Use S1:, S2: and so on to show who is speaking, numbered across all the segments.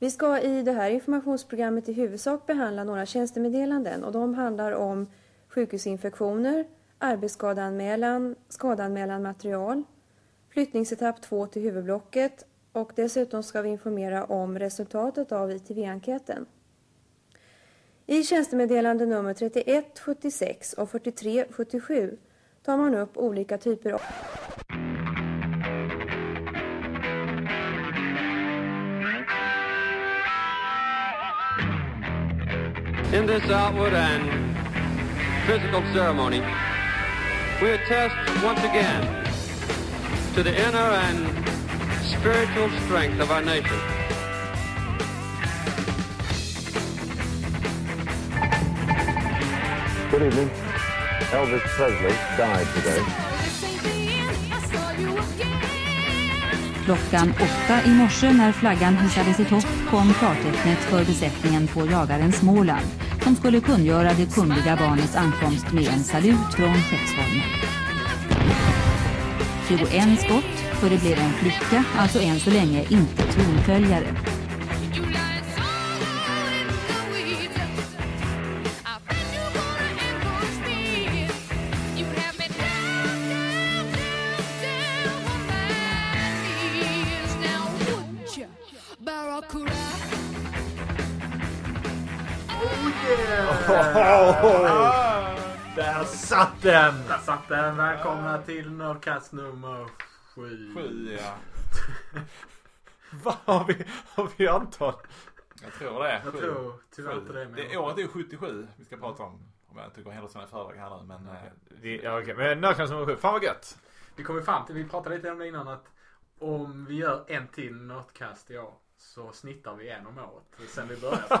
S1: Vi ska i det här informationsprogrammet i huvudsak behandla några tjänstemeddelanden och de handlar om sjukhusinfektioner, arbetsskadeanmälan, skadeanmälan material, flyttningsetapp 2 till huvudblocket och dessutom ska vi informera om resultatet av ITV-enkäten. I tjänstemeddelande nummer 3176 och 4377 tar man upp olika typer av
S2: In this outward and physical ceremony, we attest once again to the inner and spiritual strength of our nation.
S3: Good evening. Elvis Presley died today.
S4: Klockan åtta i morse när flaggan hissades i topp kom klartecknet för besättningen på jagaren Småland som skulle kungöra det kungliga barnets ankomst med en salut från Skeppsholmen. 21 skott, för det blev en flicka, alltså än så länge inte tronföljare.
S5: Satt den!
S6: Där satt den. Välkomna till Nordcast nummer sju.
S5: Sju ja. Vad har vi, har vi antal?
S7: Jag tror det.
S6: Jag
S7: Sju.
S6: tror tyvärr inte det. men-
S7: det året är ju 77 vi ska prata om. Om jag inte går händelserna i förväg här nu men... eh,
S5: Vi, ja, okej, men nördklass nummer sju. Fan vad gött!
S6: Vi kom ju fram till, vi pratade lite om det innan att om vi gör en till Nordcast i år så snittar vi en om året sen vi började.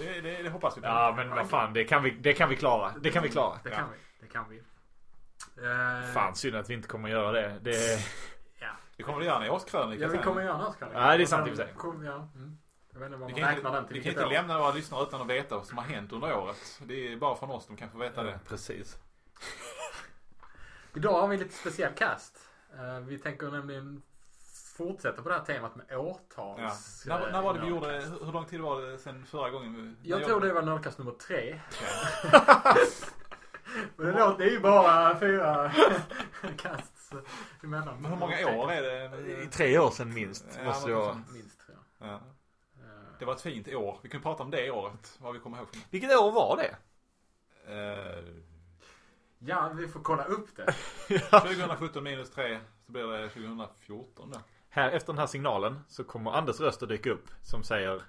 S7: Det, det, det hoppas vi på.
S5: Ja men vad fan, det kan vi, det kan vi klara. Det kan vi klara.
S6: Det kan vi. Det kan vi. Eh,
S5: Fan synd att vi inte kommer göra det. det
S6: Ja.
S7: Vi kommer väl göra en årskrönika
S6: ja, vi
S7: sen.
S6: kommer göra en Nordcast.
S5: Nej, det är sant i och för sig.
S6: Kom, ja. mm. Jag vet inte vad
S7: Vi
S6: man
S7: kan,
S6: räknar den
S7: inte,
S6: till.
S7: vi kan
S6: vilket
S7: inte
S6: år.
S7: lämna våra lyssnare utan att veta vad som har hänt under året. Det är bara från oss de kan få veta det.
S5: Precis.
S6: Idag har vi lite speciell cast. Eh, vi tänker nämligen fortsätta på det här temat med
S7: Ja.
S6: årtals...
S7: När, när var det vi gjorde. Hur lång tid var det sen förra gången? vi-
S6: Jag
S7: när
S6: tror det var Nordcast nummer tre.
S7: Ja.
S6: Men det, låter, det är ju bara fyra kast emellan.
S7: Men hur många år är det?
S5: I tre år sedan minst.
S7: Ja,
S5: måste vara.
S7: sånt.
S6: Minst tror jag.
S7: Ja.
S6: Eh,
S7: Det var ett fint år. Vi kan prata om det året. Vad vi kommer ihåg. från
S5: Vilket år var det?
S7: Eh,
S6: Ja, vi får kolla upp det.
S7: 2017 minus 3 så blir det 2014 då.
S5: Här efter den här signalen så kommer Anders röst att dyka upp som säger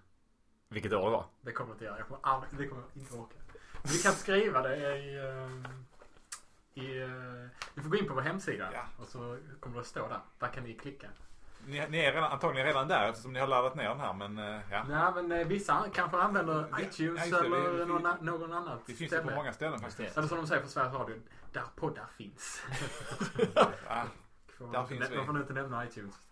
S5: vilket år det var.
S6: Det kommer inte göra. Jag kommer aldrig, det kommer inte orka. Vi kan skriva det i... ehm, i eh, ni får gå in på vår hemsida
S7: Ja.
S6: och så kommer det att stå där. Där kan ni klicka.
S7: Ni, ni är redan, antagligen redan där eftersom ni har laddat ner den här men eh, ja.
S6: Nej men eh, vissa kanske använder
S7: Ja,
S6: iTunes
S7: just det.
S6: eller
S7: Det- det-
S6: någon, någon annan
S7: Det finns ju på många ställen faktiskt.
S6: Eller som de säger på Sveriges Radio. Där poddar finns. Får man
S7: Där
S6: inte-
S7: finns vi.
S6: Man får nog inte nämna iTunes.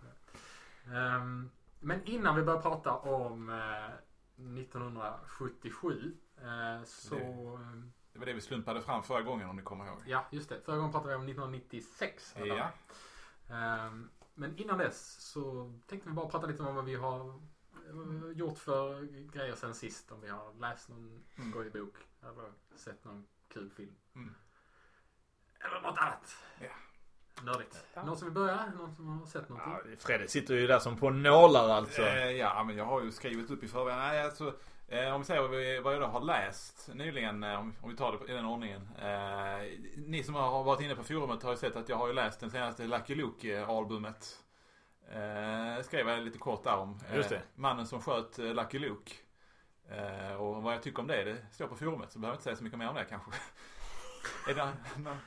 S6: Ehm, men innan vi börjar prata om eh, 1977 eh, så...
S7: Det-
S6: ehm,
S7: Det var det vi slumpade fram förra gången om ni kommer ihåg.
S6: Ja, just det. Förra gången pratade vi om 1996. hade jag.
S7: Ja.
S6: Ehm, men innan dess så tänkte vi bara prata lite om vad vi har eh, gjort för grejer sen sist. Om vi har läst någon
S7: Mm.
S6: skojig bok eller sett någon kul film.
S7: Mm.
S6: Eller något annat.
S7: Ja.
S6: Nördigt. Någon som vill börja? Någon som har sett någonting?
S5: Ja, Fredrik sitter ju där som på nålar alltså.
S7: Eh, ja, men jag har ju skrivit upp i förväg. Nej, alltså, eh, om vi säger vad, jag då har läst nyligen, eh, om, vi tar det i den ordningen. Ni som har varit inne på forumet har ju sett att jag har ju läst den senaste Lucky Luke-albumet. Skrev jag lite kort där om.
S5: Just det.
S7: mannen som sköt Lucky Luke. Och vad jag tycker om det, det står på forumet. Så behöver jag inte säga så mycket mer om det kanske. Är det,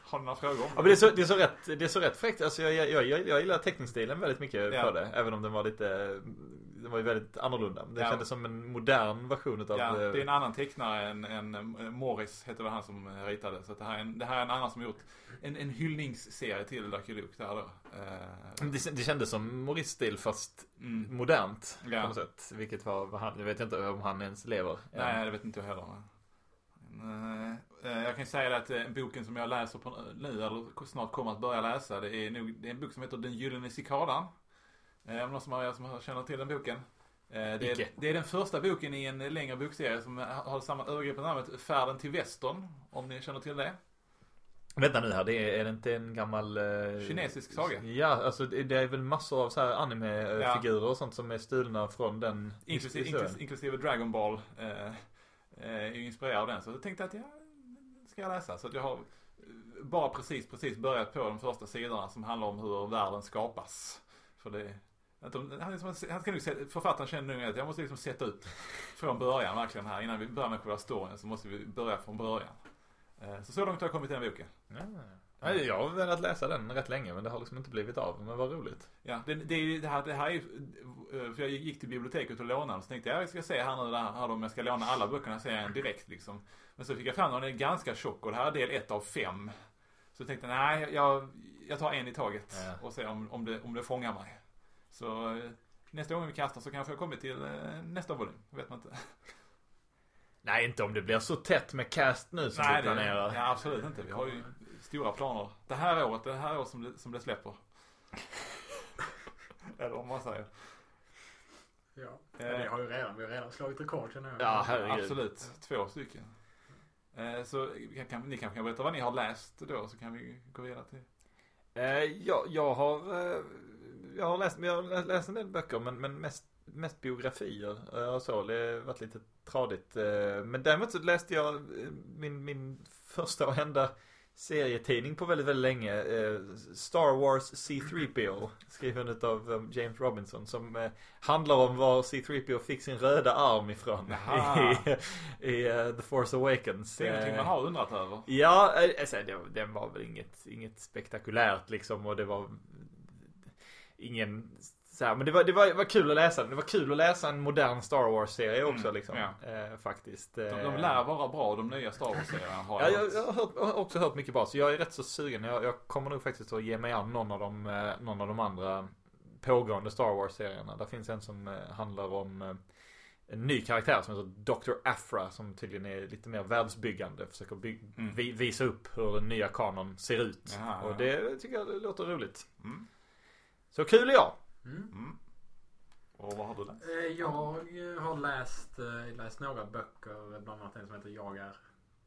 S7: har ni några frågor
S5: Ja, men det, är så, det, är så rätt, det är så rätt fräckt. Alltså, jag, jag, jag, jag gillar teckningsstilen väldigt mycket
S7: Ja.
S5: på det. Även om den var lite Den var ju väldigt annorlunda. Det
S7: Ja.
S5: kändes som en modern version utav
S7: Ja,
S5: eh,
S7: det är en annan tecknare än, än eh, Morris, heter väl han som eh, ritade. Så det, här är en, det här är en annan som gjort en, en hyllningsserie till Lucky Luke där då.
S5: Det, det kändes som Maurice-stil fast
S7: mm.
S5: modernt
S7: Ja.
S5: på något sätt. Vilket var vad han, jag vet inte om han ens lever.
S7: Nej, det vet inte jag heller. Men, eh, jag kan säga det att eh, boken som jag läser på nu, eller snart kommer att börja läsa, det är, nog, det är en bok som heter Den gyllene cikadan. Eh, Om någon som, har, som känner till den boken. Eh, Det är, det är den första boken i en längre bokserie som har samma övergripande namnet Färden till Västern. Om ni känner till det.
S5: Vänta nu här, det är, är det inte en gammal... eh,
S7: Kinesisk saga.
S5: Ja, alltså det det är väl massor av så här anime-figurer och sånt som är stulna från den
S7: Inklusive, inklusive, Dragon Ball. Eh, eh, Eh, är inspirerad av den. Så jag tänkte att ja, ska jag läsa. Så att jag har eh, bara precis, precis börjat på de första sidorna som handlar om hur världen skapas. För det att de, han, han ska nog, författaren känner nog att jag måste liksom sätta ut från början verkligen här. Innan vi börjar med själva storyn så måste vi börja från början. Eh, så så långt har jag kommit i den boken.
S5: Ja. Nej, Jag har velat läsa den rätt länge men det har liksom inte blivit av. Men vad roligt.
S7: Ja, det, det, det, här, det här är eh, för jag gick till biblioteket och lånade den. Så tänkte jag, jag ska se här nu där, här om jag ska låna alla böckerna i serien direkt liksom. Men så fick jag fram den, den är ganska tjock och det här är del ett av fem. Så jag tänkte, nej, jag, jag tar en i taget
S5: Ja.
S7: och ser om, om, det, om det fångar mig. Så eh, nästa gång vi kastar så kanske jag kommer till eh, nästa volym, vet man inte.
S5: Nej, inte om det blir så tätt med cast nu som vi
S7: det,
S5: planerar.
S7: ja, absolut inte. Vi har ju stora planer. Det här året, det här året som det, som det släpper. Eller vad man säger.
S6: Ja.
S7: Eh.
S6: Det har ju redan, vi har redan slagit rekord känner jag.
S5: Ja, herregud.
S7: Absolut, två stycken. Eh, Så kan, kan, ni kanske kan berätta vad ni har läst då så kan vi gå vidare till.
S5: Eh, jag, jag har, eh, jag har läst, jag har läst en del böcker men, men mest, mest biografier eh, och så. Det har varit lite tradigt. eh, Men däremot så läste jag min, min första och enda serietidning på väldigt, väldigt länge. eh, Star Wars C3PO. Skriven utav eh, James Robinson. Som eh, handlar om var C3PO fick sin röda arm ifrån. I, i eh, The Force Awakens.
S7: Det är någonting man har undrat över.
S5: Ja, alltså, det, den var väl inget, inget spektakulärt liksom och det var ingen så här, men det var, det, var, det var kul att läsa. Det var kul att läsa en modern Star Wars-serie också
S7: Mm,
S5: liksom.
S7: ja.
S5: Eh, faktiskt.
S7: De,
S5: Eh,
S7: de lär vara bra de nya Star Wars-serierna har
S5: Ja,
S7: jag
S5: jag, jag har, hört, jag också hört mycket bra. Så jag är rätt så sugen. Jag, jag kommer nog faktiskt att ge mig an någon av de, eh, någon av de andra pågående Star Wars-serierna. Där finns en som eh, handlar om eh, en ny karaktär som heter Dr. Afra. Som tydligen är lite mer världsbyggande. Försöker by-
S7: Mm.
S5: vi, visa upp hur den nya kanon ser ut.
S7: Jaha,
S5: och det tycker jag låter roligt.
S7: Mm.
S5: Så kul är jag.
S6: Mm.
S7: Mm. Och vad har du läst?
S6: Eh, Jag har läst, eh, läst några böcker, bland annat en som heter Jag är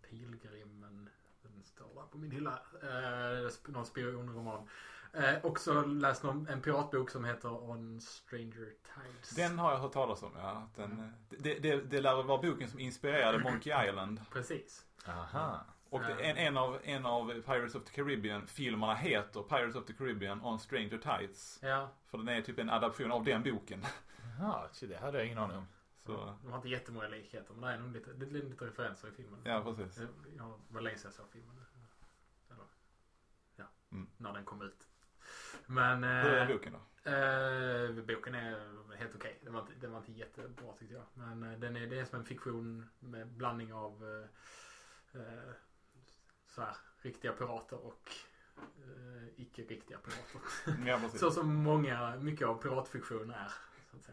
S6: pilgrimen. Den står där på min hylla. Eh, någon spionroman. Eh, också läst någon, en piratbok som heter On Stranger Tides.
S7: Den har jag hört talas om, ja. Den, eh, det, det, det lär vara boken som inspirerade Monkey Island.
S6: Precis.
S5: Aha.
S7: Och en, en, av, en av Pirates of the Caribbean-filmerna heter Pirates of the Caribbean On Stranger Tides.
S6: Ja,
S7: För den är typ en adaption av den boken.
S5: Jaha, det hade jag ingen aning om.
S7: Så,
S6: de har inte jättemånga likheter men det är nog lite, det är lite referenser i filmen.
S7: ja, precis.
S6: Eh, Jag var länge sedan jag såg filmen. Eller, ja,
S7: Mm.
S6: när den kom ut. Men...
S7: Hur är
S6: Eh,
S7: boken då?
S6: Eh, boken är helt okej. Den, var inte, den var inte jättebra tyckte jag. Men eh, den är, det är som en fiktion med blandning av eh, eh, så här, riktiga pirater och eh, icke-riktiga pirater.
S7: Ja,
S6: så som många, mycket av piratfiktion är.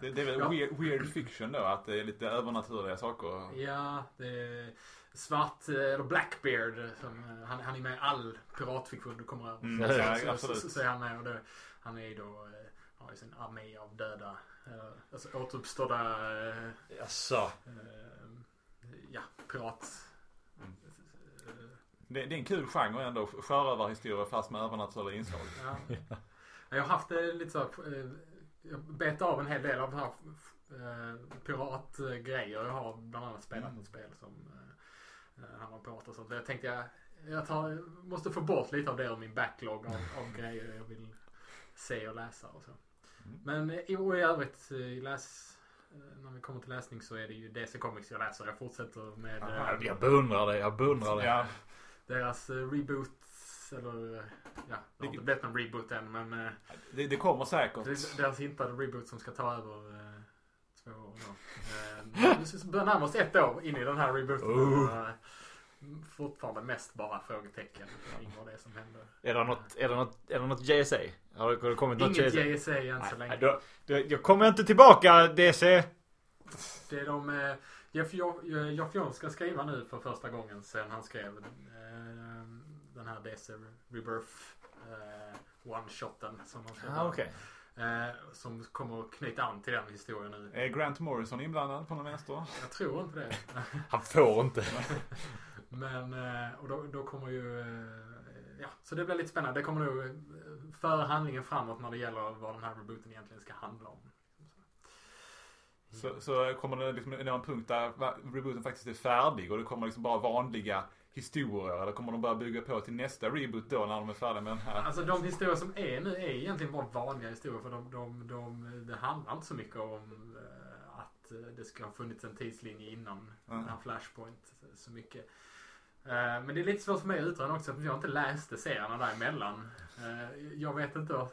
S7: Det, det är väl
S6: Ja.
S7: weird, weird fiction då, att det är lite övernaturliga saker.
S6: Ja, det är svart, eh, eller Blackbeard, som, eh, han, han är med i all piratfiktion du kommer över.
S7: Mm,
S6: så,
S7: ja,
S6: så,
S7: absolut.
S6: så, så är han med och det, han är då, eh, har ju sin armé av döda, eh, alltså återuppstådda, eh,
S5: Jaså.
S6: eh, ja, pirat. Eh,
S7: Det, det är en kul genre ändå, sjörövarhistoria fast med övernaturliga inslag.
S6: Ja. Jag har haft det lite så eh, jag bet av en hel del av de här eh, piratgrejer. Jag har bland annat spelat
S7: Mm.
S6: något spel som eh, eh, handlar om pirater sånt. Så Jag tänkte jag, jag tar, måste få bort lite av det ur min backlog av, av grejer jag vill se och läsa och så.
S7: Mm.
S6: Men eh, i, och i övrigt, eh, läs, eh, när vi kommer till läsning så är det ju DC Comics jag läser. Jag fortsätter med
S7: Aha,
S6: eh,
S5: Jag beundrar det, jag beundrar det.
S7: Ja,
S6: deras eh, reboots. Eller eh, ja, det har inte blivit någon reboot än men eh,
S7: det, det kommer säkert.
S6: det är deras hintade reboot som ska ta över eh, två år. Eh, vi börjar närma oss ett år in i den här rebooten.
S5: Oh.
S6: Fortfarande mest bara frågetecken kring vad det är som händer.
S5: Är det något, är det något, är det något JSA? Har det, kommit något
S6: Inget
S5: JSA?
S6: JSA än så
S5: Nej,
S6: länge.
S5: då, då, jag kommer inte tillbaka DC.
S6: Det är de... Jeff, Jo- Geoff Johns ska skriva nu för första gången sen han skrev eh, den här DC Rebirth eh, one-shoten som han skrev.
S5: Ah, okej.
S6: Eh, som kommer att knyta an till den historien nu.
S7: Är Grant Morrison inblandad på någon vänster?
S6: Jag tror inte det.
S5: Han får inte.
S6: Men, eh, och då, då kommer ju... eh, Ja, så det blir lite spännande. Det kommer nog eh, föra handlingen framåt när det gäller vad den här rebooten egentligen ska handla om.
S7: Så, så kommer det liksom nå en punkt där rebooten faktiskt är färdig och det kommer liksom bara vanliga historier. Eller kommer de börja bygga på till nästa reboot då när de är färdiga med den här?
S6: Alltså de historier som är nu är egentligen bara vanliga historier. För de, de, de, det handlar inte så mycket om eh, att det ska ha funnits en tidslinje innan den här Flashpoint så mycket. Eh, Men det är lite svårt för mig att utröna också för jag inte läste serierna däremellan. Eh, Jag vet inte.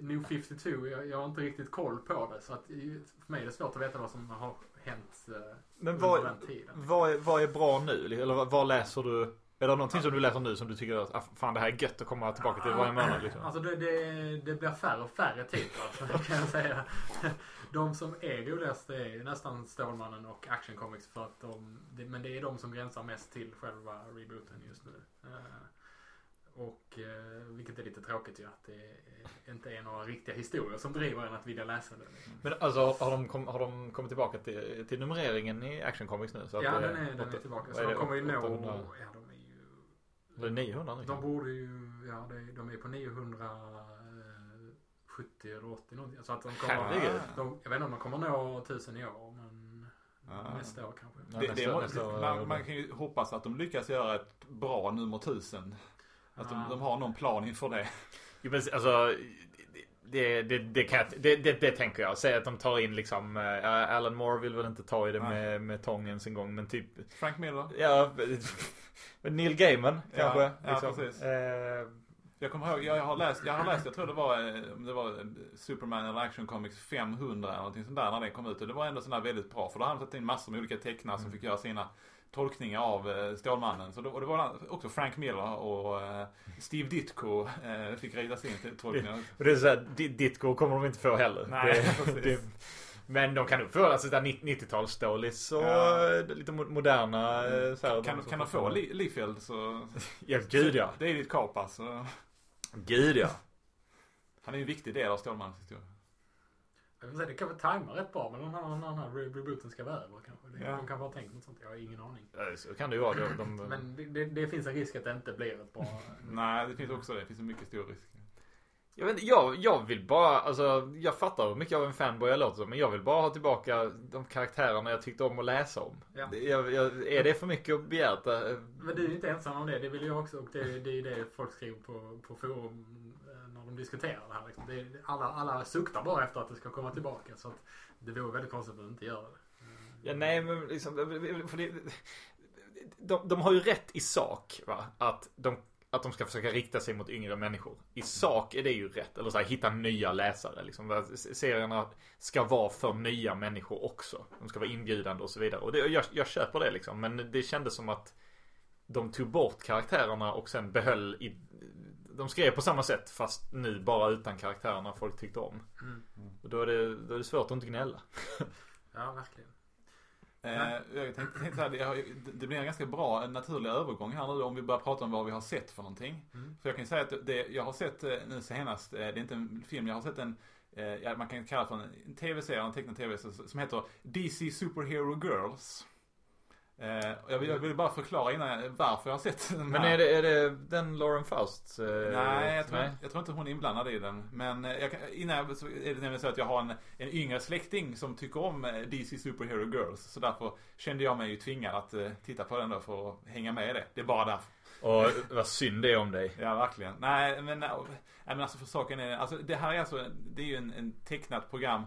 S6: New 52, jag, jag har inte riktigt koll på det. Så att eh, för mig är det svårt att veta vad som har hänt eh,
S5: Men
S6: under
S5: vad,
S6: den tiden.
S5: vad, är, vad är bra nu? Eller vad, läser du? Är det någonting som du läser nu som du tycker att ah, fan det här är gött att komma tillbaka till varje månad liksom?
S6: Alltså det, det, det blir färre och färre titlar kan jag säga. De som är roligast är nästan Stålmannen och Action Comics för att de, men det är de som gränsar mest till själva rebooten just nu. Eh, och eh, vilket är lite tråkigt ju att det inte är några riktiga historier som driver en att vilja läsa det. liksom.
S5: Men alltså har de, kom, har de kommit tillbaka till, till numreringen i Action Comics nu? Så att
S6: Ja,
S5: det
S6: den är, den är tillbaka. Så
S5: är
S6: de kommer ju nå...
S5: 800?
S6: Ja, de är ju...
S5: Eller 900 nu?
S6: De borde ju... Ja, de är på 970 eller 80 någonting. Så att de kommer... De, jag vet inte om de kommer nå 1000 i år, men
S7: Ja.
S6: nästa år kanske.
S7: Det,
S5: nästa-
S7: det,
S5: nästa år-
S7: man, man kan ju hoppas att de lyckas göra ett bra nummer 1000. Att de, de har någon plan inför det.
S5: Jo, men alltså, det, det, det, kan jag, det, det, det tänker jag. Säg att de tar in liksom, eh, Alan Moore vill väl inte ta i det
S7: Nej.
S5: med, med tång ens en gång, men typ,
S7: Frank Miller.
S5: ja, Neil Gaiman
S7: Ja,
S5: kanske.
S7: ja,
S5: liksom.
S7: precis.
S5: Eh,
S7: Jag kommer ihåg, jag har läst, jag har läst, jag tror det var, eh, det var Superman eller Action Comics 500 eller någonting sånt där när den kom ut. Och det var ändå sån där väldigt bra. För då hade han satt in massor med olika tecknare som fick göra sina tolkningar av eh, Stålmannen. Så då, och det var också Frank Miller och eh, Steve Ditko eh, fick rita sin till tolkningar.
S5: och det är såhär, Ditko kommer de inte få heller.
S7: Nej,
S5: det, det, men de kan nog få alltså, där 90-tals Stålis och
S7: Ja.
S5: lite mo- moderna eh, så här,
S7: Kan,
S5: som
S7: kan de få Li- Liefeld så...
S5: Ja, gud ja.
S7: Det är ditt kap alltså.
S5: Gud ja.
S7: Han är ju en viktig del av Stålmannens historia.
S6: Jag vill säga, det kanske tajmar rätt bra med den här, den här re- rebooten ska vara över kanske. Det,
S7: Ja.
S6: De kanske har tänkt något sånt. Jag har ingen aning.
S5: Ja, Så kan det ju vara. De, de,
S6: Men det, det, det finns en risk att det inte blir ett bra...
S7: Nej, det finns också det. Det finns en mycket stor risk.
S5: Jag, vet, jag, jag vill bara, alltså jag fattar hur mycket av en fanboy jag låter som. Men jag vill bara ha tillbaka de karaktärerna jag tyckte om att läsa om.
S6: Ja.
S5: Jag, jag, är det för mycket begärt? Eh,
S6: Men du är ju inte ensam om det. Det vill jag också. Och det, det är ju det folk skriver på, på forum de diskuterar det här. Liksom. Det är, alla, alla suktar bara efter att det ska komma tillbaka. Så att det vore väldigt konstigt om de inte gör det.
S5: Ja, nej men liksom, för det, de, de har ju rätt i sak va? Att de, att de ska försöka rikta sig mot yngre människor. I sak är det ju rätt. Eller så här, hitta nya läsare. Liksom. Serierna ska vara för nya människor också. De ska vara inbjudande och så vidare. Och det, jag, jag köper det liksom. Men det kändes som att de tog bort karaktärerna och sen behöll i, de skrev på samma sätt fast nu bara utan karaktärerna folk tyckte om.
S6: Mm.
S5: Och då är, det, då är det svårt att inte gnälla.
S6: Ja, verkligen.
S7: Eh, jag tänkte, tänkte här, det, blir en ganska bra en naturlig övergång här nu om vi börjar prata om vad vi har sett för någonting.
S6: Mm.
S7: För jag kan ju säga att det jag har sett eh, nu senast, eh, det är inte en film, jag har sett en eh, man kan kalla det för en, en tv-serie, en tecknad tv-serie som heter DC Superhero Girls. Eh, jag, vill, jag vill bara förklara innan varför jag har sett den
S5: Men
S7: här.
S5: är det, är det den Lauren Faust? eh,
S7: Nej, jag tror,
S5: nej?
S7: jag tror inte hon är inblandad i den. Men eh, jag, innan jag- så är det nämligen så att jag har en, en yngre släkting som tycker om DC Superhero Girls. Så därför kände jag mig ju tvingad att titta på den då för att hänga med i det. Det är bara därför.
S5: Och vad synd det är om dig.
S7: Ja, verkligen. Nej, men, nej, men alltså för saken är, alltså det här är alltså, det är ju en, en tecknat program.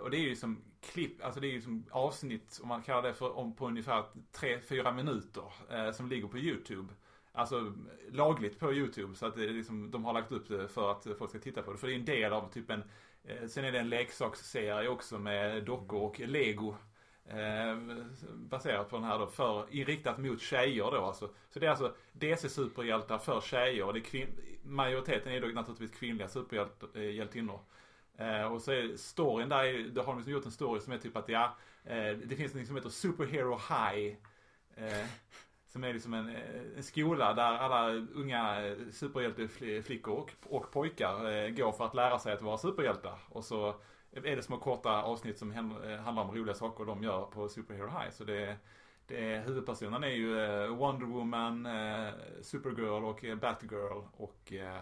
S7: Och det är ju som klipp, alltså det är ju som avsnitt, om man kallar det för, om på ungefär 3-4 minuter. Eh, som ligger på YouTube. Alltså lagligt på YouTube. Så att det är liksom, de har lagt upp det för att folk ska titta på det. För det är en del av typ en, eh, sen är det en leksaksserie också med dockor och lego. Eh, baserat på den här då, för, inriktat mot tjejer då alltså. Så det är alltså DC-superhjältar för tjejer och det är kvin- majoriteten är då naturligtvis kvinnliga superhjältinnor. Eh, Eh, och så är storyn där, är, då har de liksom gjort en story som är typ att ja, eh, det finns något som heter Superhero High. Eh, Som är liksom en, eh, en skola där alla unga superhjälteflickor och, och pojkar eh, går för att lära sig att vara superhjältar. Och så är det små korta avsnitt som händer, eh, handlar om roliga saker de gör på Superhero High. Så det det är, huvudpersonen är ju eh, Wonder Woman, eh, Supergirl och eh, Batgirl och eh,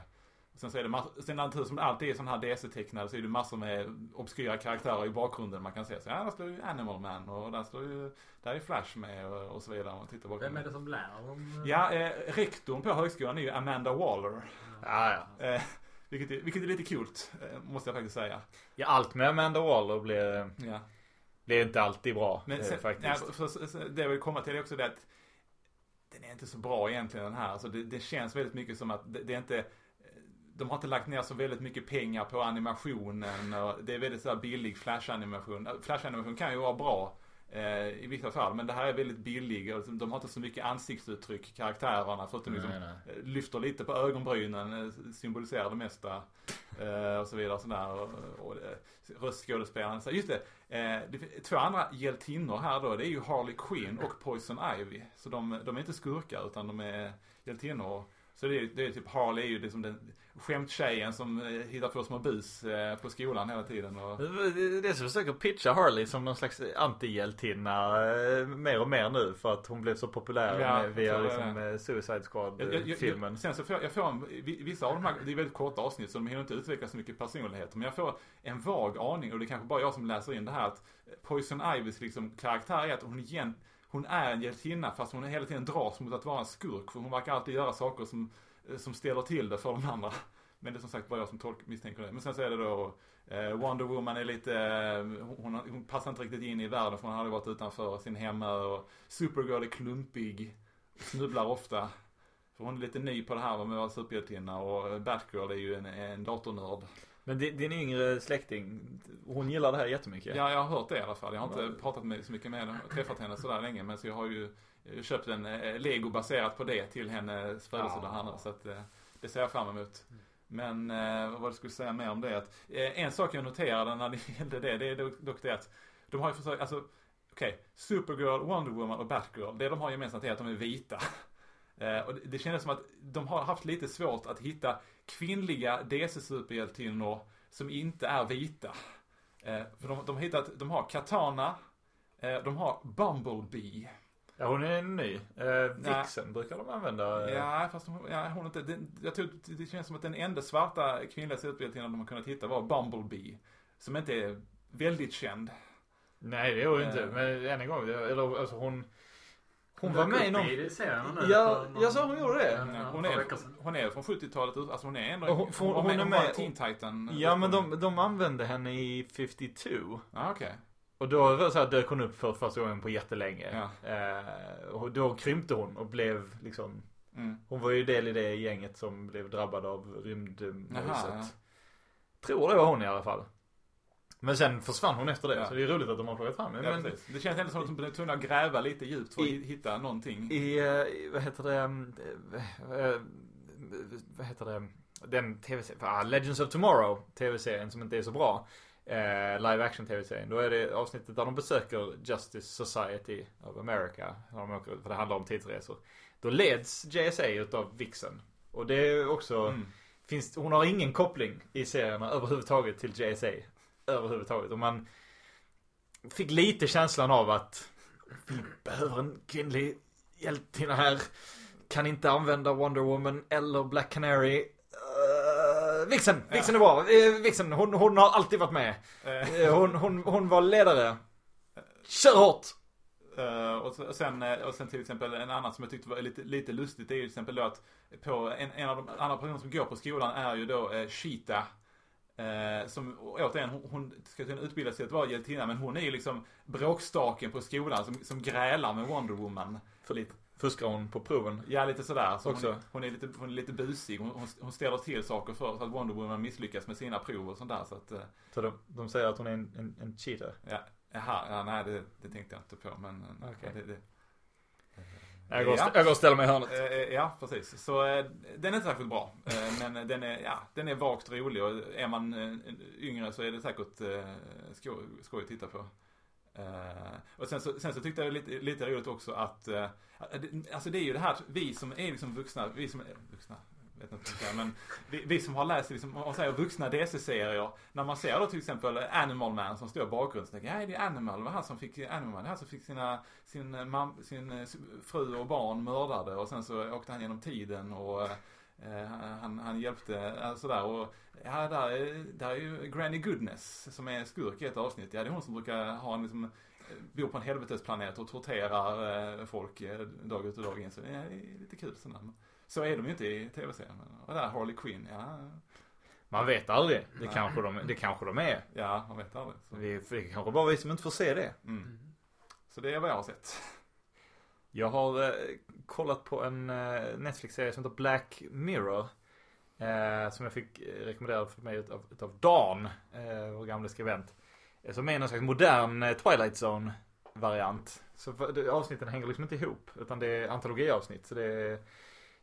S7: Sen så är det massor, sen naturligtvis som det alltid är sån här DC-tecknade så är det massor med obskyra karaktärer i bakgrunden man kan se. Så ja, där står ju Animal Man och där står ju, där är Flash med och, och så vidare. Och tittar bakom.
S6: Vem är det som lär dem?
S7: Ja, eh, rektorn på högskolan är ju Amanda Waller.
S5: Ja, ja.
S7: Eh, vilket, är, vilket är lite kul, eh, måste jag faktiskt säga.
S5: ja allt med Amanda Waller blir,
S7: Ja.
S5: blir inte alltid bra.
S7: Men
S5: eh,
S7: sen,
S5: faktiskt.
S7: ja, för, för, för, det jag vill komma till är också det att den är inte så bra egentligen den här. Alltså det, det känns väldigt mycket som att det, det är inte de har inte lagt ner så väldigt mycket pengar på animationen och det är väldigt så billig flash-animation. Flash-animation kan ju vara bra eh, i vissa fall men det här är väldigt billig och de har inte så mycket ansiktsuttryck karaktärerna förutom liksom
S5: Nej, nej.
S7: eh, lyfter lite på ögonbrynen, eh, symboliserar det mesta eh, och så vidare och sådär. Och, och eh, röstskådespelaren. Så just det, eh, det två andra hjältinnor här då, det är ju Harley Quinn och Poison Ivy. Så de, de är inte skurkar utan de är hjältinnor. Så det är, det är typ Harley är ju liksom den skämttjejen som eh, hittar på små bus eh, på skolan hela tiden. Och,
S5: Det är som försöker pitcha Harley som någon slags antihjältinna eh, mer och mer nu för att hon blev så populär
S7: Ja,
S5: med, via liksom, Suicide Squad-filmen.
S7: Sen så får jag, jag får en, vi- vissa av de här, det är väldigt korta avsnitt så de hinner inte utveckla så mycket personlighet. Men jag får en vag aning, och det är kanske bara jag som läser in det här, att Poison Ivys liksom karaktär är att hon igen, hon är en hjältinna fast hon hela tiden dras mot att vara en skurk. För hon verkar alltid göra saker som, som ställer till det för de andra. Men det är som sagt bara jag som tolk, misstänker det. Men sen så är det då eh, Wonder Woman är lite, eh, hon, har- hon passar inte riktigt in i världen för hon hade varit utanför sin hemö. Och Supergirl är klumpig, snubblar ofta. För hon är lite ny på det här med att vara superhjältinna och eh, Batgirl är ju en, en datornörd.
S5: Men din, din yngre släkting, hon gillar det här jättemycket.
S7: Ja, jag har hört det i alla fall. Jag har inte pratat med, så mycket med henne, träffat henne sådär länge. Men så jag har ju eh, köpt en eh, lego baserat på det till hennes födelsedag här nu. Så att eh, det ser jag fram emot. Men eh, vad jag skulle säga mer om det är att eh, en sak jag noterade när det gällde det, det är dock, det att de har ju försökt, alltså okej, Supergirl, Wonder Woman och Batgirl, det de har gemensamt är att de är vita. Eh, och det, kändes som att de har haft lite svårt att hitta kvinnliga DC-superhjältinnor som inte är vita. Eh, för de, de har hittat, de har Katana, eh, de har Bumblebee.
S5: Ja, hon är ny. Eh, Vixen brukar de använda. eh.
S7: Ja, fast hon, ja, hon är inte, det, jag tror det det känns som att den enda svarta kvinnliga superhjältinnan de har kunnat hitta var Bumblebee. Som inte är väldigt känd.
S5: Nej, det är hon inte.
S7: Eh.
S5: Men än en gång, eller alltså hon... Hon var med i någon...
S6: I serien nu.
S5: Ja,
S6: någon-
S5: jag sa hon gjorde det.
S6: Ja,
S7: Hon är, hon är från 70-talet, alltså hon är ändå,
S5: Och hon-
S7: hon,
S5: hon
S7: med,
S5: är
S7: hon
S5: med-
S7: var Teen Titan.
S5: Ja, men de, de använde henne i 52.
S7: Ja, okej.
S5: Och då var så här, dök hon upp för första gången på jättelänge.
S7: Ja.
S5: Eh, och då krympte hon och blev liksom...
S7: Mm.
S5: Hon var ju del i det gänget som blev drabbad av rymdmojset.
S7: Jaha, ja.
S5: Tror det var hon i alla fall. Men sen försvann hon efter det.
S7: Ja.
S5: Så det är roligt att de har plockat fram henne. Men
S7: precis. Det känns ändå som att de blev tvungna att gräva lite djupt för att
S5: I-
S7: hitta någonting.
S5: i, eh, i, vad heter det, mm, eh, vad heter det, den tv-serien, ah, Legends of Tomorrow, tv-serien som inte är så bra. Eh, live action tv-serien. Då är det avsnittet där de besöker Justice Society of America. När de åker, för det handlar om tidsresor. Då leds JSA utav Vixen. Och det är också,
S7: Mm.
S5: finns, hon har ingen koppling i serierna överhuvudtaget till JSA. Överhuvudtaget. Och man fick lite känslan av att vi behöver en kvinnlig hjältinna här. Kan inte använda Wonder Woman eller Black Canary. Vixen! Vixen är bra. Uh, Vixen, hon, hon har alltid varit med.
S7: Eh,
S5: Eh, hon, hon, hon var ledare. Kör hårt!
S7: Eh, och, sen, eh, och sen till exempel en annan som jag tyckte var lite, lite lustigt det är ju till exempel då att på en, en av de andra personerna som går på skolan är ju då eh, Cheetah. Eh, som återigen, hon, hon ska kunna utbilda sig till att vara hjältinna men hon är ju liksom bråkstaken på skolan som, som grälar med Wonder Woman. För lite,
S5: Fuskar hon på proven?
S7: ja, lite sådär. Så
S5: Också.
S7: hon, är- hon, är lite, hon är lite busig. Hon, hon, hon ställer till saker för så att Wonder Woman misslyckas med sina prov och sånt där. Så att, eh,
S5: Så de, de säger att hon är en, en, en cheater.
S7: ja, jaha, ja, nej det, det tänkte jag inte på men eh,
S5: Okej.
S7: det, det,
S5: Jag går,
S7: Ja.
S5: jag går och ställer mig i hörnet.
S7: Eh, ja, precis. Så den är inte särskilt bra. Men den är, ja, den är vagt rolig och är man yngre så är det säkert skoj, skoj att titta på. Uh, och sen så, sen så tyckte jag det lite, lite roligt också att, uh, alltså det är ju det här, att vi som är liksom vuxna, vi som är vuxna, vet inte vad jag säga, men vi, vi som har läst liksom, om man säger vuxna DC-serier, när man ser då till exempel Animal Man som står i bakgrunden så tänker jag, ja det är Animal, det var han som fick, Animal Man, det är han som fick sina, sin, eh, mam, sin fru och barn mördade och sen så åkte han genom tiden och han, han hjälpte, eh, sådär och Ja, där är, där är ju Granny Goodness som är skurk i ett avsnitt. Ja, det är hon som brukar ha en liksom, eh, bor på en helvetesplanet och torterar eh, folk eh, dag ut och dag in. Så det är lite kul sådär. Så är de ju inte i tv-serien. Och där Harley Quinn, ja.
S5: Man vet aldrig. Det
S7: Nej.
S5: kanske de, det kanske de är.
S7: Ja, man vet aldrig. Så,
S5: Vi, för det kanske bara vi som inte får se det.
S7: mm. så det är vad jag har sett.
S5: Jag har eh, kollat på en eh, Netflix-serie som heter Black Mirror. Eh, som jag fick eh, rekommenderad för mig utav, utav Dan, eh, vår gamla skribent. Eh, som är någon slags modern eh, Twilight Zone-variant. Så för, det, avsnitten hänger liksom inte ihop, utan det är antologiavsnitt. Så det är,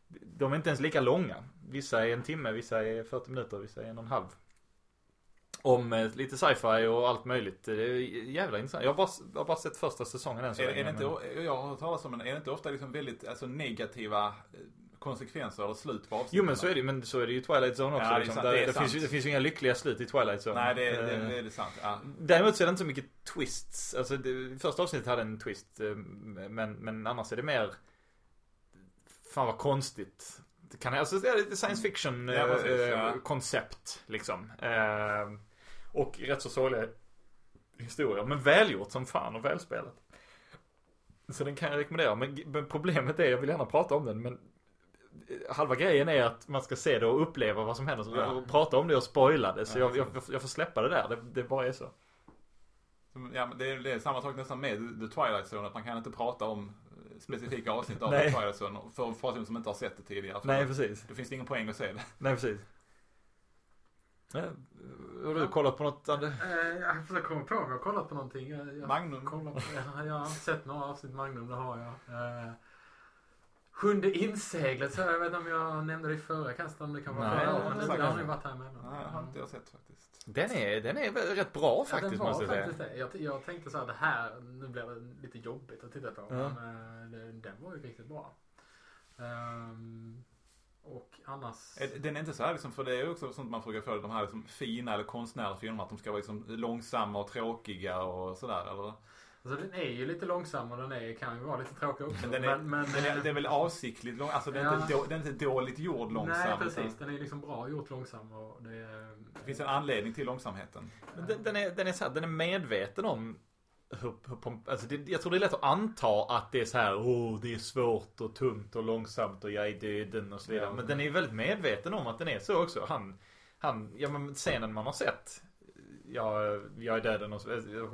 S5: de är inte ens lika långa. Vissa är en timme, vissa är 40 minuter, vissa är en och en halv. Om eh, lite sci-fi och allt möjligt. Det är jävla intressant. Jag har bara, jag har bara sett första säsongen än så
S7: Är,
S5: länge,
S7: är det inte, jag har hört talas om men är det inte ofta liksom väldigt alltså, negativa eh, konsekvenser eller slut på avsnittet?
S5: Jo men så är det men så är det ju Twilight Zone också.
S7: Ja, det
S5: liksom.
S7: sant, det
S5: det, finns, det finns ju inga lyckliga slut i Twilight Zone.
S7: Nej, det, det,
S5: Eh,
S7: det, det är sant. Ja.
S5: Däremot så är det inte så mycket twists. Alltså det, första avsnittet hade en twist. Men, men annars är det mer Fan vad konstigt. Det kan, alltså det är lite science fiction
S7: Ja, precis,
S5: koncept liksom. Eh, och rätt så sorgliga historier. Men välgjort som fan och välspelat. Så den kan jag rekommendera. Men, men problemet är, jag vill gärna prata om den men Halva grejen är att man ska se det och uppleva vad som händer. Så
S7: Ja.
S5: prata om det och spoila det. Så
S7: Ja,
S5: jag, jag, jag får släppa det där. Det, det bara är så.
S7: Ja, men det, är, det är samma sak nästan med The Twilight Zone, att man kan inte prata om eh, specifika avsnitt av. The Twilight Zone för personer som inte har sett det tidigare. För
S5: Nej precis.
S7: Då finns det ingen poäng att se det.
S5: Nej precis. Ja, har du kollat på något?
S6: Eh, jag försöker komma på om jag har kollat på någonting. Jag, jag
S7: Magnum.
S6: På, jag, har sett några avsnitt Magnum, det har jag. Eh, Sjunde inseglet, så jag vet inte om jag nämnde det i förra kastet, om det kan vara
S5: Nej,
S6: förra året, men det, har nog varit här emellan.
S7: Nej, har inte jag sett faktiskt.
S5: Den är, den är rätt bra
S6: Ja,
S5: faktiskt
S6: den var
S5: måste jag säga.
S6: faktiskt det. Jag, jag tänkte så här, det här, nu blir det lite jobbigt att titta på.
S5: Ja.
S6: Men eh, den var ju riktigt bra. Ehm, och annars...
S7: Eh, Den är inte så här liksom, för det är också sånt man brukar få de här liksom fina eller konstnärliga filmerna, att de ska vara liksom långsamma och tråkiga och sådär eller?
S6: Alltså den är ju lite långsam och den är, kan ju vara lite tråkig också.
S7: Men den är,
S6: men,
S7: den är,
S6: eh,
S7: det är väl avsiktligt lång, alltså den är, inte, då, den är inte dåligt gjord långsam.
S6: Nej
S7: utan
S6: precis, den är liksom bra gjort långsam och det är...
S7: Det finns en anledning till långsamheten.
S5: Men Den, den, är, den är så här, den är medveten om hur, hur alltså det, jag tror det är lätt att anta att det är så här, åh det är svårt och tungt och långsamt och jag är döden och så vidare.
S7: Ja.
S5: Men den är ju väldigt medveten om att den är så också. Han, han, ja men scenen man har sett. Jag, jag är döden och,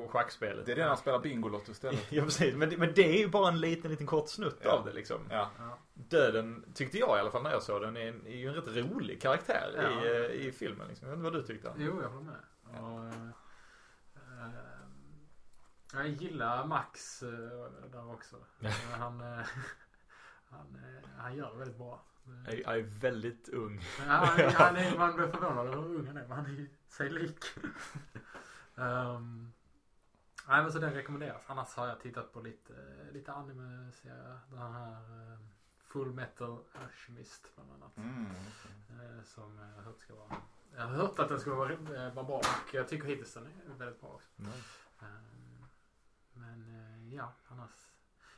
S5: och schackspelet.
S7: Det är det när han spelar Bingolotto istället.
S5: Ja precis, men, det- men det är ju bara en liten, liten kort snutt
S7: Ja.
S5: av det liksom.
S7: Ja.
S6: Ja.
S5: Döden tyckte jag i alla fall när jag såg den är, är ju en rätt rolig karaktär
S6: Ja.
S5: i, eh, i filmen. Liksom. Jag vet inte vad du tyckte.
S6: Jo, jag håller med. Och, eh, eh, jag gillar Max eh, där också. Eh, han, eh, han, han gör det väldigt bra.
S5: Jag, är väldigt ung.
S6: Han, är- han är, man blir förvånad över hur ung han är, men han är ju sig lik. um, nej, men så den rekommenderas. Annars har jag tittat på lite, lite anime-serier. Den här Full Metal Alchemist bland annat.
S7: Mm.
S6: Eh, som jag hört ska vara... Jag har hört att den ska vara, vara bra och jag tycker hittills den är väldigt bra också. Ehm, Men eh, ja, annars.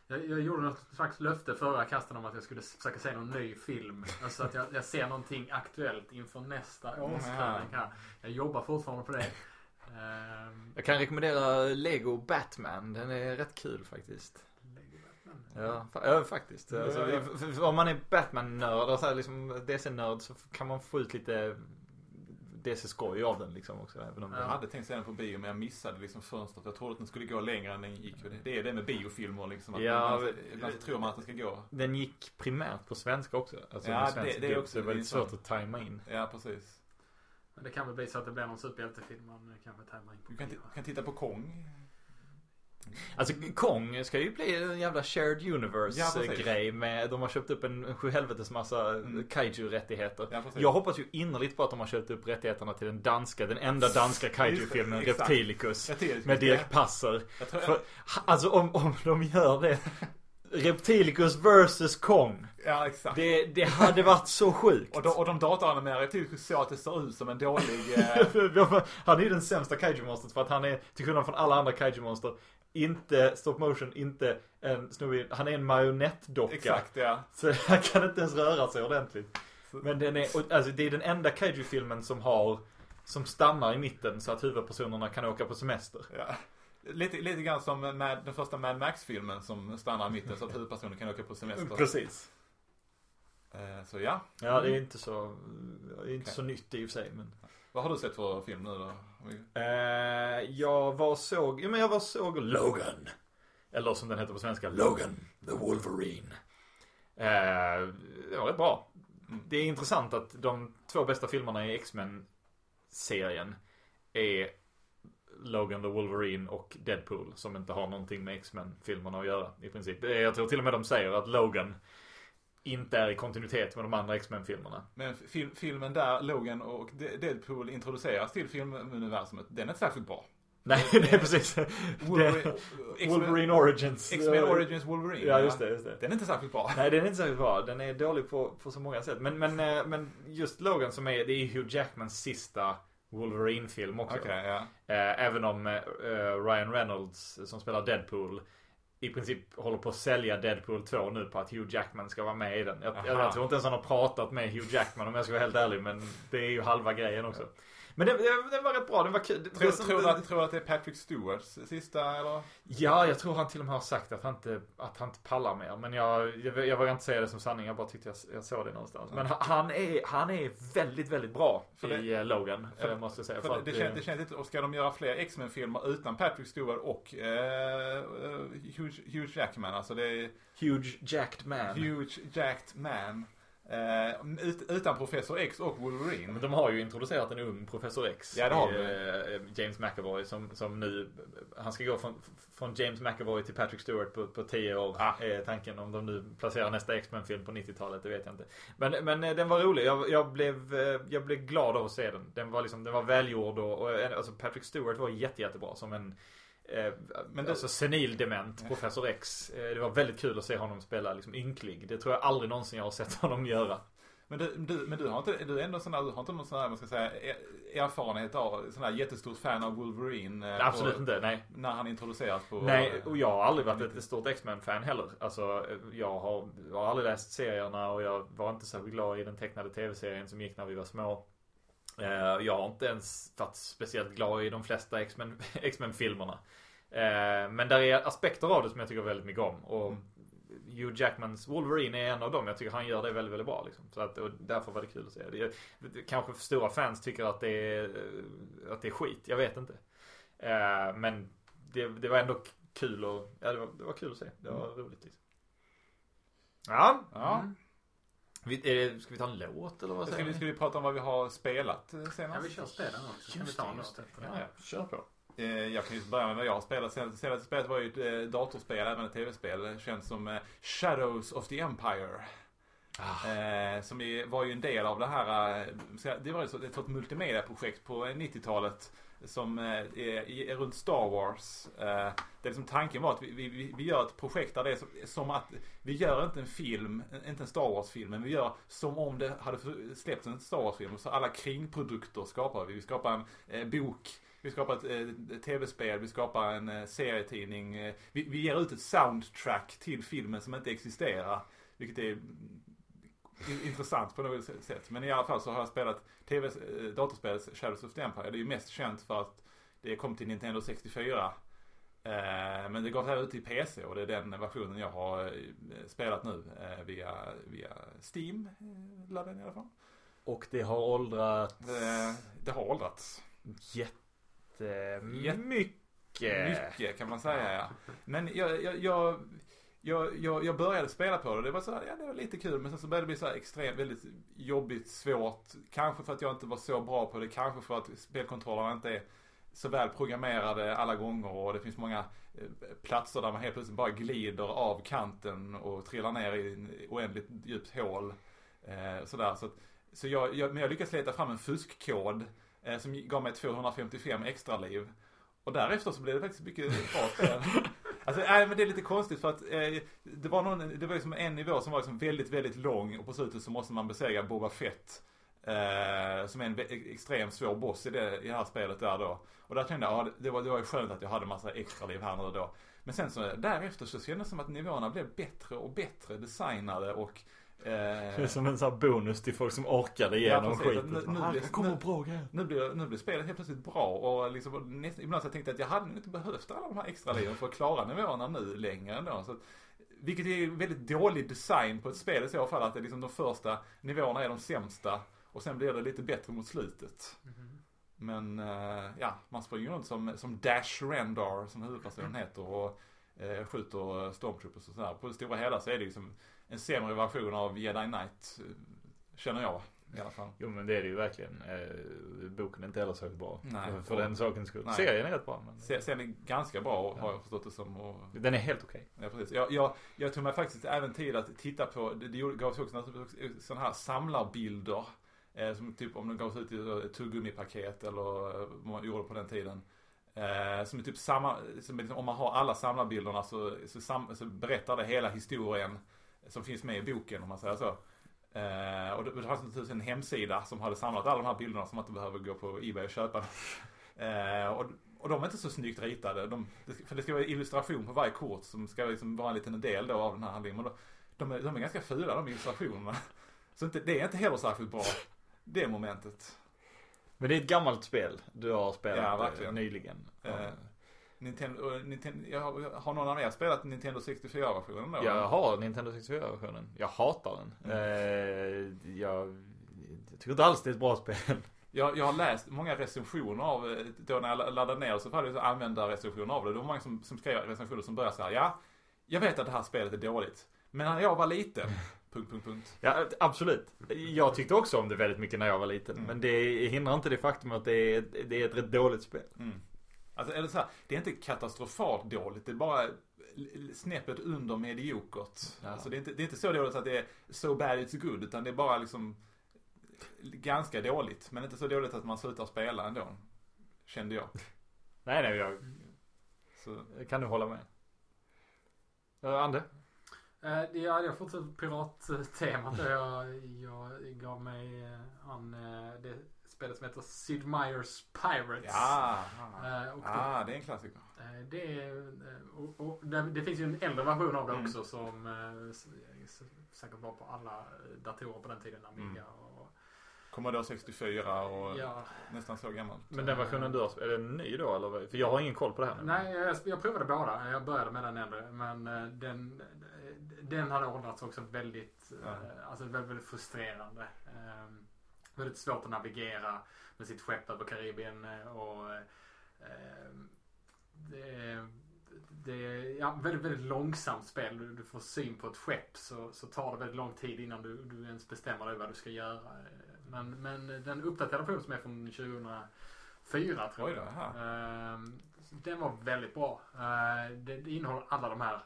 S6: Jag, jag gjorde något slags löfte förra kasten om att jag skulle försöka se någon ny film. Alltså att jag, jag ser någonting aktuellt inför nästa årskrönika. här. Jag jobbar fortfarande på det. Ehm,
S5: Jag kan rekommendera Lego Batman. Den är rätt kul faktiskt.
S6: Batman.
S5: Ja, ja faktiskt. Alltså, Om man är Batman-nörd och så här, liksom DC-nörd så kan man få ut lite DC-skoj av den liksom också. Även om
S6: Ja.
S7: Jag hade tänkt se den på bio men jag missade liksom fönstret. Jag trodde att den skulle gå längre än den gick. Det det är det med biofilmer liksom. Att
S5: Ja,
S7: ibland så tror man att den ska gå.
S5: Den gick primärt på svenska också. Alltså
S7: Ja, det- det är också
S5: så det var lite svårt att tajma in.
S7: Ja precis.
S6: Men det kan väl bli så att det blir någon superhjältefilm man kanske tajmar in på
S7: Du kan, kan titta på Kong.
S5: Alltså Kong ska ju bli en jävla shared
S7: Ja,
S5: universe
S7: precis.
S5: grej med, de har köpt upp en sjuhelvetes massa
S7: Mm.
S5: kaiju-rättigheter.
S7: Ja.
S5: Jag hoppas ju innerligt på att de har köpt upp rättigheterna till den danska, den enda danska kaiju-filmen. Reptilicus. Med. Dirk Passer.
S7: Jag
S5: För, alltså om, om de gör det. Reptilicus vs Kong.
S7: ja, exakt.
S5: Det, det hade varit så sjukt.
S7: Och de, och de datoranimerar Reptilicus så att det ser ut som en dålig... Eh,
S5: han är ju den sämsta kaiju-monstret för att han är, till skillnad från alla andra kaiju-monster, inte stop motion, inte en snubbe, han är en marionettdocka.
S7: exakt, ja.
S5: Så han kan inte ens röra sig ordentligt. Men den är, alltså det är den enda kaiju-filmen som har, som stannar i mitten så att huvudpersonerna kan åka på semester.
S7: ja. Lite, lite grann som med den första Mad Max-filmen som stannar i mitten så att huvudpersonen kan åka på semester.
S5: Precis.
S7: Eh, så ja.
S5: Ja, det är inte så, det är inte
S7: Okej.
S5: så nytt i och för sig men.
S7: Vad har du sett för film nu då?
S5: Eh, jag var såg, ja men jag var såg Logan. Eller som den heter på svenska, Logan, the Wolverine. Eh, det var rätt bra. Det är intressant att de två bästa filmerna i X-Men-serien är Logan the Wolverine och Deadpool som inte har någonting med X-Men-filmerna att göra i princip. Jag tror till och med de säger att Logan inte är i kontinuitet med de andra X-Men-filmerna.
S7: Men fil, filmen där Logan och De- Deadpool introduceras till filmuniversumet, den är inte särskilt bra.
S5: Nej, det är precis.
S7: Wolverine,
S5: Wolverine Origins.
S7: X-Men Origins Wolverine.
S5: Ja, just det, just det.
S7: Den är inte särskilt bra.
S5: Nej, den är inte särskilt bra. Den är dålig på, på så många sätt. Men, men, eh, men just Logan som är, det är Hugh Jackmans sista Wolverine-film också.
S7: Ja.
S5: Eh, Även om eh, Ryan Reynolds som spelar Deadpool i princip håller på att sälja Deadpool 2 nu på att Hugh Jackman ska vara med i den. Jag, jag, tror inte ens han har pratat med Hugh Jackman om jag ska vara helt ärlig. Men det är ju halva grejen också. Men den, var rätt bra. Den var kul. Det
S7: Tror,
S5: som-
S7: tror, du att, tror att det är Patrick Stewarts sista eller?
S5: Ja, jag tror han till och med har sagt att han inte, att han inte pallar mer. Men jag, jag, jag vågar inte säga det som sanning. Jag bara tyckte jag, jag såg det någonstans. Men han- han är, han är väldigt, väldigt bra
S7: För det-
S5: i eh, Logan.
S7: för-
S5: eh, måste jag säga.
S7: För
S5: För
S7: det,
S5: att,
S7: det, känns, det känns lite, och ska de göra fler X-Men-filmer utan Patrick Stewart och eh, eh, Hugh, Hugh Jackman, alltså det är
S5: Huge jacked man.
S7: Huge Jacked Man. Eh, ut, utan Professor X och Wolverine.
S5: Men de har ju introducerat en ung Professor X.
S7: Ja, det har
S5: i,
S7: de.
S5: eh, James McAvoy som, som nu, han ska gå från, från James McAvoy till Patrick Stewart på, på 10 år.
S7: Ah.
S5: Är tanken. Om de nu placerar nästa X-Men-film på 90-talet, det vet jag inte. Men, men eh, den var rolig. Jag, jag, blev, eh, jag blev glad av att se den. Den var liksom, den var välgjord och, och eh, alltså Patrick Stewart var jätte, jättebra som en Eh,
S7: Men det-
S5: alltså senil dement, Professor X. Eh, det var väldigt kul att se honom spela liksom ynklig. Det tror jag aldrig någonsin jag har sett honom göra.
S7: Men du, du, men du har inte, du är ändå sån där, du har inte någon sån här, man ska säga, er- erfarenhet av, sån där jättestort fan av Wolverine? eh,
S5: Absolut inte, nej.
S7: När han introduceras på...
S5: Nej, och jag har aldrig varit ett stort X-Men-fan heller. Alltså, jag har, jag har aldrig läst serierna och jag var inte särskilt glad i den tecknade tv-serien som gick när vi var små. Eh, Jag har inte ens varit speciellt glad i de flesta X-Men- X-Men-filmerna. Eh, Men där är aspekter av det som jag tycker väldigt mycket om. Och Hugh Jackmans Wolverine är en av dem. Jag tycker han gör det väldigt, väldigt bra. Liksom. Så att, och därför var det kul att se. Det, kanske stora fans tycker att det är, eh, att det är skit. Jag vet inte. Eh, Men det, det var ändå kul och, ja, det var, det var kul att se. Det var roligt liksom. Ja.
S7: Ja.
S5: Vi, är det, ska vi ta en låt eller vad
S7: Ska
S5: säger
S7: vi,
S5: vi?
S7: ska vi prata om vad vi har spelat eh,
S6: Ja,
S7: senast?
S6: vi kör spelen också. Kan vi
S5: Just det, just Ja, ja, kör på.
S7: Eh, Jag kan ju börja med vad jag har spelat. Senaste, senaste spelet var ju ett eh, datorspel, även ett tv-spel. Det känns som Shadows of the Empire.
S5: Ah.
S7: Som var ju en del av det här, det var ju ett sorts multimedia-projekt på eh, 90-talet. Som eh, är, är runt Star Wars. Eh, där liksom tanken var att vi, vi, vi- gör ett projekt där det är som, som att vi gör inte en film, inte en Star Wars-film, men vi gör som om det hade släppts en Star Wars-film. Så alla kringprodukter skapar vi. Vi skapar en eh, bok, vi skapar ett eh, tv-spel, vi skapar en eh, serietidning. Eh, vi, vi ger ut ett soundtrack till filmen som inte existerar. Vilket är intressant på något sätt. Men i alla fall så har jag spelat TV, eh, datorspelet Shadows of the Empire. Det är ju mest känt för att det kom till Nintendo 64. Eh, men det gav här ut till PC och det är den versionen jag har eh, spelat nu via, via Steam. Laddade den i alla fall.
S5: Och det har åldrat
S7: Eh, det har åldrats.
S5: jättemycket.
S7: Mycket kan man säga ja. Men jag, jag, jag, jag, jag, jag började spela på det. Det var så här, ja det var lite kul. Men sen så började det bli så här extremt, väldigt jobbigt, svårt. Kanske för att jag inte var så bra på det. Kanske för att spelkontrollerna inte är så väl programmerade alla gånger och det finns många eh, platser där man helt plötsligt bara glider av kanten och trillar ner i en oändligt djupt hål. Eh, sådär. Så, att, så jag, jag, men jag lyckades leta fram en fuskkod eh, som gav mig 255 extra liv. Och därefter så blev det faktiskt mycket bra spel. Alltså, nej, men det är lite konstigt för att eh, det var någon, det var liksom en nivå som var liksom väldigt, väldigt lång och på slutet så måste man besegra Boba Fett. Eh, som är en extremt svår boss i det, i det här spelet där då. Och där kände jag, ja, det var, det var ju skönt att jag hade massa extra liv här nu då. Men sen så därefter så kändes det som att nivåerna blev bättre och bättre designade och
S5: det är
S7: eh,
S5: som en sån här bonus till folk som orkade igenom
S7: precis.
S5: skiten.
S7: Nu- nu blir-
S5: kommer
S7: nu-
S5: bra grejer.
S7: nu blir, nu blir spelet helt plötsligt bra och liksom, näst, ibland så tänkte jag att jag hade inte behövt alla de här extra liven för att klara nivåerna nu längre ändå. Så att, vilket är väldigt dålig design på ett spel i så fall. Att det är liksom de första nivåerna är de sämsta och sen blir det lite bättre mot slutet. Men eh, ja, man springer runt som, som Dash Rendar som huvudpersonen heter och eh, skjuter Stormtroopers och sådär. På det stora hela så är det liksom en sämre version av Jedi Knight. Känner jag i alla fall.
S5: Jo men det är det ju verkligen. Eh, boken är inte heller så bra.
S7: Nej.
S5: för, för den sakens skull.
S7: Nej.
S5: Serien är rätt bra. Men...
S7: Se- Sen är ganska bra har
S5: Ja.
S7: jag förstått det som. Och,
S5: Den är helt okej.
S7: ja, precis. Jag, jag, jag tog mig faktiskt även tid att titta på, det, det gavs också sådana här samlarbilder. Eh, som typ om de gavs ut i tuggummipaket eller eh, vad man gjorde på den tiden. Eh, som är typ samma, som är liksom, om man har alla samlarbilderna så, så, sam, så berättar det hela historien som finns med i boken om man säger så. Eh, och det, det fanns naturligtvis en hemsida som hade samlat alla de här bilderna som man inte behöver gå på Ebay och köpa. Eh, och, och de är inte så snyggt ritade. De, för det ska vara illustration på varje kort som ska liksom vara en liten del då av den här handlingen. Men de, är, de är ganska fula de illustrationerna. Så inte, det är inte heller särskilt bra. Det momentet.
S5: Men det är ett gammalt spel du har spelat
S7: Ja,
S5: eh, nyligen.
S7: Eh, Nintendo, eh, Nintendo, jag har, har någon av er spelat Nintendo 64-versionen då?
S5: Jag har Nintendo 64-versionen. Jag hatar den.
S7: Mm.
S5: Eh, jag, jag tycker inte alls det är ett bra spel.
S7: Jag, jag har läst många recensioner av, eh, då när jag laddade ner så var det användarrecensioner av det. Det var många som, som skrev recensioner som började så här, ja, jag vet att det här spelet är dåligt. Men när jag var liten, punkt, punkt, punkt.
S5: Ja, absolut. Jag tyckte också om det väldigt mycket när jag var liten.
S7: Mm.
S5: Men det hindrar inte det faktum att det är, det är ett rätt dåligt spel.
S7: Mm. Alltså, eller så här, det är inte katastrofalt dåligt, det är bara snäppet under mediokert.
S5: Ja.
S7: Alltså, det, är inte, det är inte så dåligt så att det är so bad it's good, utan det är bara liksom ganska dåligt. Men inte så dåligt att man slutar spela ändå. Kände jag.
S5: Nej, nej, jag
S7: Så,
S5: kan du hålla med. Uh, Ande?
S6: Eh, Ja, jag fortsätter pirattemat. Jag, jag gav mig eh, an eh, det spelet som heter Sid Meier's Pirates.
S7: ja,
S6: Eh, och det-
S7: ah, det är en klassiker.
S6: Eh, Det, är, eh, och, och det, det finns ju en äldre version av det
S7: Mm.
S6: också som säkert var på alla datorer på den tiden. Amiga och...
S7: Commodore 64 och
S6: Ja,
S7: nästan så gammalt.
S5: Men den versionen du har är den ny då eller? För jag har ingen koll på det här nu.
S6: nej, jag, jag provade båda. Jag började med den äldre. Men den, den hade åldrats också väldigt,
S7: Ja.
S6: alltså väldigt, väldigt frustrerande. Eh, väldigt svårt att navigera med sitt skepp över Karibien eh, och eh, det, det är ja, väldigt, väldigt långsamt spel. Du, du får syn på ett skepp så, så tar det väldigt lång tid innan du, du ens bestämmer dig vad du ska göra. Men, men den uppdaterade versionen som är från 2004 tror
S7: Oj
S6: jag.
S7: då.
S6: Ehm, Den var väldigt bra. Eh, Det, det innehåller alla de här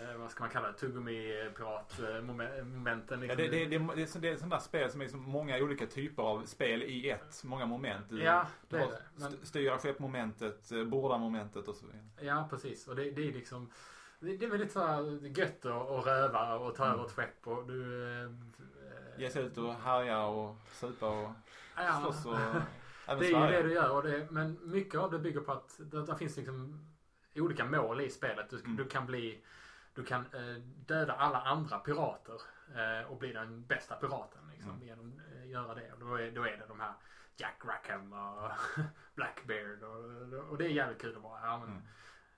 S6: eh, vad ska man kalla det? Tuggummi-pirat-momenten.
S7: Ja, det, det, det, det, är så- det är sådana spel som är liksom många olika typer av spel i ett. Många moment. Du,
S6: Ja,
S7: du
S6: det är
S7: har
S6: det. Men-
S7: st- styra skeppmomentet, eh, borda-momentet och så vidare.
S6: Ja, precis. Och det, det är liksom det, är väldigt så gött att, röva och ta
S7: Mm.
S6: över ett skepp och du... eh,
S7: Ge sig ut och härja och supa och
S6: ja,
S7: slåss och även
S6: Det är ju det du gör. Och det, men mycket av det bygger på att det, det finns liksom olika mål i spelet. Du,
S7: Mm.
S6: du kan bli... Du kan eh, döda alla andra pirater eh, och bli den bästa piraten. Liksom,
S7: Mm.
S6: Genom att eh, göra det. Och då är, då är det de här Jack Rackham och Blackbeard. Och, och det är jävligt kul att bara ja, men,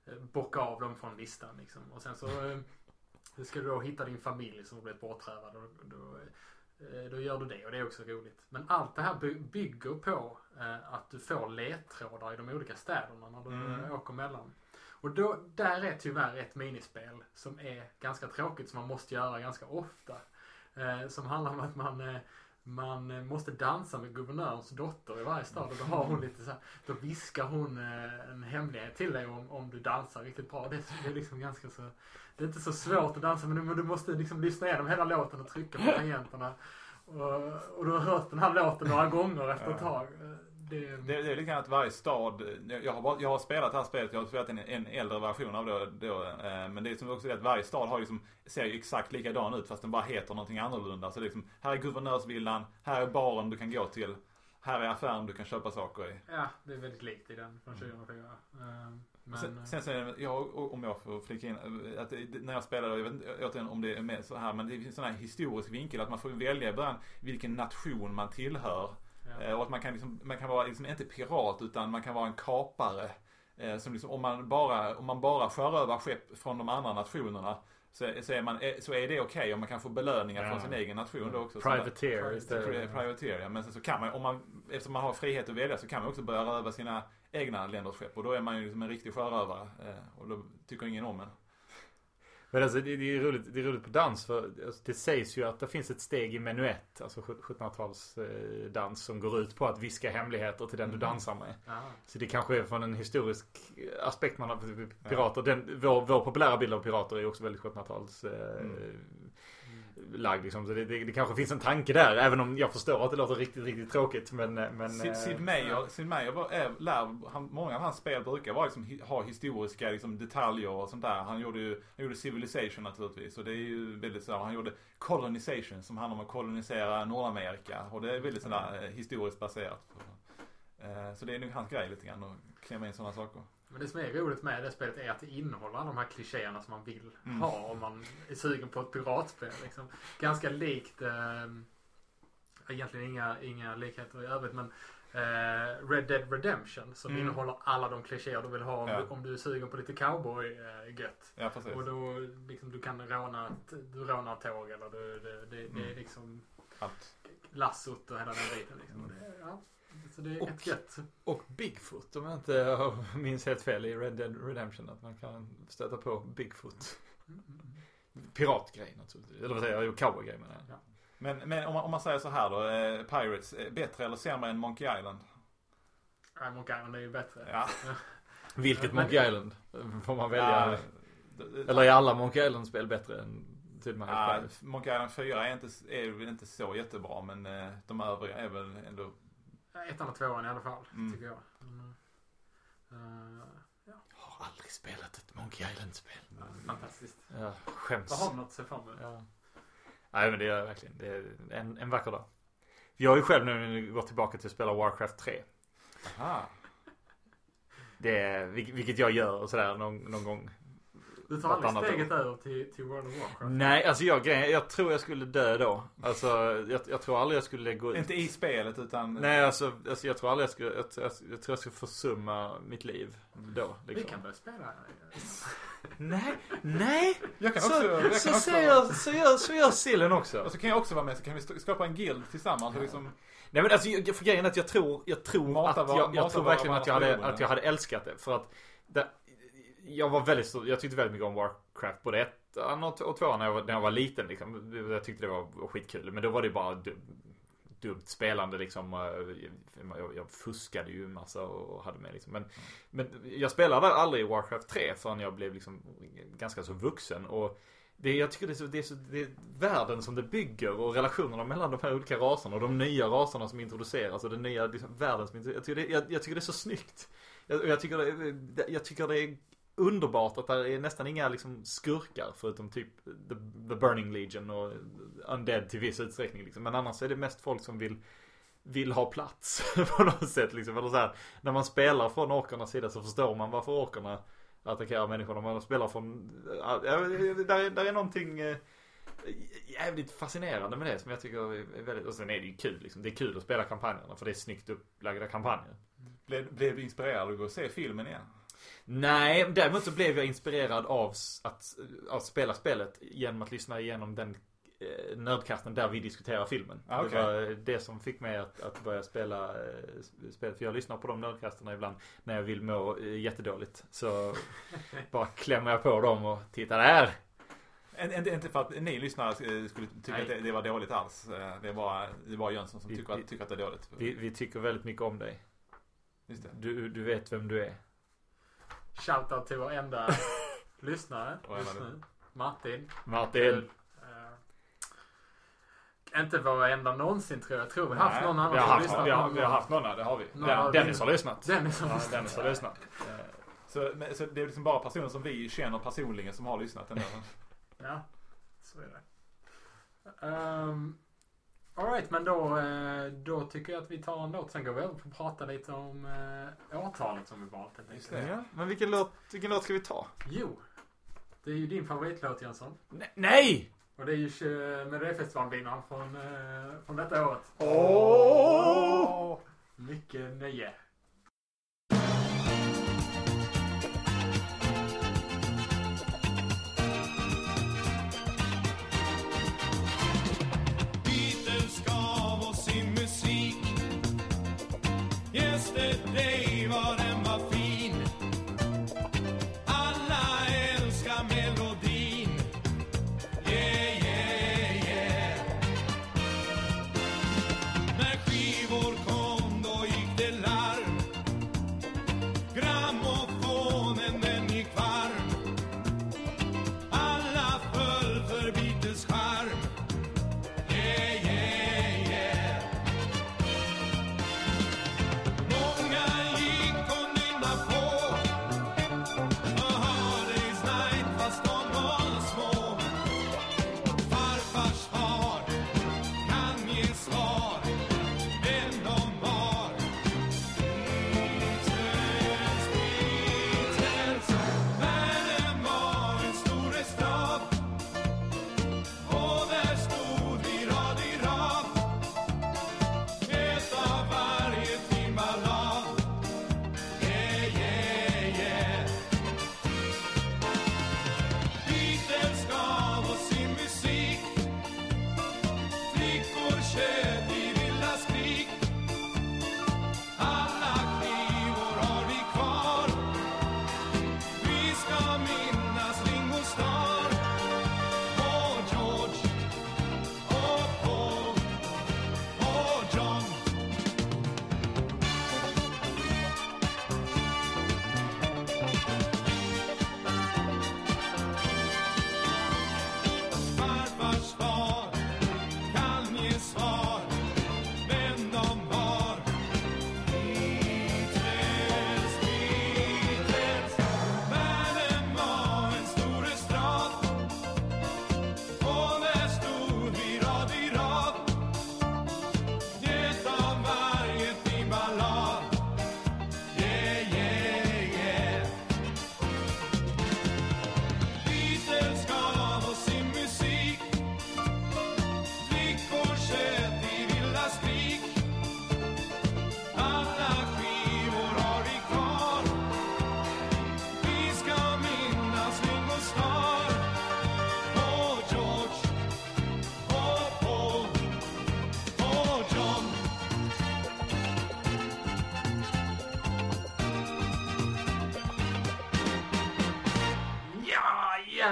S7: Mm.
S6: bocka av dem från listan. Liksom. Och sen så ska du då hitta din familj som har blivit bortrövad. Och, då, då gör du det och det är också roligt. Men allt det här by- bygger på att du får ledtrådar i de olika städerna när du
S7: Mm.
S6: åker mellan. Och då, där är tyvärr ett minispel som är ganska tråkigt som man måste göra ganska ofta. Eh, som handlar om att man, eh, man måste dansa med guvernörens dotter i varje stad och då har hon lite så här, då viskar hon eh, en hemlighet till dig om, om du dansar riktigt bra. Det, är- det är liksom ganska så, det är inte så svårt att dansa men du, men du måste liksom lyssna igenom hela låten och trycka på tangenterna. Och, och du har hört den här låten några gånger efter ett tag. Det,
S7: Det, det är lite grann att varje stad, jag har, bara, jag har spelat det här spelet, jag har spelat en, en äldre version av det då, eh, Men det är som också det att varje stad har liksom, ser exakt likadan ut fast den bara heter någonting annorlunda. Så det är liksom, här är guvernörsvillan, här är baren du kan gå till, här är affären du kan köpa saker i.
S6: ja, det är väldigt likt i den från 2004. Eh, Men,
S7: sen, sen så är det, jag, om jag får flika in, att när jag spelade, jag vet inte återigen om det är med så här, men det finns en sån här historisk vinkel att man får välja i början vilken nation man tillhör. Eh, Och att man kan, liksom, man kan vara liksom inte pirat utan man kan vara en kapare. Eh, Som liksom, om, man bara, om man bara sjörövar skepp från de andra nationerna så, så, är, man, eh, så är det okej om man kan få belöningar
S5: Ja.
S7: från sin egen nation då också. Så
S5: Privateer istället.
S7: Pri- Privateer, ja. Men sen så kan man, om man, eftersom man har frihet att välja så kan man också börja röva sina egna länders skepp. Och då är man ju liksom en riktig sjörövare. eh, Och då tycker ingen om en.
S5: Men alltså det, det, är roligt, det är roligt på dans för alltså, det sägs ju att det finns ett steg i menuett, alltså 1700-tals eh, dans som går ut på att viska hemligheter till den du
S7: Mm.
S5: dansar med.
S6: Ja.
S5: Så det kanske är från en historisk aspekt man har pirater. Den, vår, vår populära bild av pirater är också väldigt 1700-tals eh,
S7: Mm.
S5: Lagd liksom. Så det, det, det kanske finns en tanke där. Även om jag förstår att det låter riktigt, riktigt tråkigt. Men, men eh,
S7: Sid, Sid Meier, Sid Meier var, är, lär, han, många av hans spel brukar vara liksom, ha historiska liksom, detaljer och sånt där. Han gjorde ju han gjorde Civilization naturligtvis. Och det är ju väldigt så. Han gjorde Colonization som handlar om att kolonisera Nordamerika. Och det är väldigt sådär eh, historiskt baserat. Eh, så det är nog hans grej lite grann att klämma in sådana saker.
S6: Men det som är roligt med det spelet är att det innehåller alla de här klichéerna som man vill
S7: Mm.
S6: ha om man är sugen på ett piratspel. Liksom. Ganska likt, eh, egentligen inga, inga likheter i övrigt, men eh, Red Dead Redemption som
S7: Mm.
S6: innehåller alla de klichéer du vill ha om,
S7: Ja.
S6: du, om du är sugen på lite cowboy-gött.
S7: Ja, precis.
S6: Och då liksom, du kan råna du rånar tåg eller du, det, det, det är
S7: Mm.
S6: liksom
S7: Allt.
S6: lassot och hela den biten. Liksom. Och det, ja, så det är
S5: Och-
S6: ett gött.
S5: Och Bigfoot om jag inte minns helt fel i Red Dead Redemption. Att man kan stöta på Bigfoot.
S6: Mm.
S5: Piratgrej naturligtvis. Eller vad säger jag? Cowboygrej menar jag.
S7: Men, men om, man, om man säger så här då. Eh, Pirates, eh, bättre eller sämre än Monkey Island?
S6: Nej, Monkey Island är ju bättre.
S7: Ja.
S5: Vilket
S6: Men-
S5: Monkey Island får man välja?
S7: Ja,
S5: Eller är alla Monkey Island-spel bättre än Sid Meier's
S7: Ja? Monkey Island 4 är, inte, är väl inte så jättebra men eh, de övriga är väl ändå...
S6: Ettan och tvåan i alla fall,
S7: Mm.
S6: tycker jag. Men, eh,
S5: Jag har aldrig spelat ett Monkey Island-spel.
S6: ja, fantastiskt.
S5: Jag skäms.
S6: Vad har du något att se fram emot?
S5: Ja. Nej men det gör jag verkligen. Det är en, en vacker dag. Jag har ju själv nu gått tillbaka till att spela Warcraft 3.
S7: Aha.
S5: Det vilket jag gör och sådär någon, någon gång.
S6: Du tar aldrig steget över till, till World of Warcraft?
S5: Nej, alltså jag, jag tror jag skulle dö då. Alltså jag, jag tror aldrig jag skulle gå ut.
S7: Inte i spelet utan...
S5: Nej alltså, alltså jag tror aldrig jag skulle, jag, jag, jag tror jag skulle försumma mitt liv då.
S6: Vi
S5: Liksom.
S6: kan börja spela.
S5: Nej, nej!
S7: Jag kan
S5: Så,
S7: också... Jag
S5: så,
S7: kan också
S5: säger, så, gör, så gör sillen också.
S7: och så kan jag också vara med så kan vi skapa en guild tillsammans. Och liksom,
S5: Nej men alltså jag- för grejen är att jag tror, jag tror
S7: Mata
S5: att
S7: var-
S5: jag, jag tror verkligen att jag, hade, att jag hade älskat det. För att det, jag var väldigt stor, jag tyckte väldigt mycket om Warcraft. Både ettan och, tvåan när jag, var, när jag var liten liksom. Jag tyckte det var, skitkul. Men då var det bara dumt spelande liksom. Eh, jag, jag fuskade ju en massa och hade med liksom. Men, men jag spelade aldrig Warcraft 3 förrän jag blev liksom ganska så vuxen. Och det, jag tycker det är, så, det, är så, det är världen som det bygger och relationerna mellan de här olika raserna och de nya raserna som introduceras och den nya liksom, världen som introduceras. Jag tycker det, jag, jag tycker det är så snyggt. Jag, jag, tycker det, jag tycker det är underbart att det är nästan inga liksom skurkar förutom typ The, the Burning Legion och Undead till viss utsträckning liksom. Men annars är det mest folk som vill vill ha plats på något sätt liksom. Eller så här, när man spelar från orkarnas sida så förstår man varför orkarna attackerar människorna. Man spelar från, ja, där, är- där är någonting eh, jävligt fascinerande med det som jag tycker är väldigt, och sen är det ju kul liksom. Det är kul att spela kampanjerna för det är snyggt upplagda kampanjer.
S7: blev, blev du inspirerad att gå och se filmen igen?
S5: Nej, däremot så blev jag inspirerad av att, att spela spelet genom att lyssna igenom den eh, nördkasten där vi diskuterar filmen.
S7: Ah, okej.
S5: Det var det som fick mig att, att börja spela eh, spelet. För jag lyssnar på de nördkasterna ibland när jag vill må eh, jättedåligt. Så bara klämmer jag på dem och tittar där.
S7: Inte, för att ni lyssnare eh, skulle tycka
S8: Nej.
S7: att det, det var dåligt alls. Eh, Det bara, det bara Jönsson som
S5: Vi-
S7: tycker,
S5: vi-
S7: att, tycker att det är dåligt.
S5: Vi, vi tycker väldigt mycket om dig. Du, du vet vem du är.
S8: Shoutout till varenda lyssnare just nu. Martin.
S5: Martin.
S8: Eh, inte varenda någonsin tror jag. Tror vi har haft någon annan
S5: Vi har
S8: som
S5: haft,
S8: lyssnat
S5: vi har,
S8: någon
S5: vi har haft några, det har vi.
S8: Har
S5: Den,
S8: vi.
S5: Dennis har lyssnat.
S8: Dennis har
S5: Ja,
S8: lyssnat.
S5: Dennis har lyssnat. Eh,
S7: Så, så det är liksom bara personer som vi känner personligen som har lyssnat ändå.
S8: Ja, så är det. Um, Alright, men då, eh, då tycker jag att vi tar en låt. Sen går vi över på att prata lite om eh, årtalet som vi valt. helt
S7: Just
S8: enkelt.
S7: det.
S5: Ja, men vilken låt, vilken låt ska vi ta?
S8: Jo, det är ju din favoritlåt Jönsson.
S5: Ne- Nej!
S8: Och det är ju Melodifestivalvinnaren från, eh, från detta året.
S5: Åh!
S8: Mycket nöje.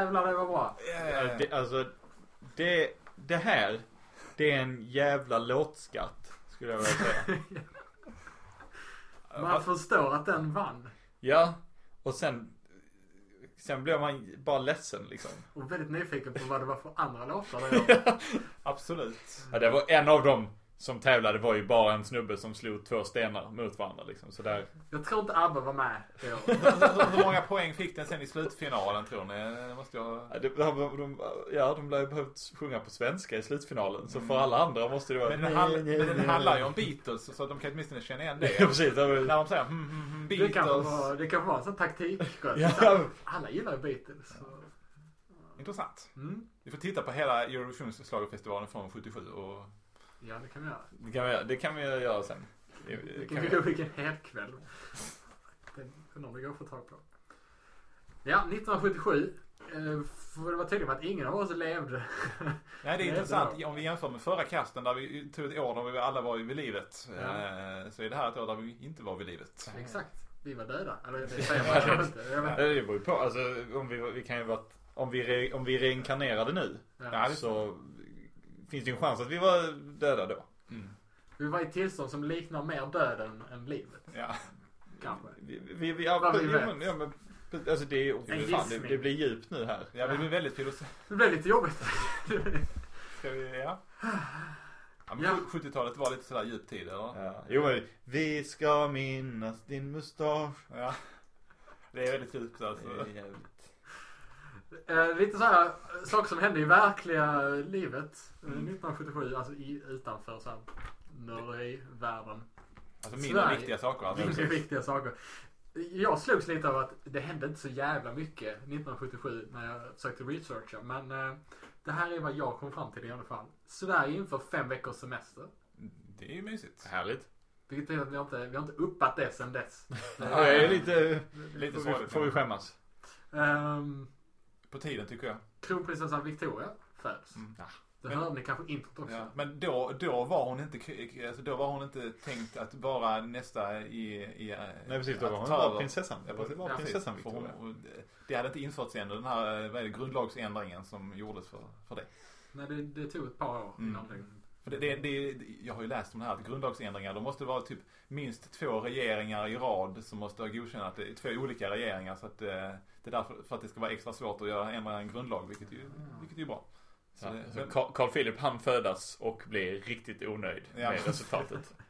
S8: Jävlar det var bra.
S5: Ja, det, alltså, det, det här, det är en jävla låtskatt. Skulle jag vilja säga.
S8: Man förstår att den vann.
S5: Ja, och sen, sen blir man bara ledsen liksom.
S8: Och väldigt nyfiken på vad det var för andra låtar
S7: Absolut.
S5: Ja, det var en av dem som tävlade var ju bara en snubbe som slog två stenar mot varandra liksom. Så där.
S8: Jag tror inte ABBA var med det.
S7: Hur många poäng fick den sen i slutfinalen tror ni? Det måste jag...
S5: Ja, de, de, de, ja, de lär ju behövt sjunga på svenska i slutfinalen. Så för alla andra måste det vara...
S7: Men den, handl- men den handlar ju om Beatles så de kan åtminstone känna igen det.
S5: Ja, precis. Det var.
S7: När de säger hmm, hmm,
S8: Det
S7: Beatles.
S8: kanske var, det kanske var en sån taktik.
S5: Ja.
S8: Alla gillar ju Beatles. Så.
S7: Intressant.
S8: Mm.
S7: Vi får titta på hela Eurovisions schlagerfestivalen från 77 och...
S8: Ja, det kan vi göra.
S5: Det kan vi, det kan vi göra sen. Det, det kan vi,
S8: vilken, vilken helkväll. Den undrar det går att få tag på. Ja, 1977. Eh, får det vara tydligt med att ingen av oss levde.
S7: Nej det är intressant om vi jämför med förra kasten där vi tog ett år där vi alla var vid livet.
S8: Ja.
S7: eh, Så är det här ett år där vi inte var vid livet.
S8: Exakt. Vi var döda. Eller det säger man inte. Jag vet-
S5: det beror ju på. Alltså, om vi, vi kan ju varit om vi, re, om vi reinkarnerade nu.
S6: Ja.
S5: så finns det ju en chans att vi var döda då.
S6: Vi var i ett tillstånd som liknar mer döden än livet.
S7: Ja.
S6: Kanske.
S5: Vi, vi, vi, ja,
S6: vi
S5: men, ja, men, alltså det, är, fan, det, det blir djupt nu här.
S7: Ja, det blir väldigt filosofiskt.
S6: Det blev lite jobbigt.
S7: Ska vi, ja. Ja,
S6: Ja.
S7: 70-talet var lite sådär djup tid, eller?
S5: Ja. Jo men, vi ska minnas din mustasch.
S7: Ja. Det är väldigt djupt alltså.
S5: Det är jävligt.
S6: Eh, lite så här eh, saker som hände i verkliga livet eh, 1977, alltså i, utanför så här nörderi-världen.
S7: Alltså mindre
S6: Sverige.
S7: viktiga saker. Alltså.
S6: Mindre viktiga saker. Jag slogs lite av att det hände inte så jävla mycket 1977 när jag försökte researcha. Men eh, det här är vad jag kom fram till i alla fall. Sverige inför fem veckors semester.
S7: Det är ju mysigt.
S5: Härligt.
S6: Vilket är att vi har inte, vi har inte uppat det sen dess.
S5: Ja, det är lite,
S7: Lite
S5: får, vi, får vi skämmas.
S6: Ehm,
S7: På tiden tycker jag.
S6: kronprinsessan Victoria föds.
S7: Mm.
S5: Ja.
S6: Det
S7: Men-
S6: hörde ni kanske introt också.
S7: Ja. Men då, då var hon inte, alltså då var hon inte tänkt att vara nästa i... i eh,
S5: Nej precis, då
S7: att
S5: var hon
S7: ta
S5: bara prinsessan. Det var
S6: Ja,
S5: prinsessan Victoria.
S7: hon, det hade inte införts ännu, den här vad är det, grundlagsändringen som gjordes för, för det.
S6: Nej, det, det tog ett par år
S7: Mm.
S6: innan det.
S7: För det, det, det, jag har ju läst om det här, att grundlagsändringar, då måste det vara typ minst två regeringar i rad som måste ha godkänt att det är två olika regeringar. Så att eh, det är därför för att det ska vara extra svårt att göra, ändra en grundlag, vilket ju, vilket är ju bra. Så
S5: Ja,
S7: det,
S5: så
S7: men-
S5: Carl, Carl Philip han födas och blir riktigt onöjd
S7: Ja.
S5: med resultatet.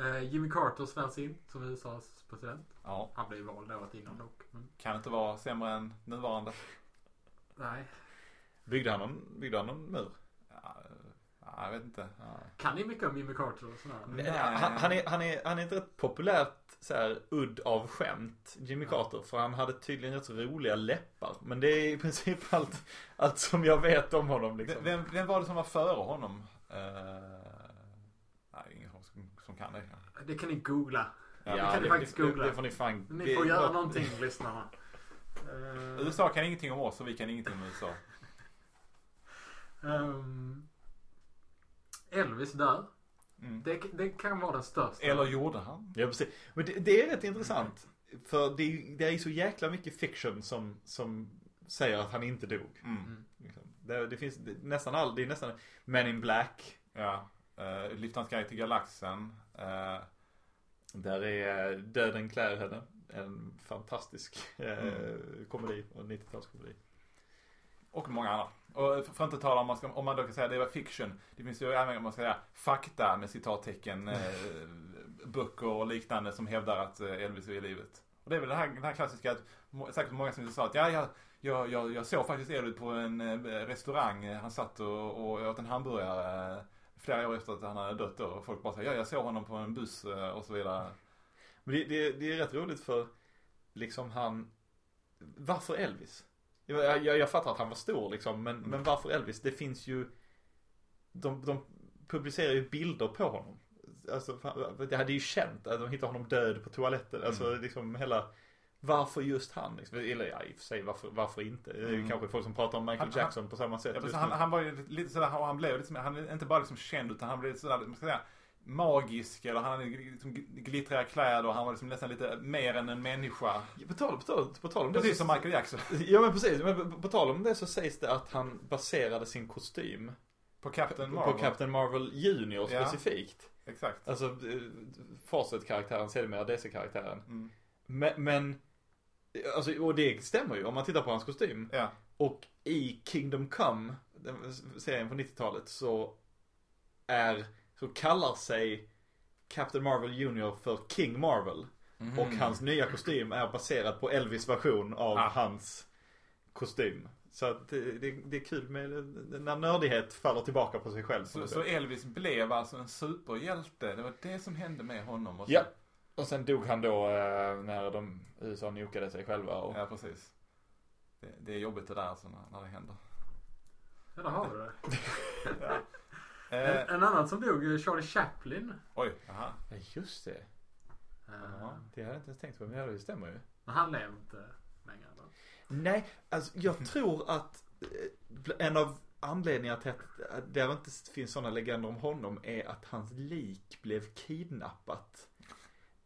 S6: Eh, Jimmy Carter svärs in som USAs president.
S7: ja,
S6: Han blev vald året innan dock. Men,
S7: kan inte vara sämre än nuvarande.
S6: nej.
S5: Byggde han någon, byggde han någon mur?
S7: Ja, ja, jag vet inte.
S6: Kan ni mycket om Jimmy Carter och sådär?
S7: Nej.
S5: Han, han, är, han, är, han är ett rätt populärt så här, udd av skämt, Jimmy Carter. För han hade tydligen rätt så roliga läppar. Men det är i princip allt, allt som jag vet om honom liksom.
S7: Vem, vem var det som var före honom? Uh, nej, ingen som, som kan det.
S6: Det kan ni googla.
S5: Ja,
S6: det kan ni
S5: det,
S6: faktiskt
S5: det,
S6: googla.
S5: det får ni fan...
S6: Ni får göra någonting lyssnarna. Eh,
S7: USA kan ingenting om oss och vi kan ingenting om USA.
S6: Ehm, Elvis dör.
S7: Mm.
S6: Det, det kan vara den största.
S7: Eller gjorde han?
S5: Ja, precis. Men det, det är rätt intressant. För det, är- det är ju så jäkla mycket fiction som, som säger att han inte dog.
S7: Mm.
S5: Liksom. Det, det finns det, nästan all, det är nästan Men in Black.
S7: Ja. Uh, Liftans guide till galaxen. Eh,
S5: Där är Döden klär henne. En fantastisk eh,
S7: Mm.
S5: komedi. Och 90-talskomedi
S7: och många andra. Och för att inte tala om man, ska, om man då kan säga det var fiction. Det finns ju även om man ska säga fakta med citattecken. Eh, böcker och liknande som hävdar att eh, Elvis är i livet. Och det är väl det här, den här klassiska att säkert många som sa att ja, jag, jag, jag, jag såg faktiskt Elvis på en eh, restaurang. Han satt och, och åt en hamburgare eh, flera år efter att han hade dött då. Och folk bara sa ja, jag såg honom på en buss och så vidare.
S5: Men det, det, det är rätt roligt för liksom han Varför Elvis? Jag, jag, jag fattar att han var stor liksom men, men varför Elvis? Det finns ju de, de publicerar ju bilder på honom. Alltså det hade ju känt att de hittade honom död på toaletten. Alltså liksom hela Varför just han? Liksom? Eller ja, i och för sig varför, varför inte? Det är ju
S7: Mm.
S5: kanske folk som pratar om Michael
S7: Han- han-
S5: Jackson på samma sätt
S7: Ja,
S5: just
S7: han, han var ju lite sådär, han blev lite, som- han är inte bara liksom känd utan han blev lite sådär, man ska säga, magisk eller han hade liksom glittriga kläder och han var liksom nästan lite mer än en människa.
S5: På tal, på tal, på tal om det
S7: Precis som Michael Jackson.
S5: Ja men precis, men på, på tal om det så sägs det att han baserade sin kostym
S7: På Captain Marvel.
S5: på Captain Marvel Junior
S7: Ja.
S5: specifikt.
S7: Exakt.
S5: Alltså eh, Fawcett-karaktären, sedermera DC-karaktären.
S7: Mm.
S5: Men, men alltså, och det stämmer ju om man tittar på hans kostym.
S7: Ja.
S5: Och i Kingdom Come, serien på 90-talet, så är, så kallar sig Captain Marvel Junior för King Marvel.
S7: Mhm.
S5: Och hans nya kostym är baserad på Elvis version av
S7: Ah.
S5: hans kostym. Så att det, det, det är kul med när nördighet faller tillbaka på sig själv.
S7: Så, så. Elvis blev alltså en superhjälte. Det var det som hände med honom. Och så,
S5: Ja. Och sen dog han då eh, när de USA njokade sig själva. Och,
S7: ja precis. Det, det är jobbigt det där alltså när, när det händer.
S6: Ja, där har vi det.
S7: Eh,
S6: En, en annan som dog, eh, Charlie Chaplin.
S7: oj, aha.
S5: Ja, just det.
S6: Eh,
S5: Ja, det hade jag inte ens tänkt på, men ja, det stämmer ju.
S6: Men han lever inte längre. Eller?
S5: Nej, alltså jag tror att eh, en av anledningarna till att det inte finns sådana legender om honom är att hans lik blev kidnappat.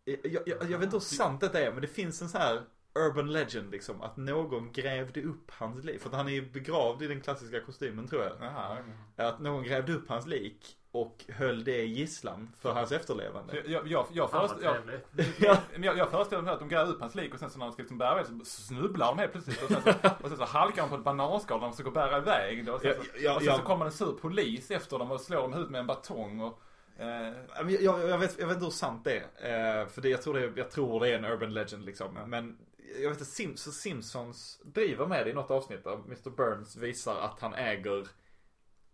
S5: Eh, Jag, jag, jag vet inte hur sant detta är, men det finns en så här urban legend liksom. Att någon grävde upp hans lik. För att han är ju begravd i den klassiska kostymen tror jag.
S7: Jaha.
S5: Att någon grävde upp hans lik och höll det i gisslan för hans efterlevande.
S7: Jag, jag, jag, föreställer, jag, men jag, jag föreställer mig att de gräver upp hans lik och sen så när de ska liksom bära iväg så snubblar de helt plötsligt och sen så, och sen så halkar de på ett bananskal när de försöker bära iväg det. Och sen, så,
S5: Ja,
S7: och sen så kommer en sur polis efter dem och slår dem huvudet med en batong och eh,
S5: Jag, jag, vet, jag vet inte hur sant det är. Eh, för det, jag, tror det jag tror det är en urban legend liksom. Men jag vet att Sim, så Simpsons driver med det i något avsnitt där Mr Burns visar att han äger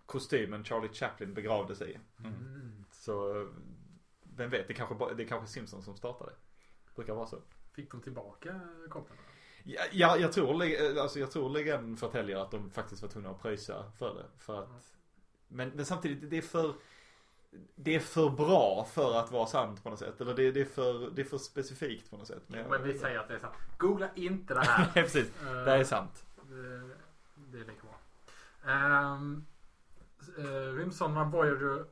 S5: kostymen Charlie Chaplin begravdes i.
S6: Mm.
S5: Så vem vet, det kanske, det är kanske Simpsons som startade. Brukar vara så.
S6: Fick de tillbaka koppen?
S5: Ja, ja jag tror, alltså jag tror legenden förtäljer att de faktiskt var tvungna att pröjsa för det. För att, men, men samtidigt, det är för det är för bra för att vara sant på något sätt. Eller det, det, är, för, det är för specifikt på något sätt. Men,
S6: Men vi säger att det är sant. Googla inte det här.
S5: Nej, precis.
S6: Eh,
S5: Det är sant.
S6: Det, det är lika bra. Um, uh, Rymdsonderna Voyager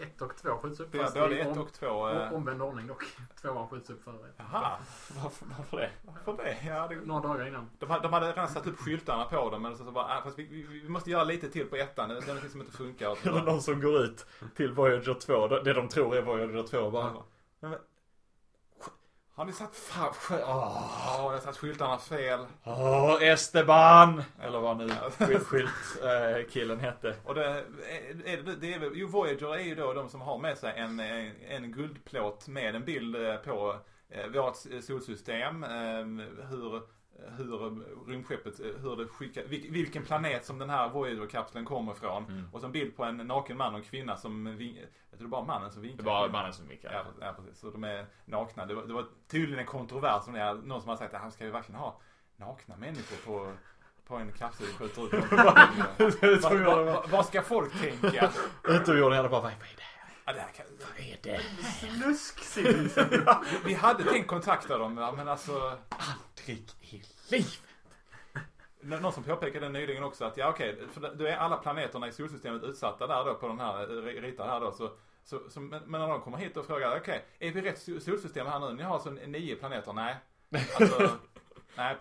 S6: 1 och 2 skjuts upp.
S7: det är
S6: fast
S7: både
S6: i
S7: ett
S6: om-
S7: och två. Eh,
S6: Omvänd ordning dock. Tvåan skjuts upp före.
S7: Jaha,
S5: Varför, varför det?
S7: varför det? Ja, det
S6: Några dagar innan.
S7: de, hade, de hade redan satt upp skyltarna på dem men så, så bara, ah, fast vi, vi, vi måste göra lite till på ettan. Det är någonting som inte funkar.
S5: Eller någon som går ut till Voyager 2, det de tror är Voyager 2 och bara
S7: har ni satt...
S5: Fan, skö- åh,
S7: Ja, jag har satt skyltarna fel.
S5: åh, Esteban! Eller vad nu skylt, skylt eh, hette.
S7: Och det, är, är det, det är väl, jo Voyager är ju då de som har med sig en, en, en guldplåt med en bild eh, på eh, vårt solsystem. Eh, hur, hur rymdskeppet, eh, hur det skickar, vil, vilken planet som den här Voyager-kapseln kommer ifrån.
S5: Mm.
S7: Och så en bild på en naken man och en kvinna som, vin, jag tror det var mannen som vinkar.
S5: Det var mannen som gick
S7: Ja, ja precis. Så de är nakna. Det var, det var tydligen en kontrovers om det. Någon som har sagt att han ska ju verkligen ha nakna människor på, på en kapsel och skjuter ut dem. Vad, ska folk tänka?
S5: Utomjordingarna bara, vad är det?
S7: Ja, det här kan,
S5: Vad är det?
S6: Sluskcivilisation.
S7: vi hade tänkt kontakta dem, ja, men alltså.
S5: Aldrig i livet.
S7: Nå- Någon som påpekade nyligen också att ja okej, för då är alla planeterna i solsystemet utsatta där då på den här, eh, ritade här då. Så, så, så, men men när de kommer hit och frågar, okej, är vi i rätt sol- solsystem här nu? Ni har alltså nio planeter? Nej. Alltså, nej.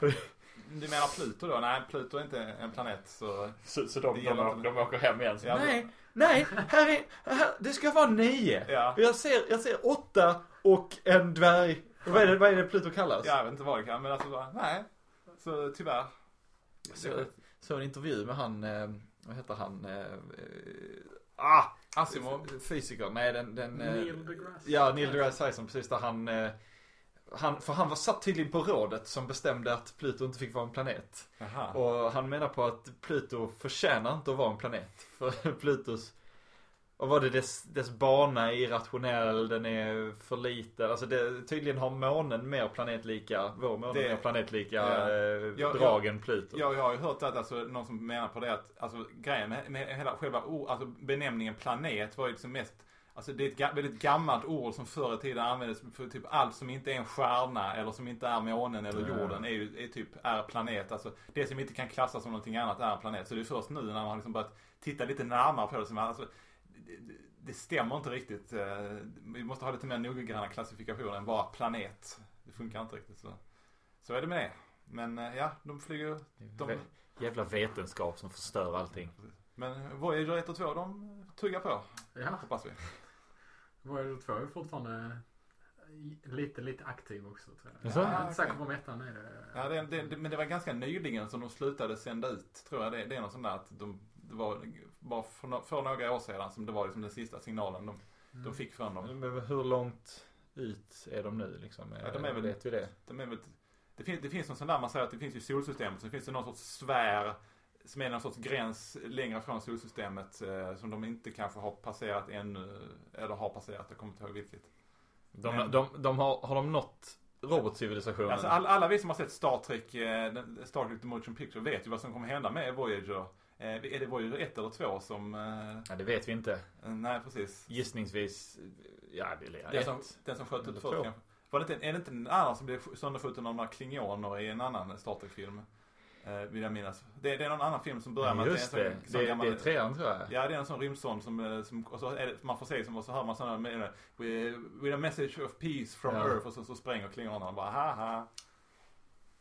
S7: Du menar Pluto då? Nej, Pluto är inte en planet så.
S5: Så, så de,
S7: Det
S5: de,
S7: gäller
S5: de,
S7: inte.
S5: åker hem igen. Så,
S7: Ja,
S5: nej, nej, här är, här, det ska vara nio.
S7: Ja.
S5: Jag ser, jag ser åtta och en dvärg. Vad är det, vad är det Pluto kallas?
S7: Ja, jag vet inte vad det kan, men alltså bara, nej. Så tyvärr.
S5: Så, så en intervju med han, eh, vad heter han? Eh, eh, ah!
S7: Asimov.
S5: Fysiker, nej den, den eh,
S6: Neil deGrasse.
S5: Ja, Neil deGrasse Tyson, precis där han, eh, han, för han var satt tydligen på rådet som bestämde att Pluto inte fick vara en planet.
S7: Jaha.
S5: Och han menar på att Pluto förtjänar inte att vara en planet. För Plutos, vad var det, dess, dess bana är irrationell, den är för liten. Alltså det, tydligen har månen mer planetlika, vår måne
S7: Det-
S5: mer planetlika
S7: Ja.
S5: eh,
S7: Ja,
S5: drag än Pluto.
S7: Jag, jag har ju hört att alltså, någon som menar på det att alltså, grejen med, med hela själva ord, alltså, benämningen planet var ju liksom mest Alltså det är ett ga- väldigt gammalt ord som förr i tiden användes för typ allt som inte är en stjärna eller som inte är månen eller jorden är ju är typ är planet. Alltså det som inte kan klassas som någonting annat är en planet. Så det är först nu när man har liksom börjat titta lite närmare på det som alltså, det, det, stämmer inte riktigt. Eh, Vi måste ha lite mer noggranna klassifikationer än bara planet. Det funkar inte riktigt så. Så är det med det. Men eh, ja, de flyger de,
S5: Jävla vetenskap som förstör allting.
S7: Men Voyager 1 och 2 de tuggar på,
S6: Ja,
S7: hoppas vi.
S6: Voyager 2 är fortfarande lite, lite aktiv också tror jag.
S5: Jaså?
S6: Jag är inte
S7: Ja,
S6: säker på om ettan är det.
S7: Ja, det, det, det, men det var ganska nyligen som de slutade sända ut, tror jag. Det, det är något sånt där att de, det var bara för, no- för några år sedan som det var liksom den sista signalen de,
S6: Mm.
S7: de fick från dem.
S5: Men hur långt ut är de nu liksom?
S7: Ja, de är väl-
S5: Vet vi det?
S7: De är väl, det, finns, det finns någon sån där, man säger att det finns ju solsystemet, så finns det någon sorts sfär som är någon sorts gräns längre från solsystemet eh, som de inte kanske har passerat ännu, eller har passerat, jag kommer inte ihåg vilket.
S5: De,
S7: Men-
S5: de, de har, har de nått robotcivilisationen?
S7: Alltså all, alla vi som har sett Star Trek, eh, Star Trek The Motion Picture vet ju vad som kommer hända med Voyager. Eh, är det Voyager 1 eller 2 som... Eh,
S5: Ja, det vet vi inte.
S7: eh, nej, precis.
S5: Gissningsvis, ja det är
S7: Den som, den som sköt ut först kanske. Var det inte, är det inte en annan som blev sönderskjuten av några klingoner i en annan Star Trek-film? Eh, vill jag minnas. Det, det är någon annan film som börjar med
S5: Just
S7: att det är en sån,
S5: det,
S7: sån gammal...
S5: det är trean tror jag.
S7: Ja, det är en sån rymdsond som, eh, som och så är det, man får se som, och så hör man sådana med, with, with a message of peace from
S5: Ja.
S7: Earth och så, så spränger klingonerna och bara haha.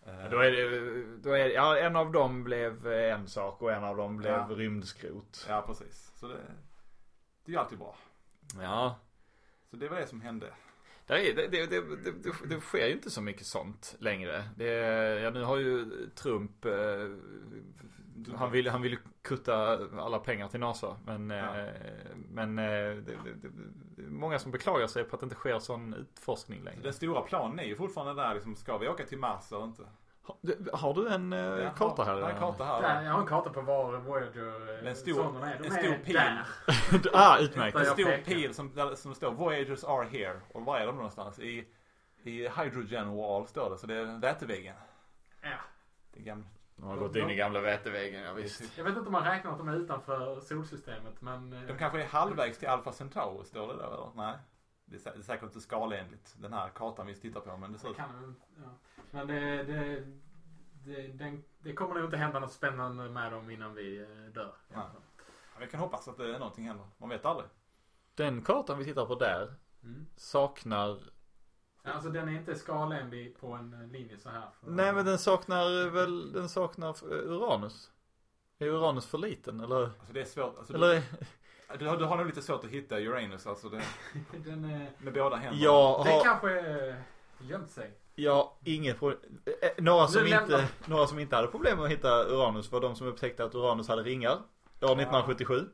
S7: Eh,
S5: Då är det, då är, ja, en av dem blev eh, en sak och en av dem blev
S7: Ja.
S5: rymdskrot.
S7: Ja, precis. Så det, det är ju alltid bra.
S5: Ja.
S7: Så det var det som hände.
S5: Det, det, det, det, det, sker ju inte så mycket sånt längre. Det, ja, nu har ju Trump, eh, han vill, han vill kutta alla pengar till NASA. Men,
S7: Ja.
S5: eh, men eh, det är många som beklagar sig på att det inte sker sån utforskning längre.
S7: Den stora planen är ju fortfarande där liksom, ska vi åka till Mars eller inte?
S5: Har, du- en eh, karta här?
S7: Jag har en karta här.
S6: Där, jag har en karta på var Voyager
S7: En stor-
S6: är. De
S7: en
S6: är
S7: stor pil.
S5: ah, utmärkt.
S7: En stor pil som, där, som står Voyagers are here. Och var är de någonstans? I, i Hydrogen Wall står det. Så det är väteväggen.
S6: Ja.
S7: Det är gamla.
S5: De har gått in i gamla väteväggen, ja, visst.
S6: Jag vet inte om man räknar att de är utanför solsystemet men... eh,
S7: De kanske är halvvägs till Alpha Centauri, står det där eller? Nej. Det är, säkert inte skalenligt, den här kartan vi tittar på. Men det ser ut
S6: kan ja. Men det, det, det, den, det kommer nog inte hända något spännande med dem innan vi eh, dör.
S7: Nej. Ja, Vi kan hoppas att det, är någonting händer. Man vet aldrig.
S5: Den kartan vi tittar på där
S6: Mm.
S5: saknar
S6: Ja, Alltså den är inte skalenlig på en eh, linje så här. För,
S5: Nej men den saknar väl, den saknar eh, Uranus. Är Uranus för liten eller?
S7: Alltså det är svårt. Alltså,
S5: Eller?
S7: du, du, har, du har nog lite svårt att hitta Uranus alltså. Det,
S6: den, är,
S7: med båda händerna.
S6: Den
S5: har,
S6: kanske eh, gömt sig.
S5: Jag inget problem. Eh, Några som,
S6: lämnar-
S5: inte, några som inte hade problem med att hitta Uranus var de som upptäckte att Uranus hade ringar. År 1977.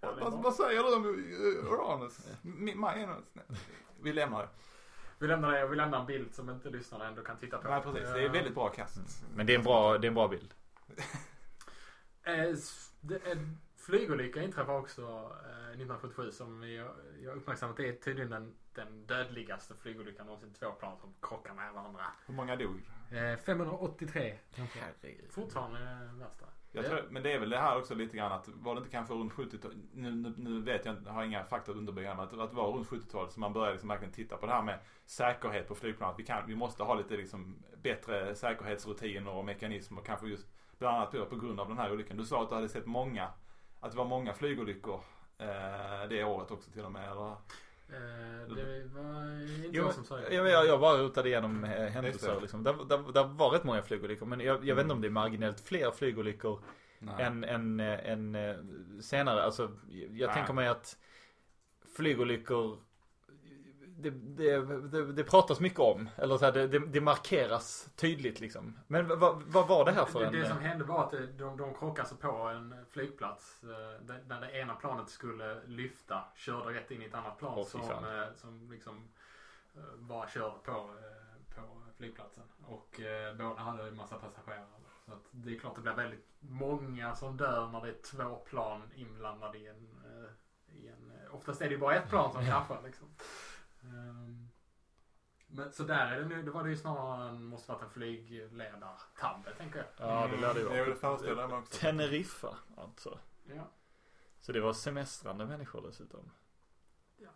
S7: Vad, vad säger du om uh, Uranus? Nej. Vi lämnar det.
S6: Vi lämnar det och vi lämnar en bild som inte lyssnarna ändå kan titta på.
S7: Nej precis, det är väldigt bra kast.
S5: Men det är en bra, det är en bra bild.
S6: Flygolycka inträffade också eh, 1977 som vi jag uppmärksammat. Det är tydligen den, den dödligaste flygolyckan någonsin. Två plan som krockar med varandra.
S7: Hur många dog?
S6: Eh, 583 kanske.
S5: Herregud.
S6: Fortfarande eh, värsta.
S7: Jag tror, men det är väl det här också lite grann att var det inte kanske runt 70-talet, nu, nu, nu vet jag inte, har inga fakta att underbygga men att, att det var runt 70-talet som man började liksom verkligen titta på det här med säkerhet på flygplan. Att vi, kan, vi måste ha lite liksom bättre säkerhetsrutiner och mekanismer kanske just bland annat på grund av den här olyckan. Du sa att du hade sett många, att det var många flygolyckor eh, det året också till och med eller?
S6: Eh, det var inte
S5: Jo,
S6: jag som sa det.
S5: jag, jag, jag bara rotade igenom händelser
S7: det.
S5: liksom. Där, där, där var rätt många flygolyckor. Men jag, jag vet inte om det är marginellt fler flygolyckor än, än, eh, än eh, senare. Alltså, jag
S7: Nej.
S5: tänker mig att flygolyckor det, det, det, pratas mycket om. Eller så här, det, det, markeras tydligt liksom. Men vad, vad var det här för
S6: det,
S5: en...
S6: det som
S5: eh,
S6: hände var att det- de, de krockade sig på en flygplats eh, där, där det ena planet skulle lyfta. Körde rätt in i ett annat plan
S5: fy
S6: som, eh, som liksom eh, bara körde på, eh, på flygplatsen. Och eh, båda hade en massa passagerare. Så att det är klart det blir väldigt många som dör när det är två plan inblandade i en, eh, i en eh, oftast är det ju bara ett plan som kraschar liksom. Ehm, men så där är det nu, det var det ju snarare en, måste varit en flygledartabbe tänker jag.
S5: Ja, det lär det ju
S7: Mm, Jag vill
S5: vara.
S7: föreställa mig också.
S5: Teneriffa, alltså.
S6: Ja.
S5: Så det var semestrande människor dessutom.
S6: Ja.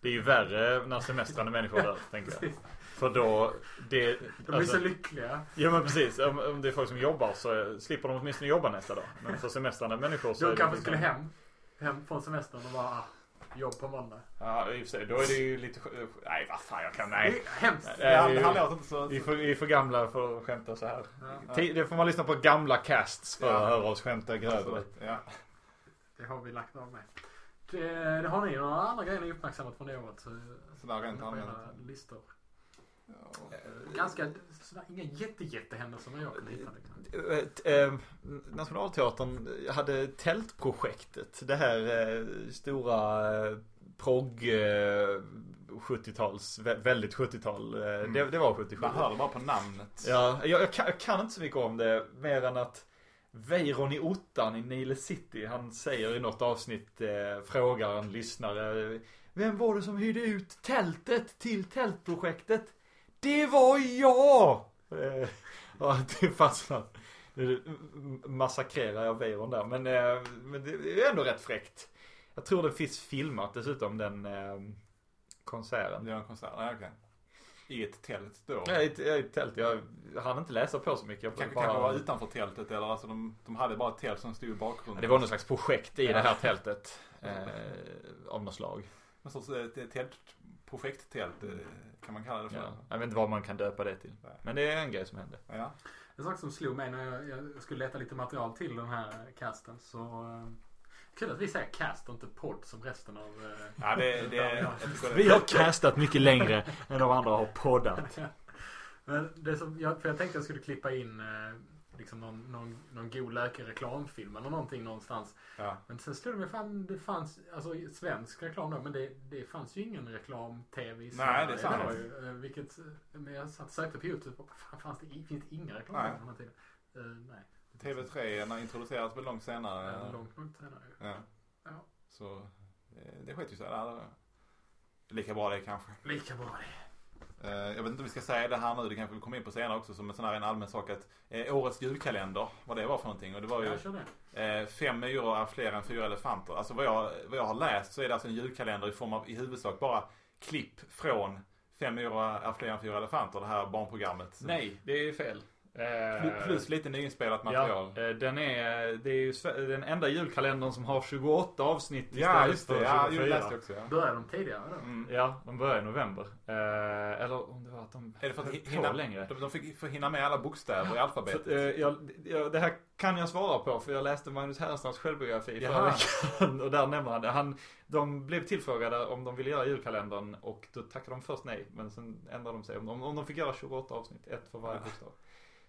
S5: Det är ju värre när semestrande människor dör, tänker jag.
S6: Precis.
S5: För då, det...
S6: De blir
S5: alltså-
S6: så lyckliga.
S5: Ja men precis, om, om det är folk som jobbar så slipper de åtminstone jobba nästa dag. Men för semestrande människor så
S6: De kanske
S5: liksom-
S6: skulle hem, hem från semestern och bara ah, jobb på måndag.
S5: Ja i och för sig, då är det ju lite... Nej vad fan jag kan,
S6: Det
S5: nej.
S6: är hemskt.
S5: Nej,
S7: Han, låter inte så...
S5: Vi är, för, vi är för gamla för att skämta så här.
S6: Ja,
S5: Det får man lyssna på gamla casts för
S7: Ja.
S5: att höra oss skämta grövre.
S7: Ja.
S6: det har vi lagt av med. Det, det har ni några andra grejer ni uppmärksammat från det året? Så,
S7: Sådär rent allmänt.
S6: listor.
S7: Ja.
S6: Ganska, sådär, inga jätte, jättehändelser när jag kunde hitta liksom.
S5: Eh, t- eh, Nationalteatern hade tältprojektet. Det här eh, stora eh, progg eh, 70-tals, vä- väldigt 70-tal. Eh, det, det var 77.
S7: Man hör det bara på namnet.
S5: Ja, jag, jag, kan, jag kan inte så mycket om det mer än att Weiron i ottan i Nile City, han säger i något avsnitt, eh, frågar en lyssnare Vem var det som hyrde ut tältet till tältprojektet? Det var jag! Eh, ja, det fastnar. Nu massakrerar jag Weiron där, men, eh, men det är ändå rätt fräckt. Jag tror det finns filmat dessutom den eh, konserten.
S7: Det är en konsert. Nej, okej. I ett tält då.
S5: Är i ett- i ett tält. Jag hann inte läsa på så mycket. Jag
S7: Kanske,
S5: bara-
S7: kanske var utanför tältet eller alltså de, de hade bara ett tält som stod i bakgrunden.
S5: Ja, Det var någon slags projekt i
S7: Ja.
S5: det här tältet. Eh, av något slag.
S7: Någon sorts eh, t- projekttält eh, kan man kalla det för.
S5: Ja. Jag vet inte vad man kan döpa det till. Men det är en grej som hände.
S7: Ja.
S6: En sak som slog mig när jag, jag skulle leta lite material till den här casten så... eh, Kul att vi säger cast och inte podd som resten av... eh,
S7: Ja, det, det,
S5: Vi har castat mycket längre än de andra har poddat.
S6: Men det som, jag, för jag tänkte jag skulle klippa in liksom någon, någon, någon god läkare reklamfilm eller någonting någonstans.
S7: Ja.
S6: Men sen slog det mig fan, det fanns, alltså svensk reklam då, men det, det fanns ju ingen reklam-tv i
S7: Nej, det är sant.
S6: ju, eh, Vilket, eh, men jag satt och sökte på YouTube och fan, fanns det, finns det inga reklam
S7: Nej.
S6: på den här tiden? Eh, nej.
S7: TV3 när introducerades väl långt senare.
S6: Eh, långt, långt senare.
S7: Ja.
S6: Ja.
S7: Så det skett ju så. här. Lika bra det kanske.
S6: Lika bra det.
S7: Eh, Jag vet inte om vi ska säga det här nu, det kanske vi kommer in på senare också som en sån här en allmän sak att eh, årets julkalender, vad det var för någonting. Och det var ju eh, fem myror är fler än fyra elefanter. Alltså vad jag, vad jag har läst så är det alltså en julkalender i form av i huvudsak bara klipp från Fem myror är fler än fyra elefanter, det här barnprogrammet.
S5: Nej, det är fel. Eh,
S7: Pl- Plus lite nyinspelat material.
S5: Ja, eh, den är, det är ju Sve- den enda julkalendern som har 28 avsnitt
S7: Ja,
S5: istället
S7: just det.
S5: för
S7: Ja,
S5: 24.
S7: det läste jag också. Ja.
S6: Började de tidigare då?
S7: Mm.
S5: Ja, de börjar i november. Eh, eller om det var att de
S7: Är det för att
S5: höll på
S7: hinna,
S5: längre.
S7: de, de fick få hinna med alla bokstäver i
S5: Så,
S7: alfabetet?
S5: att, eh, jag, jag, det här kan jag svara på för jag läste Magnus Härenstamms självbiografi förra
S7: Jaha.
S5: veckan. Och där nämner han det. Han, de blev tillfrågade om de ville göra julkalendern och då tackade de först nej. Men sen ändrade de sig. Om de, om de fick göra 28 avsnitt, ett för varje
S7: Ja.
S5: bokstav.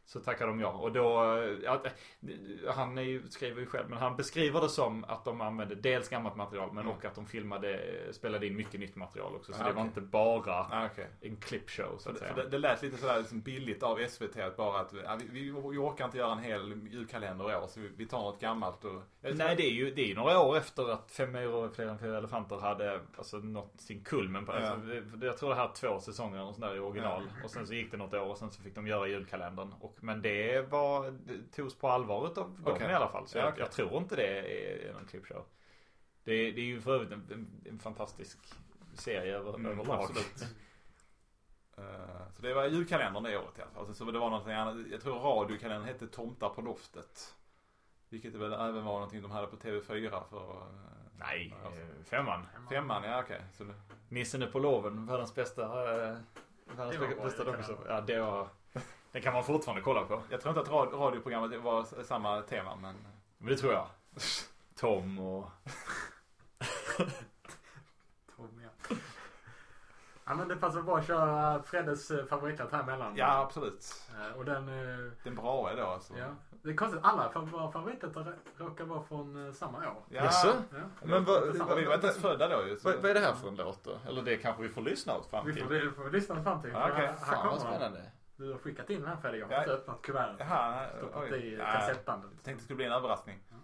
S5: Så tackade de ja. Och då, eh, ja, eh, han är ju, skriver ju själv, men han beskriver det som att de använde dels gammalt material men
S7: Mm.
S5: och att de filmade, eh, spelade in mycket nytt material också. Så
S7: Ja,
S5: det var
S7: okej.
S5: inte bara
S7: Ah, okej.
S5: en clipshow så
S7: För,
S5: att
S7: för
S5: säga.
S7: det, det lät lite sådär liksom billigt av SVT att bara att ja, vi, vi, vi orkar inte göra en hel julkalender i år så vi, vi tar något gammalt och...
S5: Nej det är ju det är ju några år efter att Fem myror och fler än fyra elefanter hade alltså, nått sin kulmen. På,
S7: Ja.
S5: alltså, jag tror det här är två säsonger och sådär i original. Och sen så gick det något år och sen så fick de göra julkalendern. Och, men det var, det togs på allvar utav dem
S7: Okej.
S5: i alla fall. Så
S7: Ja,
S5: jag,
S7: okej.
S5: jag tror inte det är någon clipshow. Det, det är ju för övrigt en, en, en fantastisk serie över,
S7: Mm,
S5: överlag.
S7: absolut. Eh, så det var julkalendern det året i alla fall. Sen så det var någonting annat. Jag tror radiokalendern hette Tomtar på loftet. Vilket väl även var någonting de hade på TV4 för... eh,
S5: Nej,
S7: alltså.
S5: eh, femman.
S7: Femman, ja okej. Det,
S5: Nissen är på loven, världens bästa, världens
S6: Det
S5: bästa dokusåpa. Ja det var, den kan man fortfarande kolla på.
S7: jag tror inte att rad, radioprogrammet var samma tema men...
S5: Men det tror jag. Tom och...
S6: Tom, ja. ja men det passar bra att köra Freddes eh, favoritlåt här emellan.
S7: Ja absolut.
S6: Eh, Och den... eh,
S7: Den bra är då alltså.
S6: Ja. Det är konstigt, alla våra favoritlåtar råkar vara från samma år.
S7: Ja.
S5: Jaså?
S6: Ja.
S5: Men.
S7: Och vi var inte ens födda då ju.
S5: Vad, vad är det här för en låt då? Eller det kanske vi får lyssna åt fram
S6: Vi
S5: till.
S6: får, det får vi lyssna fram till.
S7: Ja.
S6: Här- här
S5: Fan vad
S6: kommer den. Du har skickat in den här Fredrik. Jag har
S7: Ja.
S6: inte öppnat kuvertet.
S7: Jaha,
S6: Stoppat
S7: oj.
S6: i
S7: Ja,
S6: kassettbandet.
S7: Jag tänkte det skulle bli en överraskning.
S9: Varning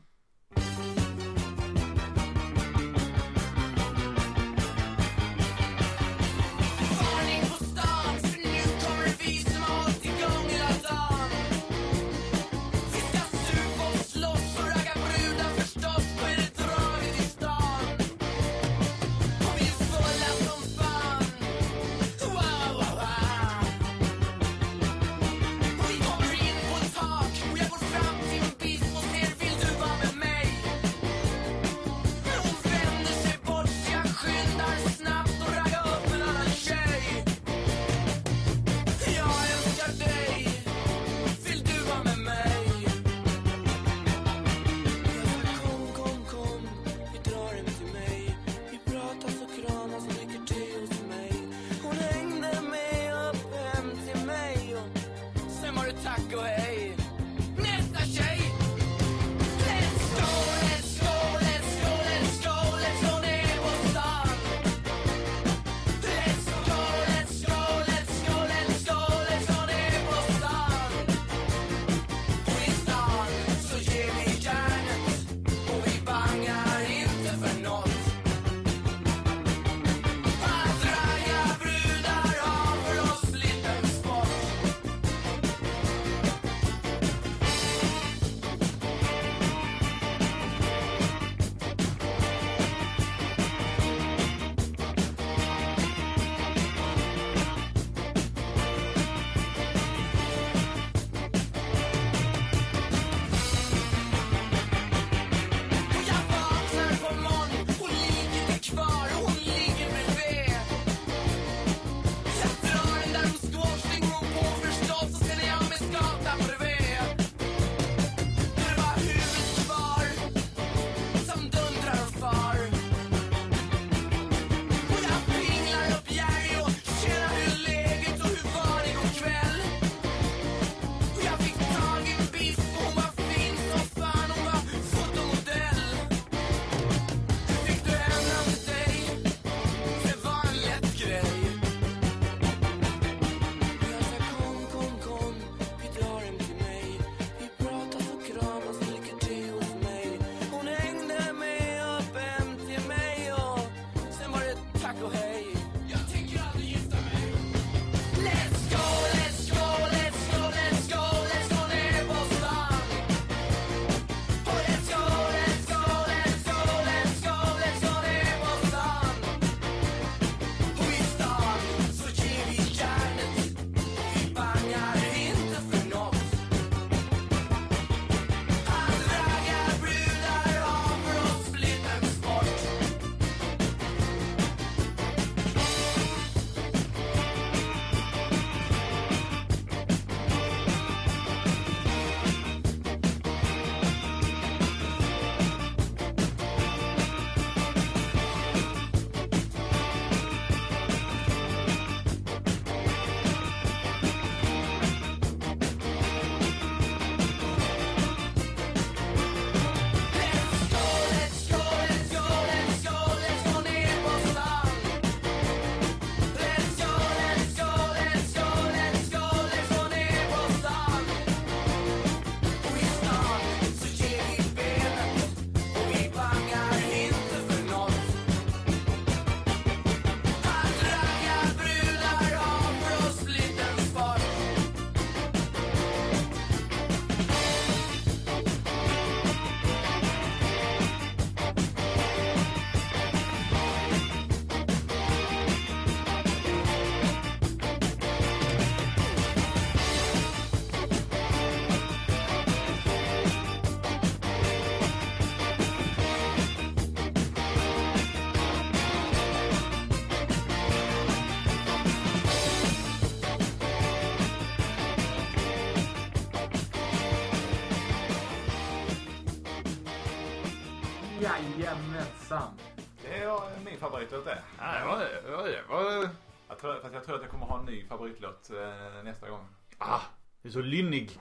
S7: favoritlåt eh, nästa gång.
S5: Ah, det är så lynnig.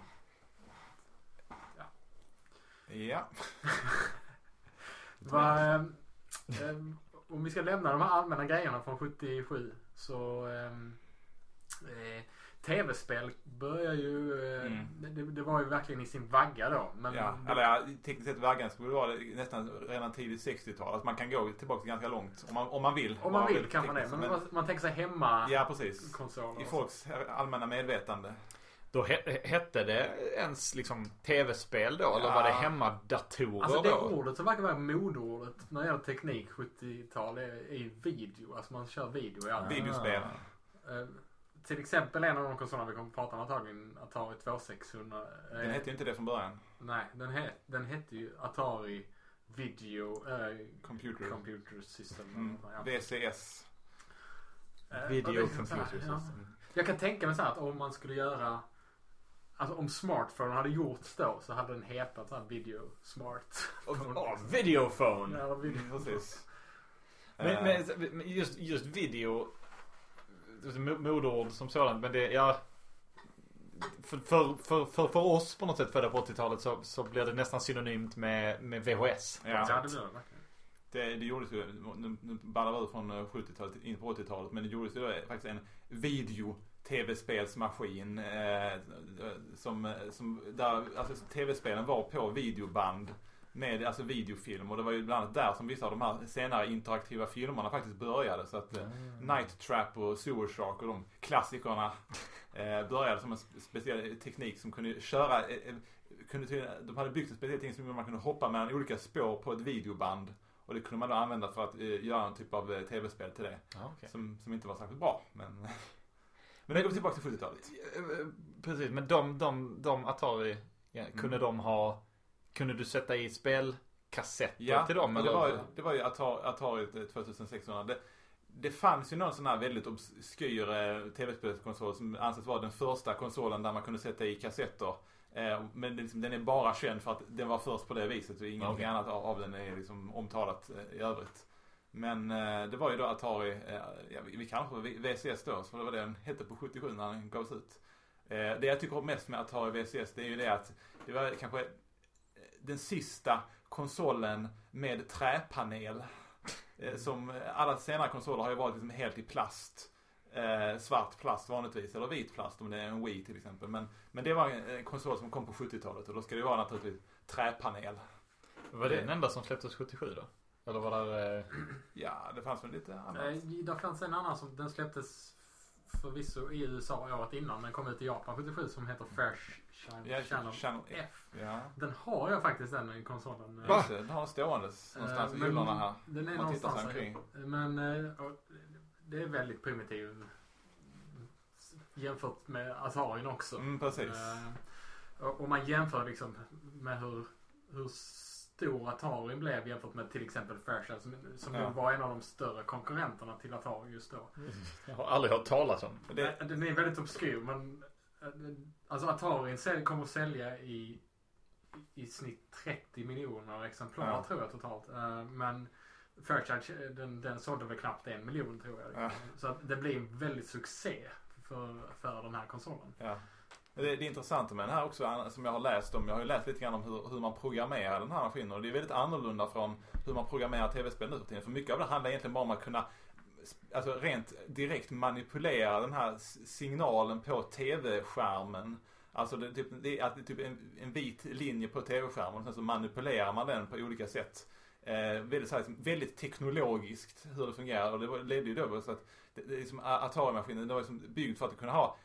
S7: Ja.
S6: Va, ehm, ehm, om vi ska lämna de här allmänna grejerna från 77 så ehm, eh, Tv-spel börjar ju, eh,
S7: Mm.
S6: det, det var ju verkligen i sin vagga då. Men
S7: Ja, eller ja, tekniskt sett vaggan skulle vara det nästan redan tidigt 60-tal. Alltså man kan gå tillbaka ganska långt om man, om man vill.
S6: om man vill kan man det.
S7: tekniskt,
S6: Men, man, tänker sig hemma
S7: Ja, precis. I folks allmänna medvetande.
S5: Då he- hette det ens liksom tv-spel då? Eller
S7: Ja.
S5: var det hemmadatorer
S6: Alltså det
S5: då?
S6: ordet som verkar vara modeordet när det gäller teknik 70-tal är, är video. Alltså man kör video i allt.
S7: Videospel.
S6: Eh, till exempel en av de konsolerna vi kommer att prata om antagligen Atari 2600. eh,
S7: Den hette ju inte det från början.
S6: Nej, den, het, den hette ju Atari Video eh,
S7: Computer.
S6: Computer System.
S7: Mm.
S6: Ja.
S7: VCS.
S6: Eh,
S5: Video computer
S6: ja.
S5: system.
S6: Jag kan tänka mig så här att om man skulle göra Alltså om smartphone hade gjorts då så hade den hetat så här video smart.
S5: Oh, videophone!
S6: Ja, video.
S7: Precis.
S5: Men,
S7: Eh,
S5: men men just, just video, modeord som sådant, men det, ja. För, för, för, för, för oss på något sätt födda på 80-talet så, så blir det nästan synonymt med, med VHS.
S7: Ja.
S6: Ja, det blir det.
S7: Det, det gjordes ju, nu, nu ballar vi ur från eh, 70-talet in på 80-talet, men det gjordes ju då faktiskt en video tv-spelsmaskin eh, som, eh, som där alltså tv-spelen var på videoband med alltså videofilm och det var ju bland annat där som vissa av de här senare interaktiva filmerna faktiskt började så att eh, Night Trap och Sewer Shark och de klassikerna eh, började som en spe- speciell teknik som kunde köra eh, eh, kunde de hade byggt en speciell teknik som man kunde hoppa mellan olika spår på ett videoband och det kunde man då använda för att eh, göra en typ av eh, tv-spel till det.
S5: Ja, okej.
S7: Som, som inte var särskilt bra. Men, men det går tillbaka till 70-talet.
S5: Eh, Precis, men de, de, de Atari, ja, kunde
S7: Mm.
S5: de ha, kunde du sätta i spelkassetter
S7: Ja,
S5: till dem?
S7: och det var, det var ju Atari, Atari 2600. Det, det fanns ju någon sån här väldigt obskyr eh, tv-spelskonsol som anses vara den första konsolen där man kunde sätta i kassetter. Eh, men liksom, den är bara känd för att den var först på det viset och ingenting
S5: Okej.
S7: annat av, av den är liksom omtalat eh, i övrigt. Men det var ju då Atari, ja, vi, kanske VCS då, för det var det den hette på 77 när den gavs ut. Det jag tycker mest med Atari VCS det är ju det att det var kanske den sista konsolen med träpanel. Eh, Som alla senare konsoler har ju varit liksom helt i plast. Eh, svart plast vanligtvis, eller vit plast om det är en Wii till exempel. Men, men det var en konsol som kom på 70-talet och då ska det vara naturligtvis träpanel.
S5: Var det den enda som släpptes 77 då? Eller var det... Eh...
S7: Ja, det fanns väl lite annat.
S6: Eh, där fanns en annan som den släpptes förvisso i USA året innan. Den kom ut i Japan 77 som heter Fresh Channel,
S7: Ja,
S6: Channel
S7: Channel
S6: F.
S7: Ja.
S6: Den har jag faktiskt den i konsolen.
S7: Va? Den har ståendes någonstans i
S6: Eh, men
S7: hyllorna här.
S6: Den är
S7: man
S6: någonstans
S7: omkring.
S6: Men och det är väldigt primitiv jämfört med Atarin också.
S7: Mm, precis.
S6: Eh, och man jämför liksom med hur, hur stor Atari blev jämfört med till exempel Fairchild som, som
S7: Ja.
S6: var en av de större konkurrenterna till Atari just då.
S5: Jag har aldrig hört talas om.
S7: Det,
S6: den är väldigt obskyr men eh, alltså Atari säl- kommer att sälja i, i snitt 30 miljoner exemplar
S7: Ja.
S6: tror jag totalt. Eh, Men Fairchild den, den sålde väl knappt en miljon tror jag.
S7: Ja.
S6: Så att det blir en väldigt succé för, för den här konsolen.
S7: Ja. Det, det är med den här också som jag har läst om. Jag har ju läst lite grann om hur, hur man programmerar den här maskinen. Och det är väldigt annorlunda från hur man programmerar tv-spel nu för tiden. För mycket av det handlar egentligen bara om att kunna Alltså rent direkt manipulera den här signalen på tv-skärmen. Alltså det, typ, det är det är typ en, en vit linje på tv-skärmen och sen så manipulerar man den på olika sätt. Eh, väldigt, så här, liksom, väldigt teknologiskt hur det fungerar och det ledde ju då så att det, det liksom, som Atari-maskinen, det var liksom byggd för att kunna ha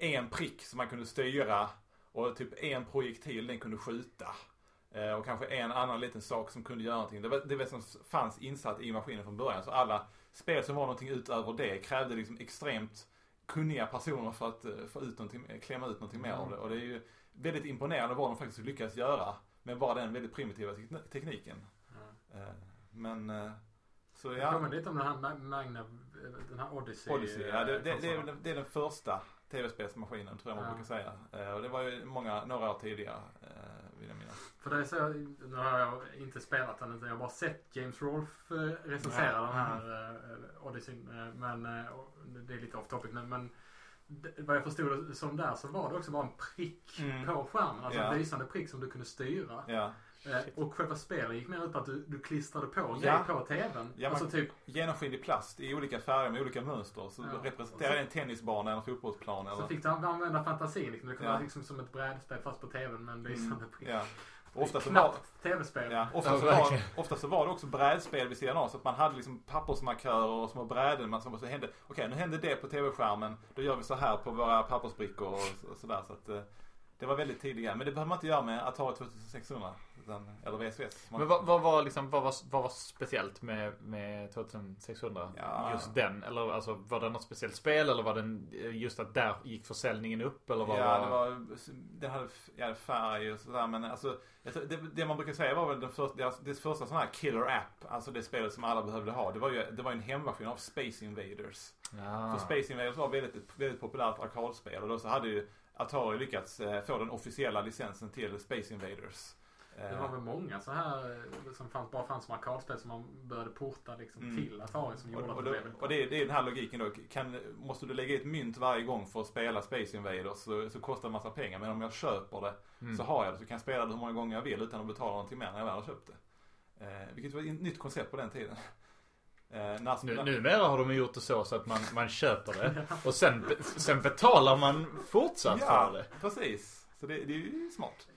S7: en prick som man kunde styra och typ en projektil den kunde skjuta. Eh, och kanske en annan liten sak som kunde göra någonting. Det var det var som fanns insatt i maskinen från början. Så alla spel som var någonting utöver det krävde liksom extremt kunniga personer för att eh, få ut någonting, klämma ut någonting mer av det. Och det är ju väldigt imponerande vad de faktiskt lyckas göra med bara den väldigt primitiva tekn- tekniken. Eh, Men, eh, så
S6: Det
S7: ja.
S6: kommer lite om den här Ma- Magna, den här Odyssey.
S7: Odyssey, ja, det, det, det, är, det är den första tv-spelsmaskinen tror jag man
S6: Ja.
S7: brukar säga. Eh, och det var ju många, några år tidigare eh, vill jag minnas.
S6: För det är så, nu har jag inte spelat den utan jag har bara sett James Rolfe eh, recensera
S7: Ja.
S6: den här eh, Odysseyn. Eh, men det är lite off topic nu men vad jag förstod som där så var det också bara en prick
S7: Mm.
S6: på skärmen. Alltså
S7: Ja.
S6: en lysande prick som du kunde styra.
S7: Ja.
S6: Eh, och själva spelen gick mer ut på att du, du klistrade på
S7: Ja.
S6: grejer på tvn.
S7: Ja,
S6: alltså typ,
S7: Genomskinlig plast i olika färger med olika mönster. Så
S6: Ja.
S7: representerar det en tennisbana eller en fotbollsplan eller...
S6: så fick du använda fantasin. Liksom. Det kunde
S7: Ja.
S6: vara liksom som ett brädspel fast på tvn med en lysande
S7: Mm,
S6: prick.
S7: ja. Och ofta så var,
S6: Knappt tv-spel.
S7: ja, ofta,
S5: Ja,
S7: så var, ofta så var det också brädspel vid sidan av. Så att man hade liksom pappersmarkörer och små bräden. Man som så hände, okej nu hände det på tv-skärmen. Då gör vi så här på våra pappersbrickor och, och sådär. Så att, eh, det var väldigt tidigare. Men det behöver man inte göra med Atari 2600. Utan, eller. Man,
S5: Men vad, vad var liksom, vad var, vad var speciellt med, med 2600?
S7: Ja.
S5: Just den? Eller alltså var det något speciellt spel? Eller var det just att där gick försäljningen upp? Eller vad
S7: Ja,
S5: var...
S7: det var, det hade ja, färg och sådär men alltså det, det man brukar säga var väl den första, deras, det första sån här killer app, alltså det spelet som alla behövde ha. Det var ju, det var en hemversion av Space Invaders.
S5: Ja.
S7: För Space Invaders var väldigt, väldigt populärt arkadspel och då så hade ju Atari lyckats eh, få den officiella licensen till Space Invaders.
S6: Det var väl många så här eh, som fanns, bara fanns som arkadspel som man började porta liksom
S7: Mm.
S6: till Atari som gjorde
S7: och,
S6: att
S7: och,
S6: det blev
S7: och det, är- det är den här logiken då. Kan, måste du lägga ett mynt varje gång för att spela Space Invaders så, så kostar det en massa pengar. Men om jag köper det
S5: Mm.
S7: så har jag det så kan jag spela det hur många gånger jag vill utan att betala någonting mer när jag väl har köpt det. Eh, vilket var ett nytt koncept på den tiden. Eh, när,
S5: Nu,
S7: när-
S5: numera har de gjort det så, så att man, man köper det och sen, sen betalar man fortsatt
S7: ja,
S5: för det.
S7: precis. Så det, det är ju smart.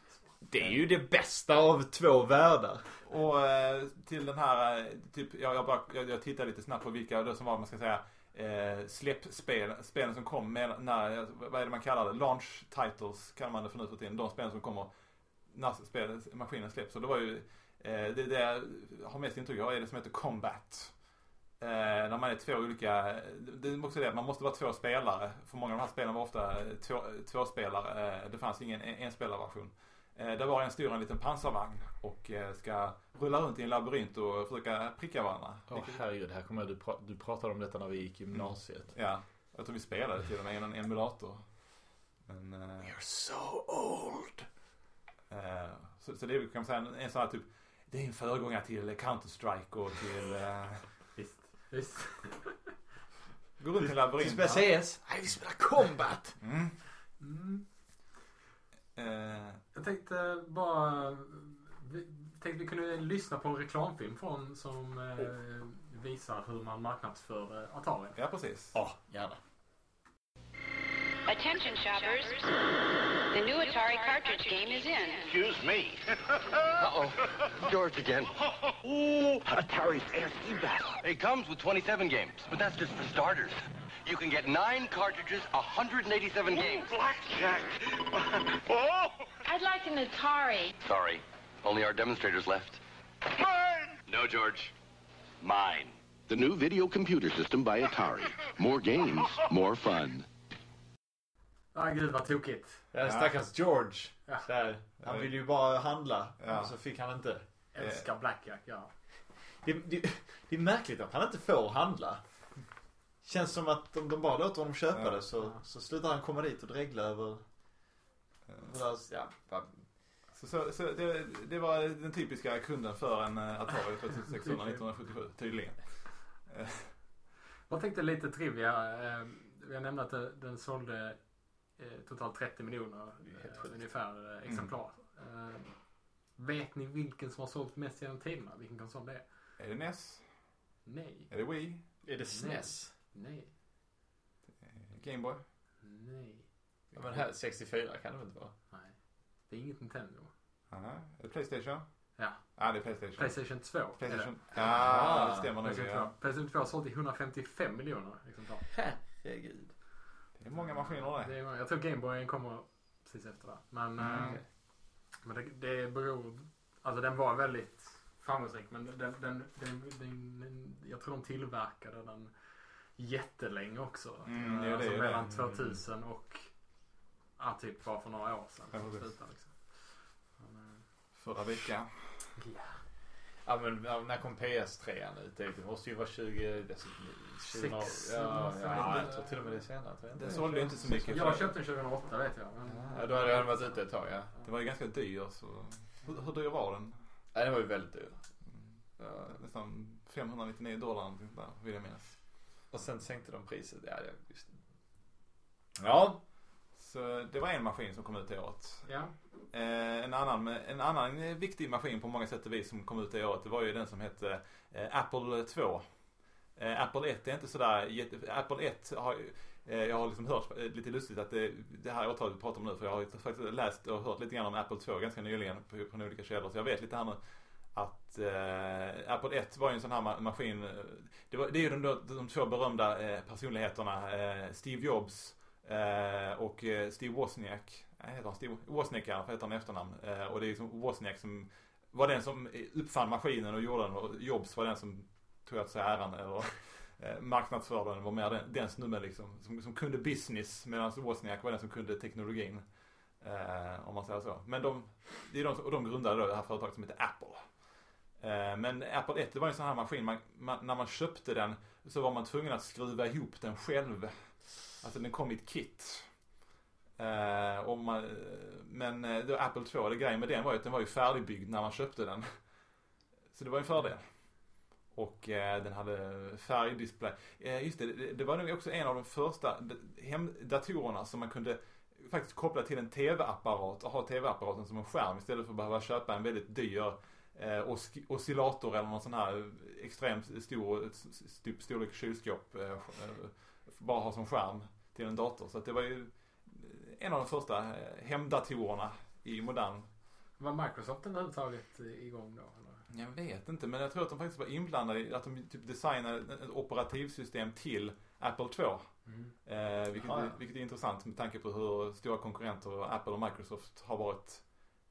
S5: Det är ju det bästa av två världar.
S7: Och eh, till den här, eh, typ, jag, jag, bara, jag, jag tittade lite snabbt på vilka det som var, man ska säga, eh, släppspel, spelen som kom med, när, eh, vad är det man kallar det? Launch titles kallar man det för nu för tiden. De spelen som kommer när spel, maskinen släpps. Och det var ju, eh, det, det jag har mest intryck av är det som heter Combat. Eh, när man är två olika, det är också det, man måste vara två spelare. För många av de här spelen var ofta två, två spelare. Eh, det fanns ingen en, enspelarversion. Eh, där var en styr en liten pansarvagn och eh, ska rulla runt i en labyrint och försöka pricka varandra.
S5: Åh herregud, här kommer jag, du, pra, du pratade om detta när vi gick i gymnasiet.
S7: Ja, jag tror vi spelade till och med i en emulator. Men, eh,
S5: You're so old.
S7: eh, så, så det är kan man säga en, en sån här typ, det är en föregångare till Counter-Strike och till, eh,
S6: Visst, visst.
S7: gå runt i en
S5: Du
S7: labyrint.
S5: spelar CS? Nej, vi spelar Combat.
S7: Mm.
S6: Mm.
S7: Eh,
S6: Jag tänkte bara... Vi, tänkte vi kunde lyssna på en reklamfilm från som eh, visar hur man marknadsför eh, Atari.
S7: ja, precis.
S5: Ja, gärna.
S10: Attention shoppers. The new Atari cartridge game is in.
S11: Excuse me. Uh-oh. George again. Ooh, Atari's ASC battle. It comes with 27 games, but that's just for starters. You can get nine cartridges, 187 games. Blackjack. oh!
S10: I'd like an Atari.
S11: Sorry, only our demonstrators left.
S12: Mine!
S11: No, George. Mine.
S13: The new video computer system by Atari. More games, more fun.
S6: Ah, gud vad tokigt.
S5: Ja, stackars George.
S6: Ja.
S5: Så här, han ville ju bara handla.
S7: Ja.
S5: Och så fick han inte.
S6: Älskar Blackjack, ja.
S5: Det, det, det är märkligt att han inte får handla. Känns som att om de bara låter honom köpa
S7: Ja.
S5: det så, så slutar han komma dit och dregla över... ja, bara-
S7: Så, så, så det, det var den typiska kunden för en eh, Atari 2600 1977, tydligen.
S6: Jag tänkte lite trivia. Eh, jag nämnde att det- den sålde eh, totalt 30 miljoner ungefär eh, exemplar. Eh, vet ni vilken som har sålt mest genom tiderna? Vilken konsol det är?
S7: Är det NES?
S6: Nej.
S7: Är det Wii?
S5: Är det SNES?
S6: Nej.
S7: Gameboy?
S6: Nej.
S5: Ja, men här 64 kan det väl inte vara?
S6: Nej. Det är inget Nintendo.
S7: Aha. Är det Playstation?
S6: Ja.
S7: Ja, det är Playstation.
S6: Playstation 2. är det.
S7: Playstation. Ja, det stämmer nog.
S6: Playstation 2.
S7: Ja.
S6: Playstation 2 har sålt i 155 miljoner exemplar.
S5: Herregud.
S7: Det är många maskiner det.
S6: Det är, jag tror Gameboyen kommer precis efter det. Men,
S7: Mm.
S6: eh, men det, det beror... Alltså den var väldigt framgångsrik men den, den, den, den, den, jag tror de tillverkade den jättelänge också.
S7: Mm, det är
S6: alltså
S7: det,
S6: mellan
S7: det.
S6: 2000 och ja, typ bara för några år sedan.
S7: Ja,
S6: slutade, liksom. Men, eh,
S7: Förra veckan.
S6: ja.
S5: Ja men ja, när kom PS3 ut? Det måste ju vara 20... Det, 20
S6: Sex,
S5: ja, ja,
S6: så.
S5: jag tror till och med det är senare. tror jag
S7: Den sålde ju inte så mycket.
S6: Jag köpte den 2008 vet jag. Men...
S5: Ja, då hade den varit ute ett tag ja.
S7: Det var ju ganska dyr så. Hur, hur dyr var den?
S5: Nej, den var ju väldigt dyr. Ja,
S7: Nästan 599 dollar någonting sånt där vill jag minnas.
S5: Och sen sänkte de priset. Ja, det, just. Ja.
S7: Så det var en maskin som kom ut i året.
S6: Ja.
S7: Eh, en, annan, en annan eh, viktig maskin på många sätt och vis som kom ut i året det var ju den som hette eh, Apple 2. Eh, Apple 1 är inte sådär Apple 1 har ju- eh, jag har liksom hört eh, lite lustigt att det, det här årtalet vi pratar om nu för jag har ju faktiskt läst och hört lite grann om Apple 2 ganska nyligen på, från olika källor så jag vet lite här nu att eh, Apple 1 var ju en sån här ma- maskin. Det, var, det är ju de, de, två berömda eh, personligheterna eh, Steve Jobs eh, och eh, Steve Wozniak. Nej, heter han Steve Wozniak ja, heter han i efternamn. Eh, och det är liksom Wozniak som var den som eh, uppfann maskinen och gjorde den och Jobs var den som tog åt sig äran eller eh, marknadsförde den. Var mer den, den snubben liksom. Som, som kunde business medan Wozniak var den som kunde teknologin. Eh, om man säger så. Men de, det är de, och de grundade då det här företaget som heter Apple. Eh, men Apple 1 det var en sån här maskin, man, man, när man köpte den så var man tvungen att skruva ihop den själv. Alltså den kom i ett kit. Eh, och man, eh, men eh, då Apple 2, det grejen med den var ju att den var ju färdigbyggd när man köpte den. Så det var en fördel. Och eh, den hade färgdisplay. Eh, just det, det, det var nog också en av de första datorerna som man kunde faktiskt koppla till en tv-apparat och ha tv-apparaten som en skärm istället för att behöva köpa en väldigt dyr eh, os- oscillator eller någon sån här extremt stor, typ storlek kylskåp. Eh, eh, bara ha som skärm till en dator. Så att det var ju en av de första eh, hemdatorerna i modern
S6: Var Microsoft överhuvudtaget igång då? Eller?
S7: jag vet inte, men jag tror att de faktiskt var inblandade i att de typ designade ett operativsystem till Apple 2.
S6: Mm.
S7: Eh, vilket,
S5: ja.
S7: vilket är intressant med tanke på hur stora konkurrenter Apple och Microsoft har varit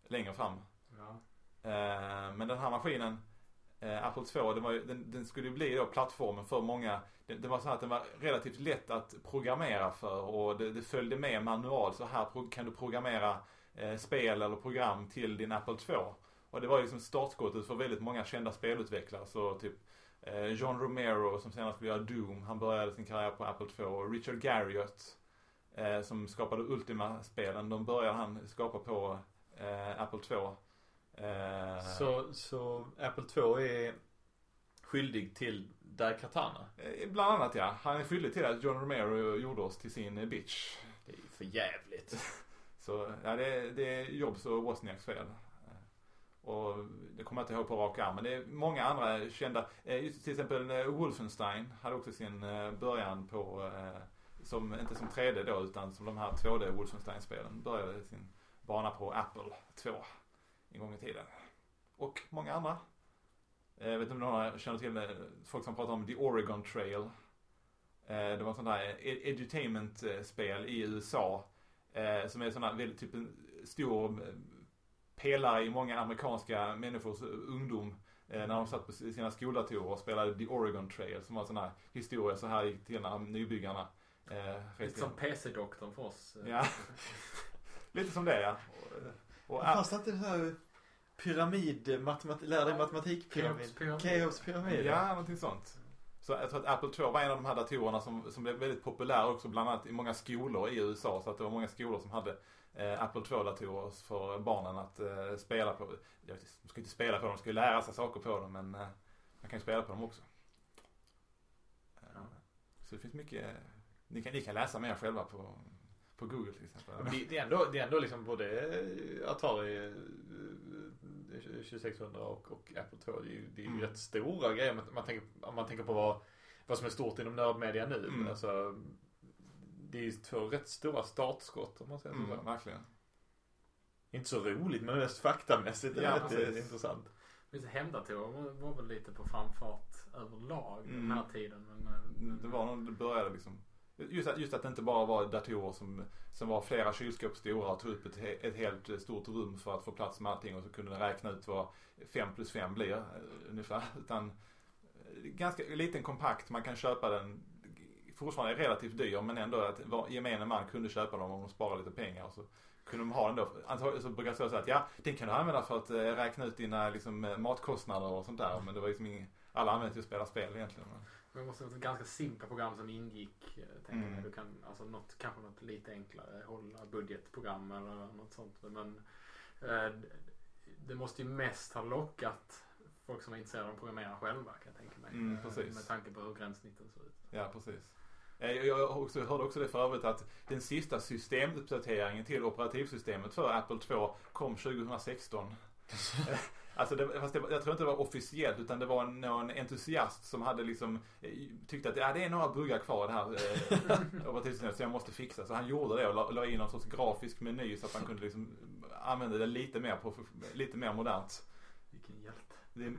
S7: längre fram.
S6: Ja.
S7: Eh, men den här maskinen, eh, Apple 2, den, var ju, den, den skulle ju bli då plattformen för många. Det, det var så här att den var relativt lätt att programmera för och det, det följde med manual. Så här kan du programmera eh, spel eller program till din Apple 2. Och det var ju liksom startskottet för väldigt många kända spelutvecklare. Så typ eh, John Romero som senare skulle göra Doom. Han började sin karriär på Apple 2. Och Richard Garriott eh, som skapade Ultima-spelen. De började han skapa på eh, Apple 2. Eh,
S5: Så, så Apple 2 är skyldig till Daikatana?
S7: eh, Bland annat ja. Han är skyldig till att John Romero gjorde oss till sin bitch.
S5: Det är ju för jävligt.
S7: Så ja, det, det är Jobs och Wozniaks fel. Eh, Och det kommer jag inte ihåg på rak arm. Men det är många andra kända. Just till exempel Wolfenstein hade också sin början på, som, inte som 3D då utan som de här 2D Wolfenstein-spelen. Började sin bana på Apple 2 en gång i tiden. Och många andra. Eh, Jag vet inte om några känner till eh, folk som pratar om The Oregon Trail. Eh, Det var en sån där ed- edutainment-spel i USA. Eh, som är sådana väldigt typ en stor eh, pelare i många amerikanska människors ungdom. Eh, när de satt på sina skoldatorer och spelade The Oregon Trail. Som var en sån här historia. Så här gick till när nybyggarna eh,
S6: Lite som. PC-doktorn för oss. eh.
S7: Ja. Lite som det ja. Och, och,
S5: Fanns det inte den här pyramid, matematik, lär dig matematikpyramid?
S6: Keops pyramid.
S7: Ja, någonting sånt. Så jag tror att Apple 2 var en av de här datorerna som, som blev väldigt populär också bland annat i många skolor i USA. Så att det var många skolor som hade eh, Apple 2-datorer för barnen att eh, spela på. Jag vet, inte, de ska inte spela på dem, de ska ju lära sig saker på dem men eh, man kan ju spela på dem också. Eh, Så det finns mycket, ni kan, ni kan läsa mer själva på, på Google till exempel.
S5: Men det, det, är ändå, det är ändå liksom både Atari eh, 2600 och, och Apple 2. Det är ju, det är ju
S7: Mm.
S5: rätt stora grejer. Man, man tänker, om man tänker på vad, vad som är stort inom nördmedia nu.
S7: Mm.
S5: Alltså, det är ju två rätt stora startskott om man säger så.
S7: Mm, verkligen.
S5: Inte så roligt men mest faktamässigt är
S7: Ja,
S5: det rätt
S7: precis.
S5: eh, intressant.
S6: Hemdatorer var- var väl lite på framfart överlag den här
S7: Mm.
S6: tiden. Men, eh, men,
S7: Det var nog, det började liksom. Just att, just att det inte bara var datorer som, som var flera kylskåp stora och tog upp ett, ett helt stort rum för att få plats med allting och så kunde den räkna ut vad 5 plus 5 blir eh, ungefär. Utan eh, ganska liten kompakt, man kan köpa den fortfarande relativt dyr men ändå att gemene man kunde köpa dem om de sparade lite pengar. Så kunde de ha den då. Antagligen så brukar jag säga att ja, den kan du använda för att eh, räkna ut dina liksom, matkostnader och sånt där. Men det var liksom ingen, alla använde till att spela spel egentligen.
S6: Men det måste vara ett ganska simpla program som ingick. eh, Tänker
S7: Mm.
S6: Du kan, alltså något, kanske något lite enklare. Hålla budgetprogram eller något sånt. Men eh, det måste ju mest ha lockat folk som är intresserade av att programmera själva kan jag tänka mig.
S7: Mm, precis.
S6: Med tanke på hur gränssnitten ser ut.
S7: Ja, precis. Jag, hörde också det för övrigt att den sista systemuppdateringen till operativsystemet för Apple 2 kom 2016. Alltså det, fast det, var- jag tror inte det var officiellt utan det var någon entusiast som hade liksom eh, tyckte att ja, det är några buggar kvar det här eh, operativsystemet så jag måste fixa. Så han gjorde det och la, la in någon sorts grafisk meny så att man kunde liksom använda det lite mer, på, lite mer modernt.
S6: Vilken hjälte.
S7: Det är,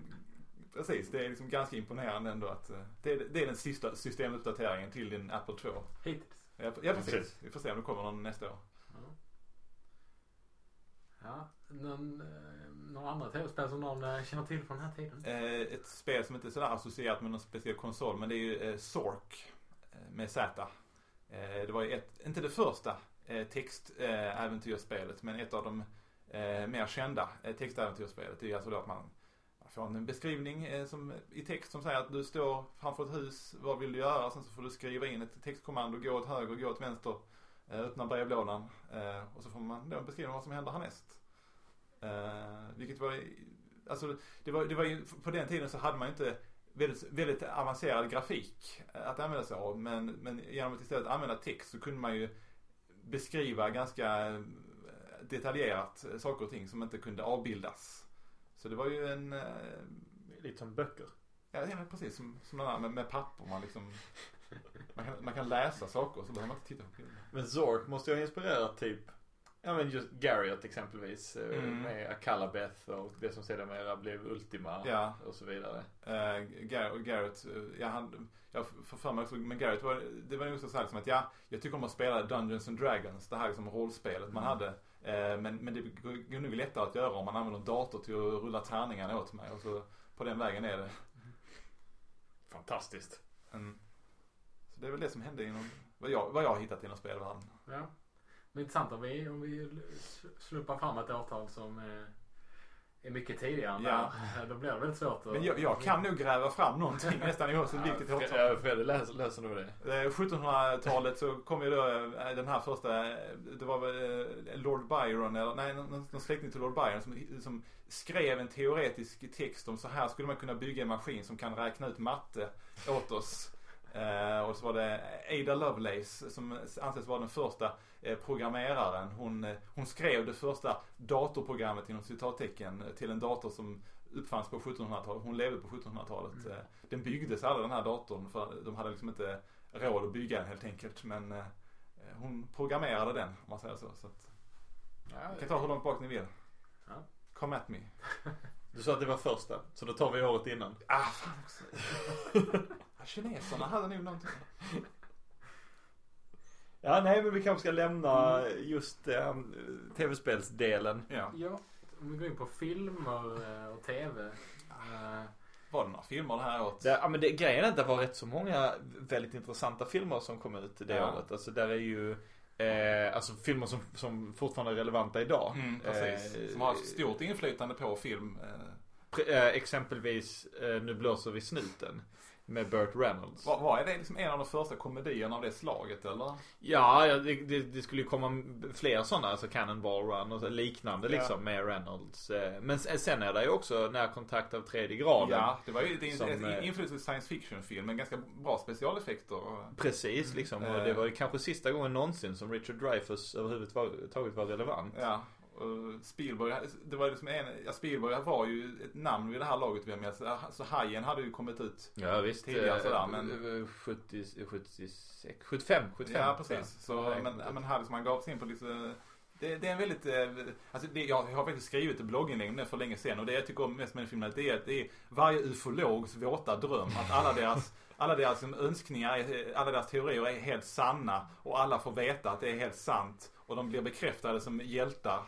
S7: precis, det är liksom ganska imponerande ändå att eh, det är, det är den sista systemuppdateringen till din Apple 2.
S6: Hittills.
S7: Ja, ja precis.
S5: Precis.
S7: Vi får se om det kommer någon nästa år.
S6: Ja. Ja, någon, eh, några andra tv-spel som någon eh, känner till från den här tiden?
S7: Eh, ett spel som inte är sådär associerat med någon speciell konsol men det är ju eh, Sork eh, med Z. Eh, det var ju ett, inte det första eh, textäventyrsspelet men ett av de eh, mer kända eh, textäventyrsspelet. Det är ju alltså då att man får en beskrivning eh, som, i text som säger att du står framför ett hus, vad vill du göra? Sen så får du skriva in ett textkommando, gå åt höger, gå åt vänster, eh, öppna brevlådan eh, och så får man då en beskrivning vad som händer härnäst. Eh, vilket var, alltså det var, det var ju, på den tiden så hade man ju inte väldigt, väldigt avancerad grafik att använda sig av. Men, men genom att istället använda text så kunde man ju beskriva ganska eh, detaljerat saker och ting som inte kunde avbildas. Så det var ju en... eh,
S5: Lite som böcker.
S7: Ja, precis som, som den här med, med papper. Man, liksom, man, kan, man kan läsa saker så behöver man inte titta på bilder.
S5: Men Zork måste ju ha inspirerat typ Ja men just Garriott exempelvis eh,
S7: Mm.
S5: med Akalabeth och det som sedermera blev Ultima
S7: Ja.
S5: och så vidare.
S7: Uh, Gar- Garrett, eh, ja, han, jag får för mig också, men Garrett var, det var nog så här som att ja, jag tycker om att spela Dungeons and Dragons, det här liksom rollspelet man
S5: Mm.
S7: hade. Eh, men, men det går nog lättare att göra om man använder en dator till att rulla tärningarna åt mig och så på den vägen är det.
S5: Fantastiskt.
S7: Mm. Så det är väl det som hände inom, vad jag, vad jag har hittat inom spelvärlden.
S6: Ja. Men intressant om vi, om vi slumpar fram ett årtal som är, är mycket tidigare
S7: Ja.
S6: där. Då blir det väldigt svårt att...
S7: Men jag, jag kan nog gräva fram någonting nästan oavsett vilket
S5: Ja,
S7: årtal.
S5: Ja, Fredrik löser, löser nog det.
S7: Eh, 1700-talet så kom ju då eh, den här första, eh, det var väl eh, Lord Byron, eller nej, någon, någon släkting till Lord Byron som, som skrev en teoretisk text om så här skulle man kunna bygga en maskin som kan räkna ut matte åt oss. Eh, och så var det Ada Lovelace som anses vara den första eh, programmeraren. Hon, eh, hon skrev det första datorprogrammet inom citattecken till en dator som uppfanns på 1700-talet. Hon levde på 1700-talet. Eh, Den byggdes aldrig den här datorn för de hade liksom inte råd att bygga den helt enkelt. Men hon programmerade den om man säger så. så att, ni kan ta hur långt bak ni vill.
S6: Ja.
S7: Come at me.
S5: Du sa att det var första, så då tar vi året innan.
S7: Ah, fan också. Ja, Kineserna hade nog någonting.
S5: Ja, nej men vi kanske ska lämna just eh, tv-spelsdelen.
S7: Ja.
S6: Ja, om vi går in på filmer eh, och tv. Eh,
S7: Var det några filmer det här året?
S5: Det, ja, men det, grejen är att det var rätt så många väldigt intressanta filmer som kom ut det
S7: Ja.
S5: året. Alltså där är ju eh, alltså filmer som, som fortfarande är relevanta idag.
S7: Mm, precis.
S5: Eh,
S7: Som har haft stort inflytande på film. eh.
S5: eh, exempelvis eh, Nu blåser vi snuten. Med Burt Reynolds.
S7: Vad vad är det liksom en av de första komedierna av det slaget eller?
S5: Ja, det, det, det skulle ju komma fler sådana, alltså Cannonball Run och liknande
S7: Ja.
S5: liksom med Reynolds. Eh, Men sen är det ju också Närkontakt av tredje graden.
S7: Ja, det var ju ett,
S5: Som,
S7: ett,
S5: eh,
S7: ett inflytande science fiction-film med ganska bra specialeffekter.
S5: Precis liksom. Och
S7: Eh.
S5: det var ju kanske sista gången någonsin som Richard Dreyfuss överhuvudtaget var relevant.
S7: Ja. Och Spielberg, det var liksom en, ja, Spielberg var ju ett namn vid det här laget jag minnas. Så Hajen hade ju kommit ut
S5: Ja visst.
S7: tidigare
S5: eh,
S7: sådär men...
S5: eh, 70, 76, 75, 75.
S7: Ja precis. Så, men, men här liksom han gav sig in på lite det, det är en väldigt, eh, alltså det, jag har faktiskt skrivit ett blogginlägg om det för länge sedan och det jag tycker om mest med den filmen det är att det är varje ufologs våta dröm. Att alla deras, alla deras liksom, önskningar, alla deras teorier är helt sanna och alla får veta att det är helt sant. Och de blir bekräftade som hjältar.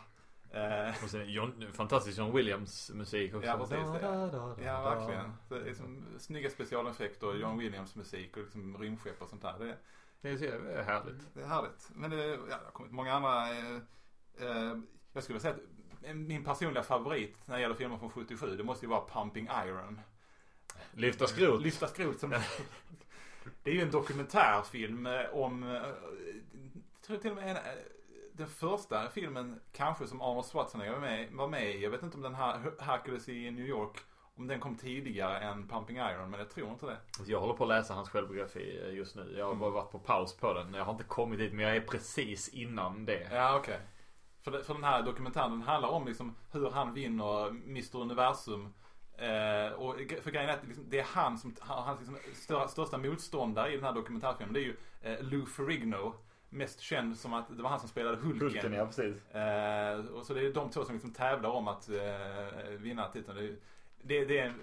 S7: Eh,
S5: Och sen John, fantastisk John Williams musik också.
S7: Ja, precis.
S5: Da, da, da, da,
S7: Ja, verkligen. Det är liksom snygga specialeffekter och John Williams musik och liksom rymdskepp och sånt där. Det,
S5: Det är härligt.
S7: det är härligt. Men det, ja, det har kommit många andra. Eh, eh, jag skulle säga att min personliga favorit när det gäller filmer från 77, det måste ju vara Pumping Iron.
S5: Lyfta skrot.
S7: Lyfta skrot som... det är ju en dokumentärfilm om, eh, jag tror till och med en, den första filmen kanske som Arnold Schwarzenegger var med, var med i. Jag vet inte om den här Hercules i New York, om den kom tidigare än Pumping Iron, men jag tror inte det.
S5: Jag håller på att läsa hans självbiografi just nu. Jag har bara varit på paus på den. Jag har inte kommit dit men jag är precis innan det.
S7: Ja, okej. För, det- för den här dokumentären den handlar om liksom hur han vinner Mr Universum. Eh, och för grejen är att liksom, det är han som, han- hans liksom största, största motståndare i den här dokumentärfilmen. Det är ju eh, Lou Ferrigno. Mest känd som att det var han som spelade Hulken.
S5: Hulken, ja precis.
S7: Eh, och så det är de två som liksom tävlar om att eh, vinna titeln. Det, är- det, det, är,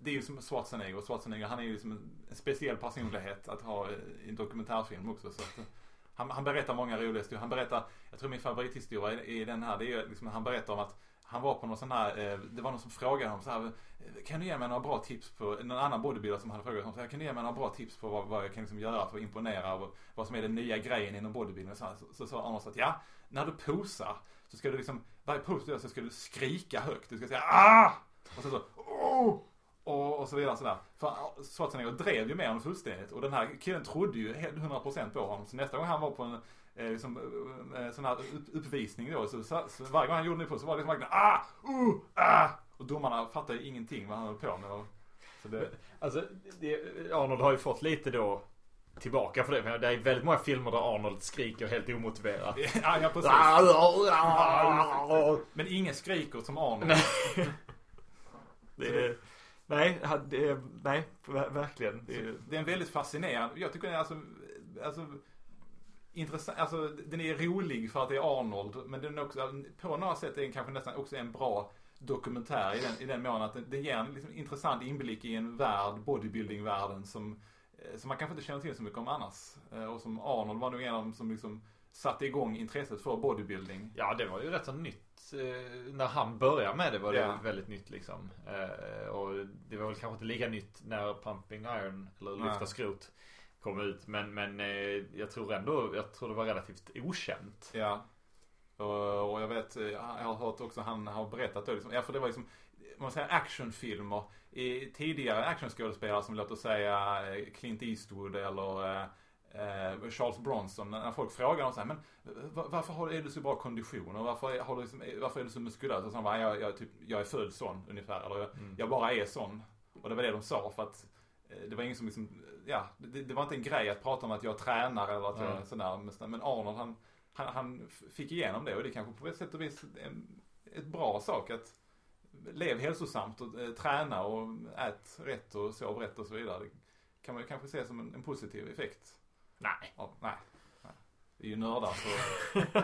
S7: det är ju som Schwarzenegger. Schwarzenegger han är ju liksom en, speciell personlighet att ha i en dokumentärfilm också. Så att, han, han berättar många roliga historier. Han berättar, jag tror min favorithistoria i, i den här, det är ju liksom, han berättar om att han var på någon sån här, eh, det var någon som frågade honom så här, eh, kan du ge mig några bra tips på, någon annan bodybuilder som hade frågat honom så här, kan du ge mig några bra tips på vad, vad jag kan liksom göra för att imponera och vad som är den nya grejen inom bodybuilding. Så, här, så, så sa Arnold så att ja, när du posar så ska du liksom, varje pose du gör så ska du skrika högt. Du ska säga ah! Och så så, oh! Och, och så vidare sådär. För Schwarzenegger drev ju med honom fullständigt. Och den här killen trodde ju helt 100% på honom. Så nästa gång han var på en eh, liksom, eh, sån här upp, uppvisning då. Så, så, så varje gång han gjorde det på så var det liksom verkligen ah! Uh! Ah! Och domarna fattade ju ingenting vad han höll på med. Och, så det,
S5: Alltså, det, Arnold har ju fått lite då tillbaka för det. Men det är väldigt många filmer där Arnold skriker helt omotiverat.
S7: ja, ja, precis. Men ingen skriker som Arnold.
S5: Det är, nej, det är, nej, verkligen. Det är,
S7: Det är en väldigt fascinerande, jag tycker den är alltså, alltså intressant, alltså den är rolig för att det är Arnold. Men den är också, på några sätt är den kanske nästan också en bra dokumentär i den, i den mån att den, den ger en liksom intressant inblick i en värld, bodybuilding-världen som, eh, som man kanske inte känner till så mycket om annars. Eh, och som Arnold var nog en av dem som liksom satte igång intresset för bodybuilding.
S5: ja, det var ju rätt så nytt. Eh, När han började med det var det
S7: Ja.
S5: väldigt nytt liksom. Eh, Och det var väl kanske inte lika nytt när Pumping Iron, eller
S7: Nej.
S5: Lyfta Skrot, kom ut. Men, men eh, jag tror ändå, jag tror det var relativt okänt.
S7: Ja. Och, och jag vet, jag har hört också han har berättat då liksom, ja för det var liksom, om man säger actionfilmer. I tidigare actionskådespelare som låt oss säga Clint Eastwood eller eh, Charles Bronson. När folk frågar dem så här, men va- varför har, är du så bra kondition? Och varför, är- har du liksom, varför är du så muskulös? Och så han bara, jag, jag, typ, jag är född sån ungefär. Eller jag, jag bara är sån. Och det var det de sa för att eh, det var ingen som liksom, ja, det, det var inte en grej att prata om att jag tränar eller att jag är sådär. Men- Arnold han, han, han fick igenom det och det kanske på ett sätt och vis en, ett bra sak att lev hälsosamt och eh, träna och ät rätt och sov rätt och så vidare. Det kan man ju kanske se som en, en positiv effekt.
S5: Nej.
S7: Ja, nej. nej. Vi är ju nördar så.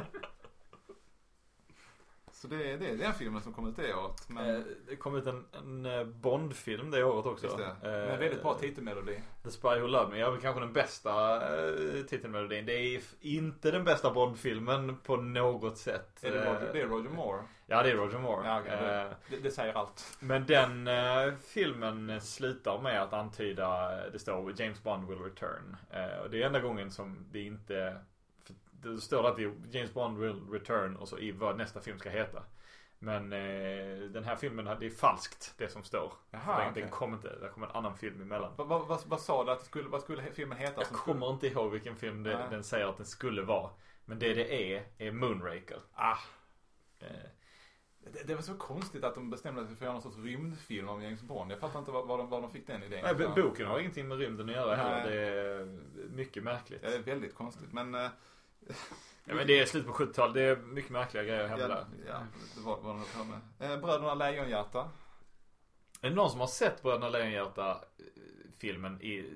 S7: så det, är- det är den filmen som kom ut det året. Men
S5: Eh, Det kom ut en, en eh, Bond-film det året också.
S7: just det.
S5: Eh,
S7: Men väldigt bra titelmelodi.
S5: The Spy Who Loved Me. Ja, kanske den bästa eh, titelmelodin. Det är inte den bästa Bond-filmen på något sätt.
S7: Är det,
S5: Eh,
S7: Roger, det är Roger Moore.
S5: Ja, det är Roger Moore.
S7: Ja, det,
S5: Eh,
S7: det, det säger allt.
S5: Men den eh, filmen slutar med att antyda, det står James Bond will return. Eh, och det är enda gången som det inte, det står att James Bond will return och så i vad nästa film ska heta. Men eh, den här filmen, det är falskt det som står.
S7: Jaha,
S5: den,
S7: okej.
S5: den kom inte, det kom en annan film emellan.
S7: Vad, vad, vad, vad sa du att det skulle, vad skulle filmen heta?
S5: Jag kommer inte ihåg vilken film det, den säger att den skulle vara. Men det det är, är Moonraker.
S7: Ah. Det, det var så konstigt att de bestämde sig för att göra någon sorts rymdfilm om James Bond. Jag fattar inte var, var, de, var de fick den idén
S5: nej, boken har ingenting med rymden att göra heller. Det är mycket märkligt.
S7: Ja, det är väldigt konstigt. Men... eh,
S5: Ja, men det är slut på 70-talet. Det är mycket märkliga grejer hemma
S7: ja,
S5: där.
S7: ja, det var, var något med. Eh, Bröderna Lejonhjärta.
S5: Är det någon som har sett Bröderna Lejonhjärta filmen i,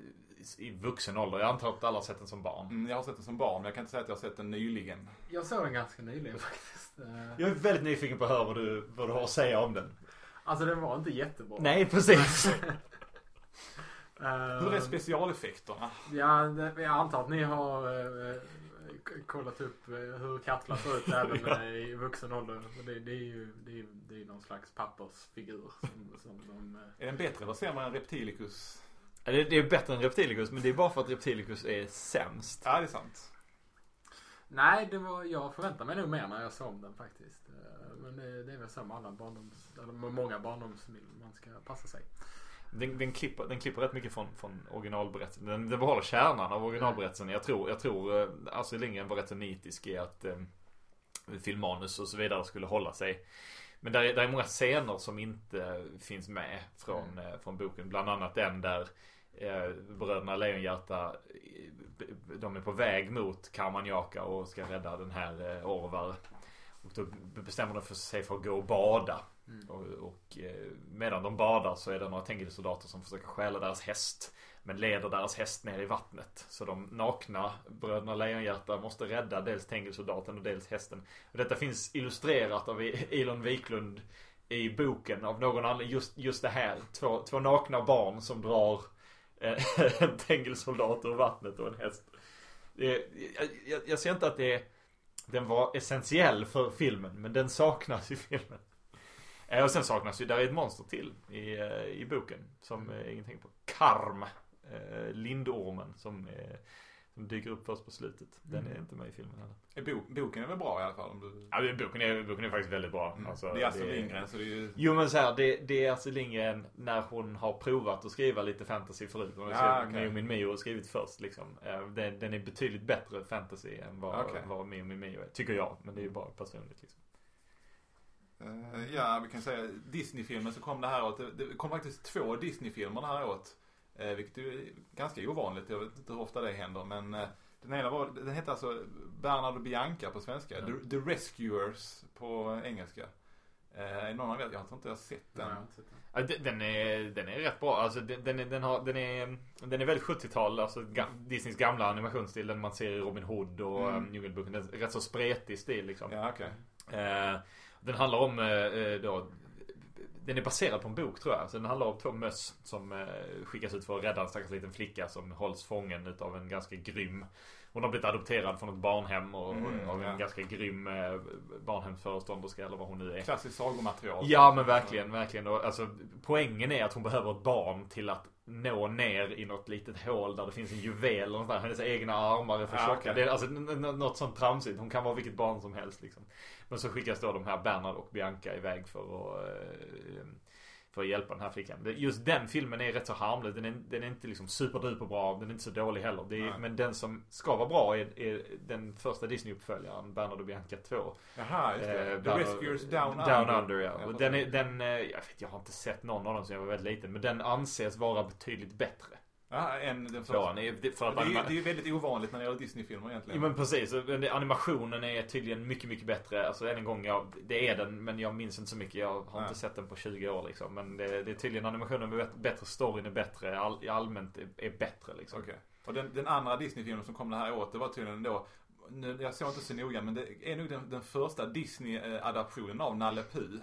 S5: i vuxen ålder? Jag antar att alla har sett den som barn.
S7: Mm, jag har sett den som barn, men jag kan inte säga att jag har sett den nyligen.
S6: Jag såg den ganska nyligen faktiskt. Eh,
S5: Jag är väldigt nyfiken på att höra vad du, vad du har att säga om den.
S6: Alltså den var inte jättebra.
S5: Nej, precis.
S6: Eh,
S7: Hur är specialeffekterna?
S6: Ja, jag antar att ni har eh, kollat upp hur Katla ser ut även eh, i vuxen ålder. Det, det är ju det är, det är någon slags pappersfigur som, som de...
S7: Är den bättre eller sämre än Reptilicus?
S5: Det, det är bättre än Reptilicus, men det är bara för att Reptilicus är sämst.
S7: Ja, det är sant.
S6: Nej, det var, jag förväntade mig nog mer när jag såg den faktiskt. Eh, Men det, det är väl så med alla barndoms, eller många barndomsfilmer. Man ska passa sig.
S5: Den, den, klipper, den klipper rätt mycket från, från originalberättelsen. Den, den behåller kärnan av originalberättelsen. Jag tror, jag tror eh, Astrid Lindgren var rätt så nitisk i att eh, filmmanus och så vidare skulle hålla sig. Men där är, där är många scener som inte finns med från, eh, från boken. Bland annat den där eh, bröderna Lejonhjärta de är på väg mot Karmanjaka och ska rädda den här eh, Orvar. Och då bestämmer de för sig för att gå och bada.
S6: Mm.
S5: Och, och eh, medan de badar så är det några Tengil-soldater som försöker stjäla deras häst. Men leder deras häst ner i vattnet. Så de nakna bröderna Lejonhjärta måste rädda dels Tengil-soldaten och dels hästen. Och detta finns illustrerat av Elon Wiklund i boken av någon anledning. Just, just det här. Två, två nakna barn som drar Eh, en tängelsoldat ur vattnet och en häst. Eh, jag, jag, jag ser inte att det den var essentiell för filmen, men den saknas i filmen. Eh, och sen saknas ju, där är ett monster till i, i boken som ingen tänker på. Karm. Lindormen som, är som dyker upp först på slutet. Den är
S7: Mm.
S5: inte med i filmen heller.
S7: Är bo, boken är väl bra i alla fall? Om du...
S5: Ja, boken är, boken är faktiskt väldigt bra.
S7: Mm.
S5: Alltså,
S7: det är Astrid Lindgren så det är ju...
S5: Jo men så här, det, det är Astrid Lindgren när hon har provat att skriva lite fantasy förut. Hon har
S7: Ja,
S5: skrivit
S7: okej.
S5: Mio Min Mio och skrivit först liksom. Eh, Den, den är betydligt bättre fantasy än vad,
S7: Okej.
S5: vad Mio Min Mio är. Tycker jag. Men det är ju bara personligt liksom.
S7: Eh, ja, vi kan säga Disney-filmer så kom det här. Det, det kom faktiskt två Disney-filmer det här året. Uh, vilket är ganska ovanligt. Jag vet inte hur ofta det händer. Men eh, den ena var, den hette alltså Bernard och Bianca på svenska.
S5: Ja.
S7: The, The Rescuers på engelska. Är någon av er, jag tror inte jag har sett den.
S6: Nej, jag har inte sett den.
S5: Är, den är rätt bra. Alltså, den, den, är, den, har, den, är, den är väldigt 70-tal. Alltså Disneys gamla animationsstil. Den man ser i Robin Hood och
S7: Mm.
S5: mm. Djungelboken. Den är rätt så spretig stil liksom.
S7: Ja, okej.
S5: Eh, den handlar om eh, eh, då, den är baserad på en bok tror jag. Så den handlar om två möss som eh, skickas ut för att rädda en stackars liten flicka som hålls fången utav en ganska grym hon har blivit adopterad från ett barnhem och,
S7: Mm,
S5: av en
S7: ja.
S5: ganska grym eh, barnhemsförestånderska eller vad hon nu är.
S7: Klassiskt sagomaterial.
S5: Ja men verkligen, verkligen. Och, alltså, poängen är att hon behöver ett barn till att nå ner i något litet hål där det finns en juvel något där. Hennes egna armar är för
S7: Ja,
S5: tjocka. Det är alltså något sånt tramsigt. Hon kan vara vilket barn som helst liksom. Men så skickas då de här Bernard och Bianca iväg för att eh, för att hjälpa den här flickan. Just den filmen är rätt så harmlös. Den är, den är inte liksom superduper bra. Den är inte så dålig heller. Är, men den som ska vara bra är, är den första Disney-uppföljaren, Bernard och Bianca 2.
S7: Jaha, just det.
S5: Eh,
S7: The Rescuers Down
S5: Down
S7: Under.
S5: Under ja. Och den är, den, eh, jag vet, jag har inte sett någon av dem sedan jag var väldigt liten. Men den anses vara betydligt bättre.
S7: Ja, första.
S5: Tvåan är, det- för att
S7: det, är, ju-
S5: anima-
S7: det är ju väldigt ovanligt när det gäller Disney-filmer
S5: Ja
S7: egentligen.
S5: men precis, animationen är tydligen mycket, mycket bättre. Alltså än en gång, jag, det är den men jag minns inte så mycket. Jag har inte sett den på 20 år liksom. Men det, det är tydligen animationen är bättre, storyn är bättre, all, allmänt är, är bättre liksom.
S7: Okej. Och den, den andra Disney-filmen som kom det här året, det var tydligen då nu, jag såg inte så noga men det är nog den, den första Disney-adaptionen av Nalle Puh.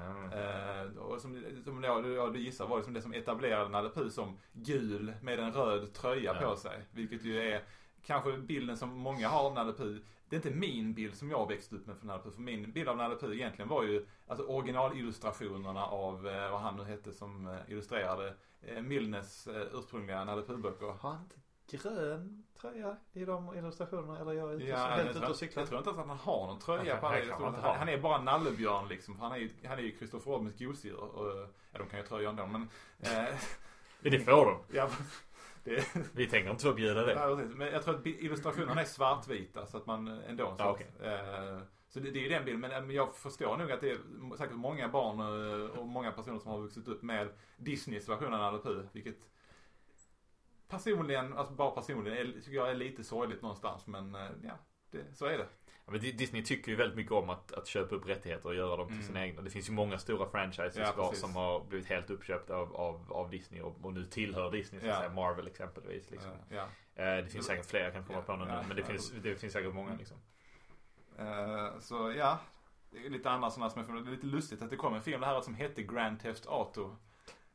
S5: Ja.
S7: Eh, och som, som då, ja, du gissar var det som det som etablerade Nalle Puh som gul med en röd tröja
S5: Ja.
S7: på sig. Vilket ju är kanske bilden som många har av Nalle Puh. Det är inte min bild som jag växte upp med för Nalle Puh. För min bild av Nalle Puh egentligen var ju alltså originalillustrationerna av eh, vad han nu hette som eh, illustrerade eh, Milnes eh, ursprungliga Nalle Puh-böcker.
S5: Har han inte grön tröja i de illustrationerna? Eller jag är ute,
S7: Ja,
S5: helt ute
S7: tror,
S5: och cyklar.
S7: jag tror inte att han har någon tröja på
S5: inte
S7: han,
S5: ha.
S7: han är bara nallebjörn liksom. Han är ju, han är ju Christopher Robins gosedjur. Och, ja, de kan ju tröja ändå men... Eh,
S5: Det får de.
S7: ja, det,
S5: Vi tänker inte förbjuda det.
S7: ja, precis. Men jag tror att illustrationerna är svartvita så att man ändå... Så,
S5: Ja,
S7: att,
S5: okej.
S7: eh, så det, det är ju den bilden. Men, eh, men jag förstår nog att det är säkert många barn eh, och många personer som har vuxit upp med Disneys version av Nalle Puh. Vilket personligen, alltså bara personligen, tycker jag är lite sorgligt någonstans. Men eh, ja, det, så är det.
S5: Ja, men Di- Disney tycker ju väldigt mycket om att, att köpa upp rättigheter och göra dem till
S7: Mm.
S5: sina egna. Det finns ju många stora franchises
S7: Ja,
S5: som har blivit helt uppköpta av, av, av Disney och, och nu tillhör Disney. Så
S7: Ja.
S5: säga. Marvel exempelvis. Liksom.
S7: Ja.
S5: Eh, det finns säkert fler, jag kan komma på någon nu. Men det, finns, det finns säkert många liksom.
S7: Eh, så ja, det är lite andra sådana som är Det är lite lustigt att det kom en film det här som hette Grand Theft Auto.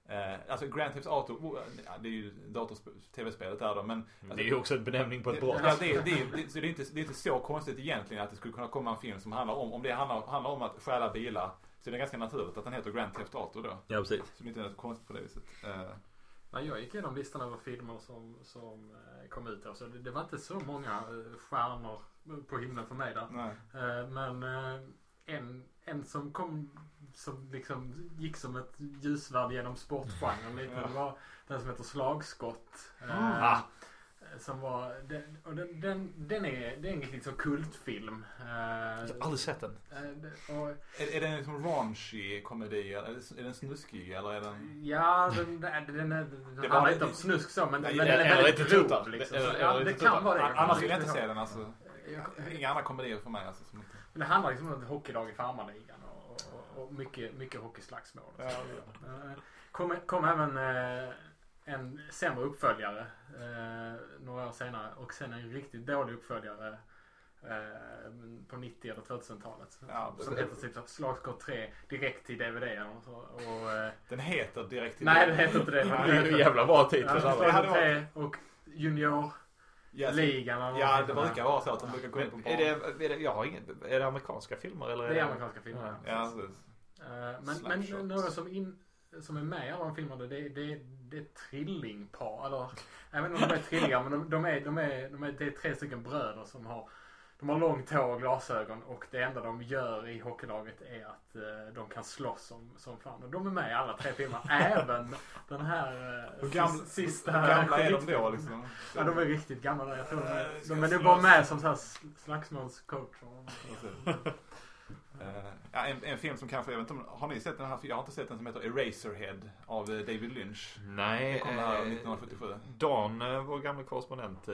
S7: Eh, alltså Grand Theft Auto, oh, ja, det är ju dator-tv-spelet där då men
S5: Det är ju också en benämning på ett brott.
S7: Ja, det, är- det, är- det, så det, är inte, det är inte så konstigt egentligen att det skulle kunna komma en film som handlar om, om det handlar, handlar om att stjäla bilar så är det ganska naturligt att den heter Grand Theft Auto då.
S5: Ja, precis.
S7: Så det är inte är något konstigt på det viset. Eh,
S6: Nej, jag gick igenom listan över filmer som, som eh, kom ut. Alltså, det, det var inte så många eh, stjärnor på himlen för mig där.
S7: Nej.
S6: Eh, Men eh, en, en som kom som liksom gick som ett ljusvärd genom sportgenren lite.
S7: Ja.
S6: Det var den som heter Slagskott. Eh,
S5: Ah.
S6: Som var, den, och den, den, den är, det är en liksom kultfilm. Eh,
S5: Jag har aldrig sett den.
S6: eh, det- och,
S7: Är, är det en liksom raunchy komedi? Är, den snuskig eller är den...
S6: Ja, den, den, den, den, den
S7: Det
S6: handlar inte om snusk så, men,
S7: Nej,
S6: men den är väldigt
S7: lite
S6: grov. Liksom.
S7: Eller-
S6: ja, det kan vara det.
S7: Annars vill jag inte se den alltså. Inga andra komedier för mig alltså. Som inte...
S6: Men det handlar liksom om ett hockeylag i farmarligan och, och, och mycket, mycket hockeyslagsmål. och
S7: Ja.
S6: vidare. Eh, Kom, kom även eh, en sämre uppföljare eh, några år senare och sen en riktigt dålig uppföljare på 90 eller 2000-talet.
S7: Ja,
S6: som heter typ Slagskott 3 direkt till DVD. Och, eh,
S7: Den heter direkt till
S6: Nej, den heter inte det.
S5: Det är en jävla bra titel.
S6: Ja,
S5: Alla.
S6: Slagskott 3 och Junior
S7: Ja, så-
S6: ligan eller
S7: Ja, det brukar vara så att de brukar gå in på
S5: Men är det, är det, jag har ingen, är det amerikanska filmer eller?
S6: Det är amerikanska filmer.
S5: Ja.
S7: Ja, precis.
S6: Eh, Men, men några som, in, som är med i alla de filmerna det, det, det är trillingpar. Eller, jag vet inte om de är trillingar men de, de, är, de, är, de är, det är tre stycken bröder som har de har långt hår och glasögon och det enda de gör i hockeylaget är att eh, de kan slåss som, som fan. Och de är med i alla tre filmer. Även den här eh,
S7: gamla-
S6: sis- sista
S7: hur gamla är de då, liksom?
S6: Ja, de är riktigt gamla. Jag tror de
S7: Eh,
S6: de nog
S7: slåss.
S6: bara med som så här sl- slagsmålscoach.
S7: Ja, en, en film som kanske, jag vet inte har ni sett den här? Jag har inte sett den som heter Eraserhead av eh, David Lynch.
S5: Nej.
S7: Den kom här
S5: eh,
S7: 1977.
S5: Dan, eh, vår gamla korrespondent,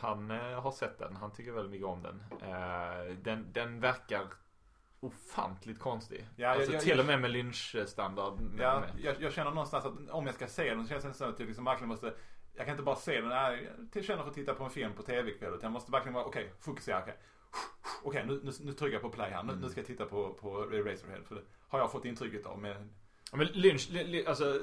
S5: han har sett den. Han tycker väldigt mycket om den. Den, den verkar ofantligt konstig.
S7: Ja,
S5: alltså
S7: jag- jag-
S5: till och med med Lynch-standard.
S7: Ja, jag, jag känner någonstans att om jag ska se den så känns det som att jag liksom verkligen måste jag kan inte bara se den, jag känner för att titta på en film på tv-kväll. Jag måste verkligen vara, okej, fokusera, okej. Okej, nu, nu, nu trycker jag på play här. Nu, nu ska jag titta på, på Eraserhead. För det har jag fått intrycket av. Med,
S5: Ja, Men Lynch, alltså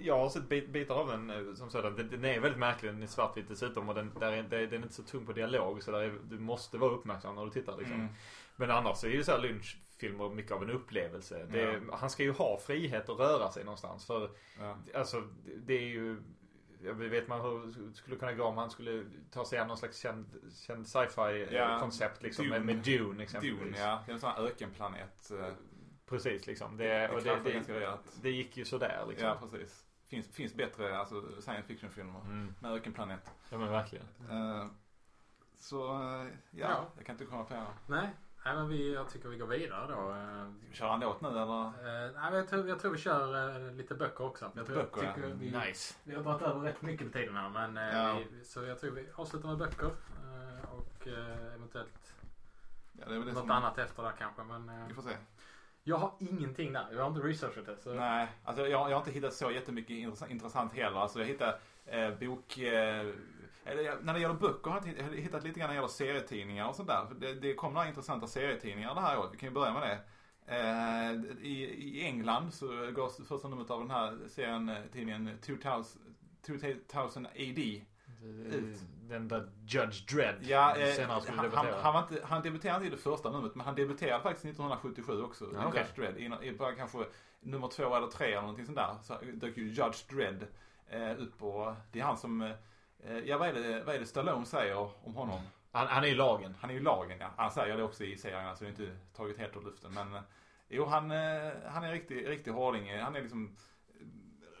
S5: jag har sett bit, bitar av den eh, som sådan. Den, den är väldigt märklig. Den är svartvit dessutom och den, där är, den är inte så tung på dialog. Så där är, du måste vara uppmärksam när du tittar liksom.
S7: Mm.
S5: Men annars så är ju så här Lynch-filmer mycket av en upplevelse. Det, är- Han ska ju ha frihet att röra sig någonstans. För
S7: Ja.
S5: alltså det är ju jag vet man hur det skulle kunna gå om han skulle ta sig an någon slags känd, känd sci-fi eh,
S7: Ja,
S5: koncept liksom.
S7: Dune.
S5: Med, med Dune exempelvis.
S7: Dune, ja. Det är en sån här ökenplanet. eh,
S5: Precis liksom. Det,
S7: Det
S5: och det, det, det gick ju sådär liksom.
S7: Ja, precis. Finns, finns bättre alltså, science fiction-filmer
S5: Mm.
S7: med ökenplanet.
S5: Ja men verkligen.
S7: Eh, så, ja,
S6: Ja.
S7: jag kan inte komma på.
S6: Nej, nej men vi, jag tycker vi går vidare då. Eh,
S7: Ska vi köra en låt nu eller?
S6: Eh, nej, men jag, tror, jag tror vi kör eh, lite böcker också. Jag tror,
S7: Böcker,
S6: jag
S7: ja.
S6: vi,
S5: Nice.
S6: vi har dragit över rätt mycket på tiden här. Men, eh,
S7: Ja.
S6: vi, så jag tror vi avslutar med böcker. eh, och eh, eventuellt
S7: Ja, det är väl det
S6: något
S7: som,
S6: annat efter där kanske. Men eh,
S7: Vi får se.
S6: jag har ingenting där. Jag har inte researchat det. Så
S7: Nej, alltså jag, jag har inte hittat så jättemycket intressant, intressant heller. Alltså jag hittade eh, bok... Eh, när det gäller böcker har jag hittat lite grann när det gäller serietidningar och sådär. För Det, det kom några intressanta serietidningar det här året. Vi kan ju börja med det. Eh, i, I England så går första numret av den här serien, eh, tidningen 2000, 2000 AD. Ut.
S5: Den där Judge Dredd.
S7: Ja, eh, han, han, var inte, han debuterade inte i det första numret, men han debuterade faktiskt 1977 också.
S5: Ja, okej.
S7: Judge Dredd. I, i bara kanske nummer två eller tre eller någonting sånt där. Så dök ju Judge Dredd eh, upp och det är han som, eh, ja vad är, det, vad är det Stallone säger om honom?
S5: Han, han är ju lagen.
S7: Han är ju lagen ja. Han säger det också i serien, så det är inte taget helt ur luften. Men eh, jo, han, eh, han är riktig, riktig hårding. Han är liksom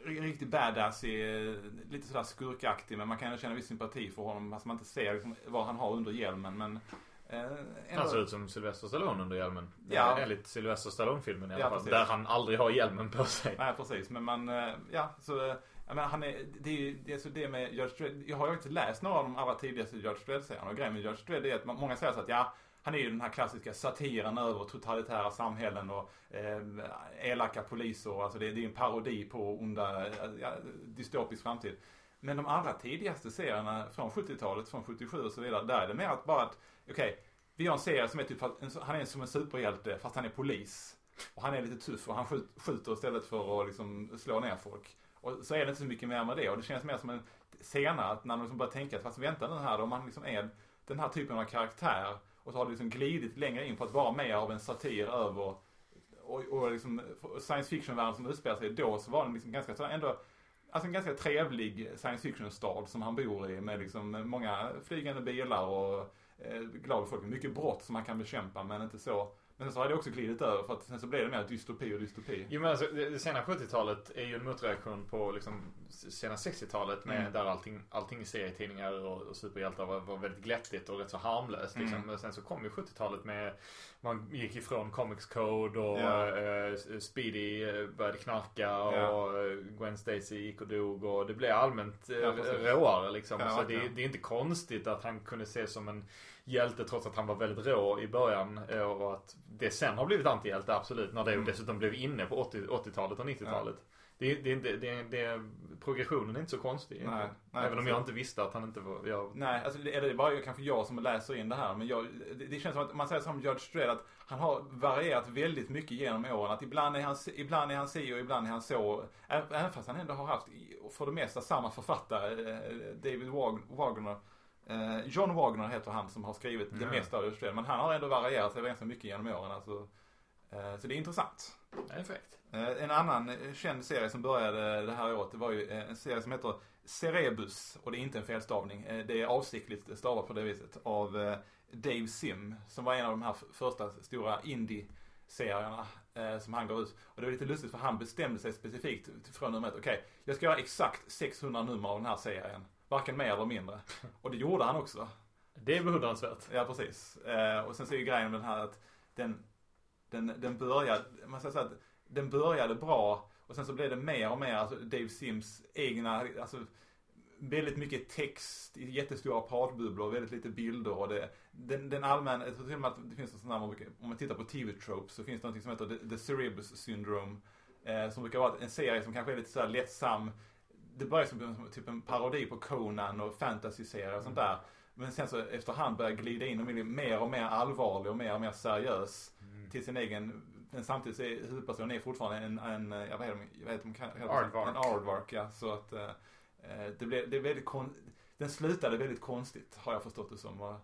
S7: eh, riktigt badass, eh, lite sådär skurkaktig. Men man kan känna viss sympati för honom. Fast man inte ser liksom, vad han har under hjälmen. Men, eh, ändå-
S5: Han ser ut som Sylvester Stallone under hjälmen.
S7: Ja.
S5: Enligt Sylvester Stallone-filmen i alla
S7: Ja,
S5: fall.
S7: precis.
S5: Där han aldrig har hjälmen på sig.
S7: Nej precis, men man, eh, ja så, eh, jag menar, han är, det är ju, det är så det med George Dredd, jag har ju inte läst några av de allra tidigaste George Dredd-serierna och grejen med George Dredd är att många säger så att ja, han är ju den här klassiska satiren över totalitära samhällen och eh, elaka poliser, alltså det, det är en parodi på onda, ja, dystopisk framtid. Men de allra tidigaste serierna från 70-talet, från 77 och så vidare, där är det mer att bara att, okej, vi har en serie som är typ, han är som en superhjälte fast han är polis. Och han är lite tuff och han skjuter istället för att liksom slå ner folk. Och så är det inte så mycket mer med det. Och det känns mer som en senare, att när man liksom börjar tänka att fast vänta nu här då, om man liksom är den här typen av karaktär och så har det liksom glidit längre in på att vara mer av en satir över och, och liksom science fiction-världen som utspelar sig då så var den liksom ganska så ändå Alltså en ganska trevlig science fiction-stad som han bor i med liksom många flygande bilar och eh, glad folk, Mycket brott som man kan bekämpa men inte så. Men så har det också glidit över för att sen så blev det mer dystopi och dystopi.
S5: Jo men alltså det, det sena 70-talet är ju en motreaktion på liksom sena 60-talet med
S7: Mm.
S5: där allting, allting i serietidningar och, och superhjältar var, var väldigt glättigt och rätt så harmlöst liksom.
S7: Mm.
S5: Men sen så kom ju 70-talet med Man gick ifrån Comics Code och
S7: Ja.
S5: eh, Speedy eh, började knarka och eh, Gwen Stacy gick och dog och det blev allmänt eh,
S7: Ja, precis.
S5: råare liksom.
S7: Ja,
S5: så det, det är inte konstigt att han kunde ses som en hjälte trots att han var väldigt rå i början eh, och att det sen har blivit antihjälte absolut när det
S7: Mm.
S5: dessutom blev inne på 80 80-talet och 90-talet. Det, är- det, det, det, är- progressionen är inte så konstig.
S7: Nej, nej,
S5: Även om
S7: precis.
S5: jag inte visste att han inte var... Jag,
S7: Nej, alltså det är det bara kanske jag som läser in det här. Men jag, det, det känns som att man säger som Judge Dredd att han har varierat väldigt mycket genom åren. Att ibland är han, ibland är han si och ibland är han så. Även fast han ändå har haft, för det mesta, samma författare. eh, David Wag- Wagner. Eh, John Wagner heter han som har skrivit det
S5: Ja.
S7: mesta av Dredd. Men han har ändå varierat sig ganska mycket genom åren. Alltså, eh, så det är intressant.
S5: Perfekt.
S7: Eh, En annan känd serie som började det här året, det var ju en serie som heter Cerebus. Och det är inte en felstavning. Det är avsiktligt stavat på det viset. Av Dave Sim. Som var en av de här första stora indie-serierna som han gav ut. Och det var lite lustigt för han bestämde sig specifikt från nummer ett. Okej, jag ska göra exakt 600 nummer av den här serien. Varken mer eller mindre. Och det gjorde han också.
S5: Det är beundransvärt.
S7: Ja, precis. Eh, och sen så är ju grejen med den här att den, den, den började, man säger så att den började bra och sen så blev det mer och mer, alltså Dave Sims egna, alltså väldigt mycket text i jättestora pratbubblor, väldigt lite bilder och det, den, den allmänna, jag tror till och med att det finns en sån här, om man tittar på TV-tropes så finns det något som heter The, The Cerebus Syndrome. Eh, som brukar vara en serie som kanske är lite sådär lättsam. Det börjar som typ en parodi på Conan och fantasy-serier och sånt där. Men sen så efterhand börjar glida in och bli mer och mer allvarlig och mer och mer seriös. Till sin egen, men samtidigt så är huvudpersonen är fortfarande en, en eh, jag vet inte, jag vet
S5: Aardvark.
S7: En aardvark, ja. Så att eh, eh, det blev, det är väldigt kon, den slutade väldigt konstigt har jag förstått det som. Och,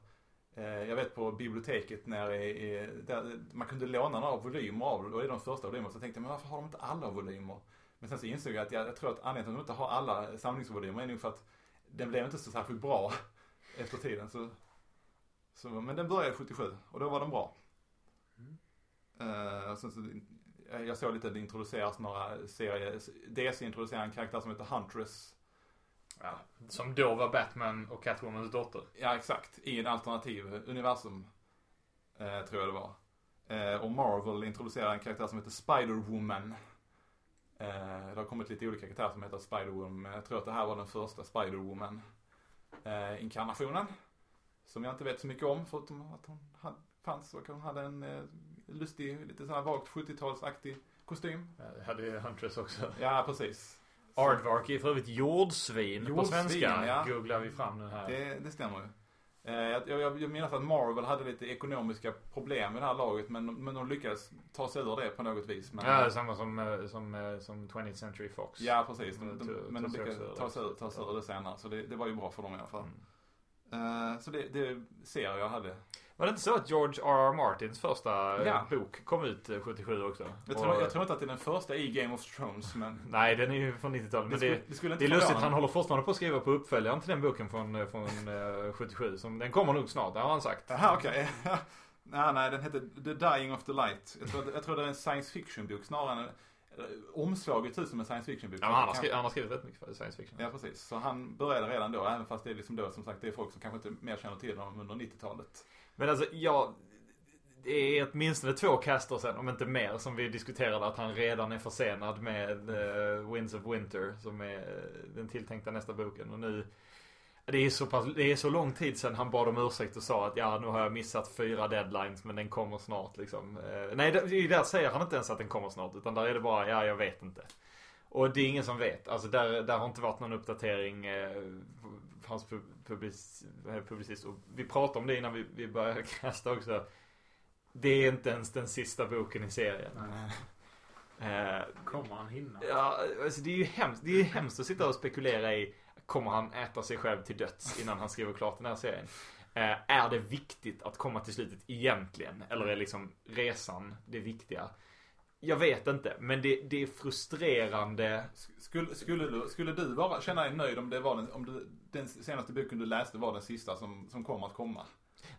S7: eh, jag vet på biblioteket när i, där, man kunde låna några volymer av. Och det är de första volymerna. Så jag tänkte, men varför har de inte alla volymer? Men sen så insåg jag att jag, jag tror att anledningen till att de inte har alla samlingsvolymer är nog för att den blev inte så särskilt bra efter tiden. Så, så, men den började 77 och då var den bra. Eh, och sen så, eh, jag såg lite att det introduceras några serier. DC introducerar en karaktär som heter Huntress.
S5: Ja, som då var Batman och Catwomans dotter.
S7: Ja, exakt. I en alternativ universum. Eh, tror jag det var. Eh, och Marvel introducerar en karaktär som heter Spider-Woman. Eh, det har kommit lite olika karaktärer som heter Spider-Woman. Jag tror att det här var den första Spider-Woman. Eh. Som jag inte vet så mycket om förutom att hon hade, fanns och hon hade en eh, lustig, lite sån här vagt 70-talsaktig kostym.
S5: Ja, det hade ju Huntress också.
S7: Ja, precis.
S5: Aardvark är för övrigt jordsvin, på
S7: Jordsvin,
S5: svenska.
S7: ja.
S5: Googlar vi fram nu här.
S7: Det, det stämmer ju. Eh, Jag, jag, jag menar att Marvel hade lite ekonomiska problem med det här laget men, men de lyckades ta sig ur det på något vis. Men,
S5: Ja, samma som, eh, som, eh, som 20th Century Fox.
S7: Ja, precis. De,
S5: Mm,
S7: de,
S5: to-
S7: men de lyckades ta sig, ta sig ur det senare. Så det, det var ju bra för dem i alla fall. Eh, så det, det ser jag hade.
S5: Var det inte så att George R.R. Martins första eh,
S7: Ja.
S5: bok kom ut eh, 77 också?
S7: Jag
S5: Och-
S7: tror, jag tror inte att det är den första i Game of Thrones men...
S5: Nej, den är ju från 90-talet. Men
S7: Det
S5: det,
S7: skulle- det
S5: det är lustigt, han håller fortfarande på att skriva på uppföljaren till den boken från, eh, från eh, 77. Som, den kommer nog snart, det har han sagt.
S7: Jaha, okej. nej, nej, den heter The Dying of the Light. Jag tror, jag tror det är en science fiction-bok snarare än... Omslaget ut som en science fiction-bok.
S5: Ja, han, har skrivit, han har skrivit rätt mycket för science fiction.
S7: Ja, precis. Så han började redan då, även fast det är liksom då, som sagt, det är folk som kanske inte mer känner till honom under 90-talet.
S5: Men alltså, ja. Det är åtminstone två caster sen, om inte mer, som vi diskuterade att han redan är försenad med uh, Winds of Winter, som är eh, den tilltänkta nästa boken. Och nu, det är, så pass, det är så lång tid sedan han bad om ursäkt och sa att ja, nu har jag missat fyra deadlines, men den kommer snart liksom. Eh, nej, där säger han inte ens att den kommer snart, utan där är det bara, ja, jag vet inte. Och det är ingen som vet. Alltså där, där har inte varit någon uppdatering eh, hans pub, public, eh, publicist. Och vi pratade om det innan vi, vi började kasta också. Det är inte ens den sista boken i serien. Eh,
S6: Kommer han hinna?
S5: Ja, alltså det är ju hemskt, det är hemskt att sitta och spekulera i Kommer han äta sig själv till döds innan han skriver klart den här serien? Eh, är det viktigt att komma till slutet egentligen? Eller är liksom resan det viktiga? Jag vet inte, men det, det är frustrerande.
S7: Skulle, skulle, du, skulle du vara, känna dig nöjd om det var den, om du, den senaste boken du läste var den sista som, som kommer att komma?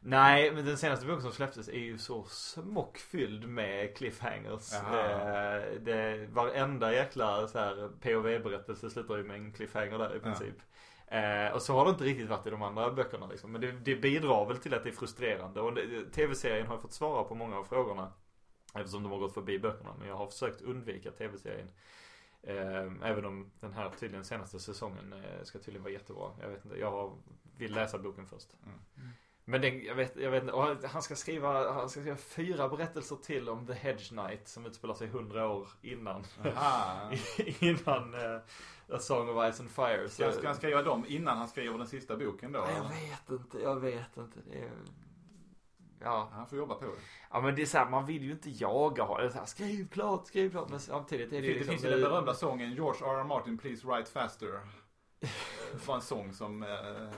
S5: Nej, men den senaste boken som släpptes är ju så smockfylld med cliffhangers.
S7: Jaha.
S5: Eh, det, varenda jäkla så här POV-berättelse slutar ju med en cliffhanger där i princip. Eh, och så har det inte riktigt varit i de andra böckerna liksom. Men det, det bidrar väl till att det är frustrerande. Och det- tv-serien har fått svara på många av frågorna. Eftersom de har gått förbi böckerna. Men jag har försökt undvika tv-serien. Eh, även om den här tydligen senaste säsongen eh, ska tydligen vara jättebra. Jag vet inte, jag vill läsa boken först.
S7: Mm.
S5: Men den, jag vet, jag vet inte, han ska skriva, han ska skriva fyra berättelser till om The Hedge Knight som utspelar sig hundra år innan. Innan uh, A Song of Ice and Fire.
S7: Ska, han- ska han skriva dem innan han skriver den sista boken då?
S5: Jag vet inte, jag vet inte. Det är... Ja.
S7: Han får jobba på det.
S5: Ja men det är så här, man vill ju inte jaga honom. Så här, skriv klart, skriv klart. Men samtidigt är det,
S7: Det,
S5: ju
S7: det
S5: liksom,
S7: finns ju den berömda sången George R. R. Martin Please Write Faster. Det var en sång som, eh,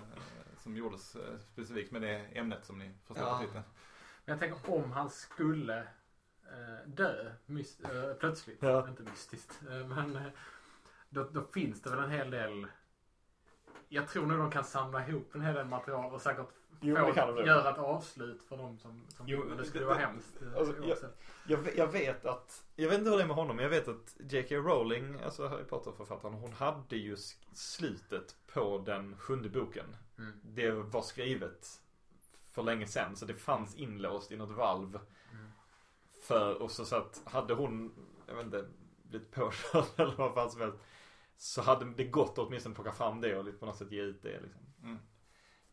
S7: som gjordes eh, specifikt med det ämnet som ni förstår
S6: Ja.
S7: på titeln.
S6: Men jag tänker om han skulle eh, dö myst, plötsligt.
S5: Ja.
S6: Inte mystiskt. Men då, då finns det väl en hel del. Jag tror nog de kan samla ihop en hel del material och säkert
S5: Jo, det kan de
S6: göra ett avslut för dem som, som
S5: Jo,
S6: det skulle
S5: det-
S6: vara
S5: det-
S6: hemskt. eh,
S5: Alltså, jag, jag, jag vet att, jag vet inte hur det är med honom, men jag vet att J.K. Rowling, alltså Harry Potter-författaren, hon hade ju slutet på den sjunde boken.
S6: Mm.
S5: Det var skrivet för länge sedan, så det fanns inlåst i något valv.
S6: Mm.
S5: För, och så, så att hade hon, jag vet inte, blivit påkörd eller vad fan som helst. Så hade det gått åtminstone plocka fram det och på något sätt ge ut det liksom.
S7: Mm.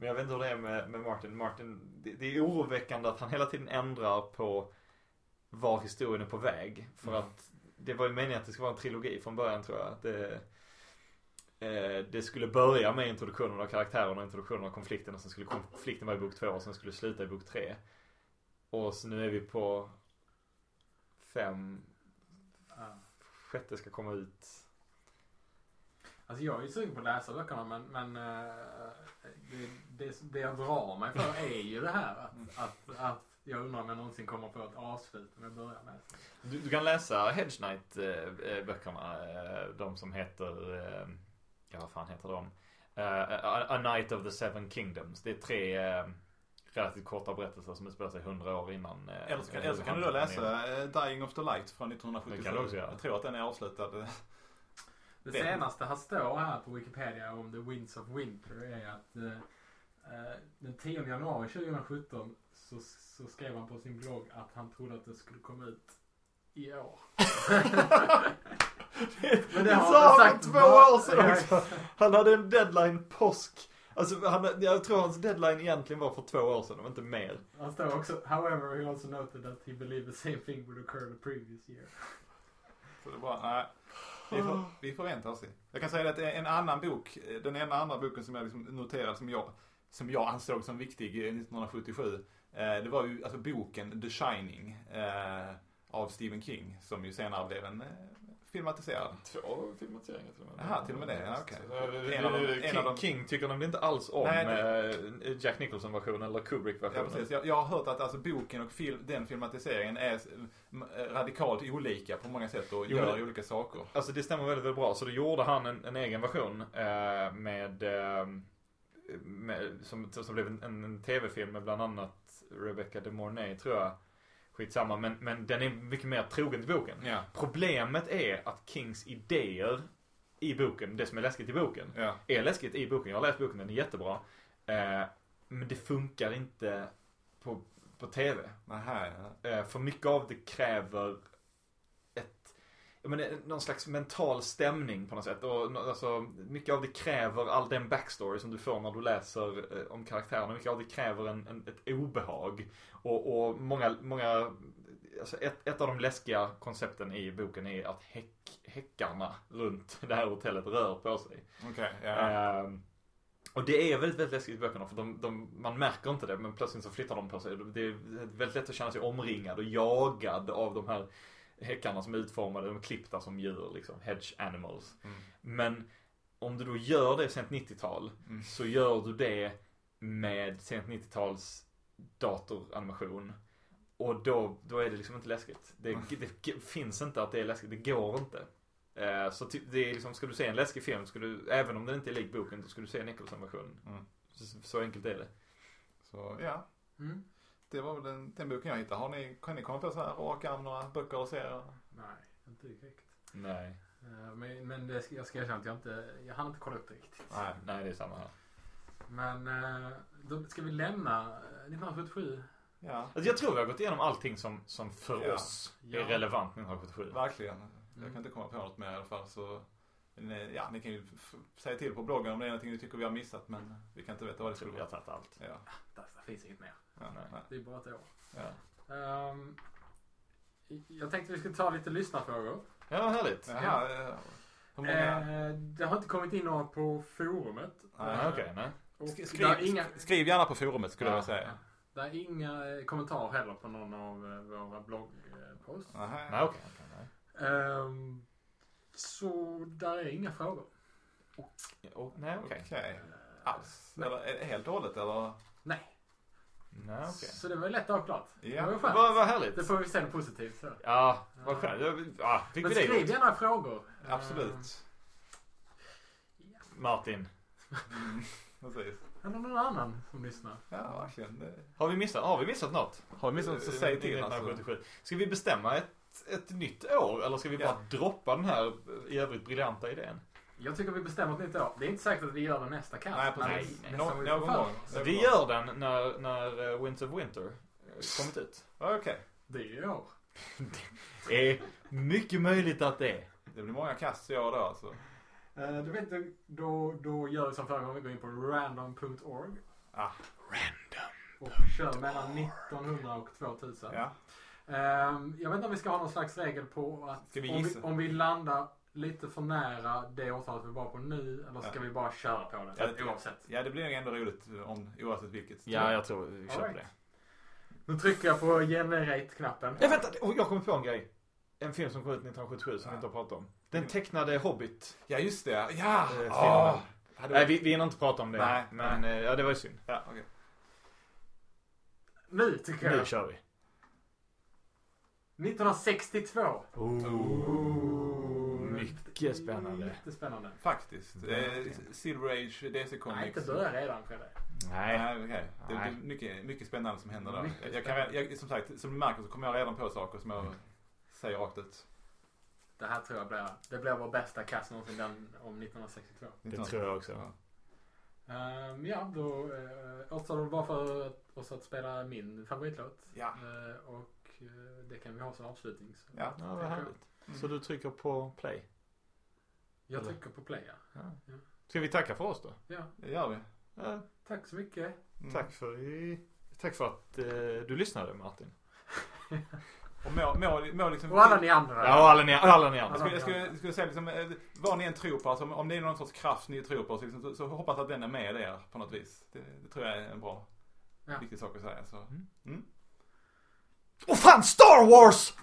S5: Men jag vet inte hur det är med, med Martin. Martin, det, det är oroväckande att han hela tiden ändrar på var historien är på väg. För
S7: Mm.
S5: att det var ju meningen att det skulle vara en trilogi från början tror jag. Att det, eh, det skulle börja med introduktionen av karaktärerna och introduktionen av konflikten och sen skulle konflikten vara i bok två och sen skulle det sluta i bok tre. Och så nu är vi på fem, sjätte ska komma ut.
S6: Alltså jag är ju sugen på att läsa böckerna men, men eh, det, det, det jag drar mig för är ju det här att, att, att jag undrar om jag någonsin kommer få ett avslut om jag börjar läsa.
S5: Du, du kan läsa Hedge Knight eh, eh, böckerna. De som heter, ja vad fan heter de? A, A Night of the Seven Kingdoms. Det är tre relativt korta berättelser som utspelar sig hundra år innan.
S7: Eller så kan, eller så kan du då läsa Dying of the Light från 1977.
S5: Det kan du också göra.
S7: Jag tror att den är avslutad.
S6: Det
S7: Vet
S6: senaste han står här på Wikipedia om The Winds of Winter är att eh, eh, den 10 januari 2017 så, så skrev han på sin blogg att han trodde att det skulle komma ut i år. Men det har
S5: sa
S6: han
S5: för två
S6: var-
S5: år sedan också. Han hade en deadline påsk. Alltså han, jag tror hans deadline egentligen var för två år sedan och inte mer.
S6: Han står också, however he also noted that he believed the same thing would occur the previous year.
S7: Så det är bara, nej. Vi, får, vi får vänta och se. Jag kan säga att en annan bok, den enda andra boken som jag liksom noterade som jag, som jag ansåg som viktig eh, 1977. Eh, det var ju alltså boken The Shining eh, av Stephen King som ju senare blev en eh, filmatiserad.
S5: Två filmatiseringar till och med.
S7: Jaha, till och med det? Ja, okej.
S5: En
S7: En av de-
S5: King,
S7: en av de-
S5: King tycker nämligen inte alls om
S7: Nej, det-
S5: eh, Jack Nicholson-versionen eller
S7: Ja,
S5: Kubrick-versionen.
S7: precis. Jag, jag har hört att alltså boken och film, den filmatiseringen är radikalt olika på många sätt och
S5: Jo,
S7: gör
S5: men-
S7: olika saker.
S5: Alltså det stämmer väldigt, väldigt bra. Så då gjorde han en, en egen version eh, med, eh, med som, som blev en, en, en tv-film med bland annat Rebecca de Mornay tror jag. Skitsamma, men, men den är mycket mer trogen till boken.
S7: Ja.
S5: Problemet är att Kings idéer i boken, det som är läskigt i boken,
S7: Ja.
S5: är läskigt i boken. Jag har läst boken, den är jättebra. Eh, men det funkar inte på, på tv.
S7: Nähä, ja.
S5: Eh, för mycket av det kräver menar, någon slags mental stämning på något sätt. Och alltså, mycket av det kräver all den backstory som du får när du läser eh, om karaktärerna. Mycket av det kräver en, en, ett obehag. Och, och många, många, alltså ett, ett av de läskiga koncepten i boken är att häck, häckarna runt det här hotellet rör på sig.
S7: Okej, ja.
S5: Ehm, och det är väldigt, väldigt läskigt i böckerna för de, de, man märker inte det men plötsligt så flyttar de på sig. Det är väldigt lätt att känna sig omringad och jagad av de här häckarna som är utformade, de är klippta som djur liksom, hedge animals.
S7: Mm.
S5: Men om du då gör det sent 90-tal
S7: Mm.
S5: så gör du det med sent 90-tals datoranimation. Och då, då är det liksom inte läskigt. Det,
S7: Mm.
S5: det, finns inte att det är läskigt, det går inte. Eh, Så det är liksom, ska du se en läskig film, ska du, även om den inte är lik boken, då ska du se Nicholson-versionen.
S7: Mm.
S5: Så, så enkelt är det.
S7: Så ja.
S6: Mm.
S7: Det var väl den, den boken jag hittade. Har ni, kan ni komma på så här raka arm några böcker och serier?
S6: Nej, inte riktigt.
S5: Nej.
S6: Eh, Men, men det, ska- jag ska erkänna att jag inte, jag hann inte kolla upp det riktigt.
S7: Nej.
S5: Nej, det är samma här.
S6: Men eh, då ska vi lämna eh, 1977.
S7: Ja,
S5: Alltså, jag tror vi har gått igenom allting som, som för
S7: Ja.
S5: oss
S6: Ja.
S5: är relevant 1977.
S7: verkligen. Jag
S6: Mm.
S7: kan inte komma på något mer i alla fall så. Eh, ja, ni kan ju säga till på bloggen om det är någonting ni tycker vi har missat men vi kan inte veta vad det
S5: Jag tror
S7: skulle
S5: vi har
S7: vara.
S5: tagit allt.
S7: Ja,
S6: Där, där finns inget mer.
S7: Ja,
S5: Nej.
S7: nej.
S6: Det är bara ett år.
S5: Ja,
S6: Ehm, jag tänkte vi skulle ta lite lyssnarfrågor.
S5: ja härligt.
S7: Jaha, eh, hur många?
S6: Eh, det har inte kommit in några på forumet.
S7: Nej,
S5: Nej, okej, nej.
S6: Det
S7: Skriv,
S6: inga,
S7: skriv gärna på forumet skulle
S6: Ja,
S7: jag säga.
S6: Det är inga eh, kommentarer heller på någon av eh, våra bloggposts.
S5: Nej, okej, nej.
S6: Ehm, så där är inga frågor.
S5: Oh, nej, okej.
S7: Okej. Alls? Eller helt och hållet eller?
S6: Nej.
S5: Nej, okej.
S6: Så det var ju lätt avklarat.
S7: Ja.
S6: Det var skönt.
S5: Vad vad härligt.
S6: Det får vi se det positivt. Så.
S5: Ja, vad skönt. Ja, fick
S6: Men
S5: vi det
S6: skriv
S5: gjort.
S6: gärna frågor.
S7: Absolut.
S5: Martin,
S7: Mm, precis.
S6: Eller någon annan som lyssnar.
S7: Ja, verkligen. Det-
S5: har vi missat, har vi missat något? Har vi missat något?
S7: Så säg till,
S5: 1977. Ska vi bestämma ett, ett nytt år eller ska vi bara
S7: Ja.
S5: droppa den här i övrigt briljanta idén?
S6: Jag tycker vi bestämmer ett nytt år. Det är inte säkert att vi gör det nästa kast.
S7: Nej, precis.
S6: nästa
S7: Nå- någon gång.
S5: Vi gör den när, när eh, Winter of Winter eh, kommit ut.
S7: Okej.
S6: Det är i år.
S5: Det är mycket möjligt att det är.
S7: Det blir många kast i år då alltså.
S6: Eh, Du vet, då- då, gör vi som förra gången. Vi går in på random.org.
S7: Ah.
S6: Och kör mellan 1900 och 2000.
S7: Ja.
S6: Ehm, jag vet inte om vi ska ha någon slags regel på att
S7: Ska vi
S6: om, vi, om vi landar lite för nära det årtalet vi var på nu. Eller ska
S7: Ja.
S6: vi bara köra på det?
S7: Ja, det-
S6: oavsett.
S7: Ja, det blir nog ändå roligt om, oavsett vilket.
S5: Ja, jag tror vi kör på
S6: Alright.
S5: det.
S6: Nu trycker jag på generate-knappen.
S5: Nej, vänta! Oh, jag kommer på en grej. En film som kom ut 1977 som vi inte har pratat om. Den tecknade Hobbit.
S7: Ja, just det. Ja! Ah. Hade
S5: Nej, vi, vi hinner inte prata om det.
S7: Nej,
S5: men eh, ja, det var ju synd.
S7: Ja, okej.
S6: Nu tycker
S5: Nu
S6: jag.
S5: kör vi.
S6: 1962.
S5: Mycket spännande.
S6: Jättespännande.
S7: Faktiskt. Eh. Silver Age, DC Comics.
S6: Nej, inte börja redan Fredrik.
S5: Nej.
S7: Nej, okej. Det
S5: Nej.
S7: blir mycket, mycket spännande som händer där. Jag, kan, jag, som sagt, som du märker så kommer jag redan på saker som jag säger rakt ut.
S6: Det här tror jag blir, det blir vår bästa cast någonsin den om 1962.
S5: Det tror jag också.
S7: Ja.
S6: Ehm, ja, då uh, återstår det bara för oss att spela min favoritlåt.
S7: Ja.
S6: Eh, och eh, det kan vi ha som avslutning. Så
S7: Ja.
S5: Ja, vad härligt. Så du trycker på play.
S6: Jag
S5: Eller?
S6: trycker på play, ja.
S5: Ja. Ska vi tacka för oss då?
S6: ja.
S7: Det gör vi.
S5: Ja,
S6: Tack så mycket.
S7: Mm.
S5: tack för Tack för att eh, du lyssnade Martin.
S7: Och må, må, må liksom...
S6: Och alla ni andra.
S5: Ja, och alla ni, alla ni andra.
S7: jag skulle, jag skulle säga liksom, eh, vad ni än tror på, alltså, om- det är någon sorts kraft ni tror på så, liksom, så, så hoppas att den är med er på något vis. Det, det tror jag är en bra,
S6: Ja.
S7: viktig sak att säga. Så. Mm.
S5: Och fan Star Wars!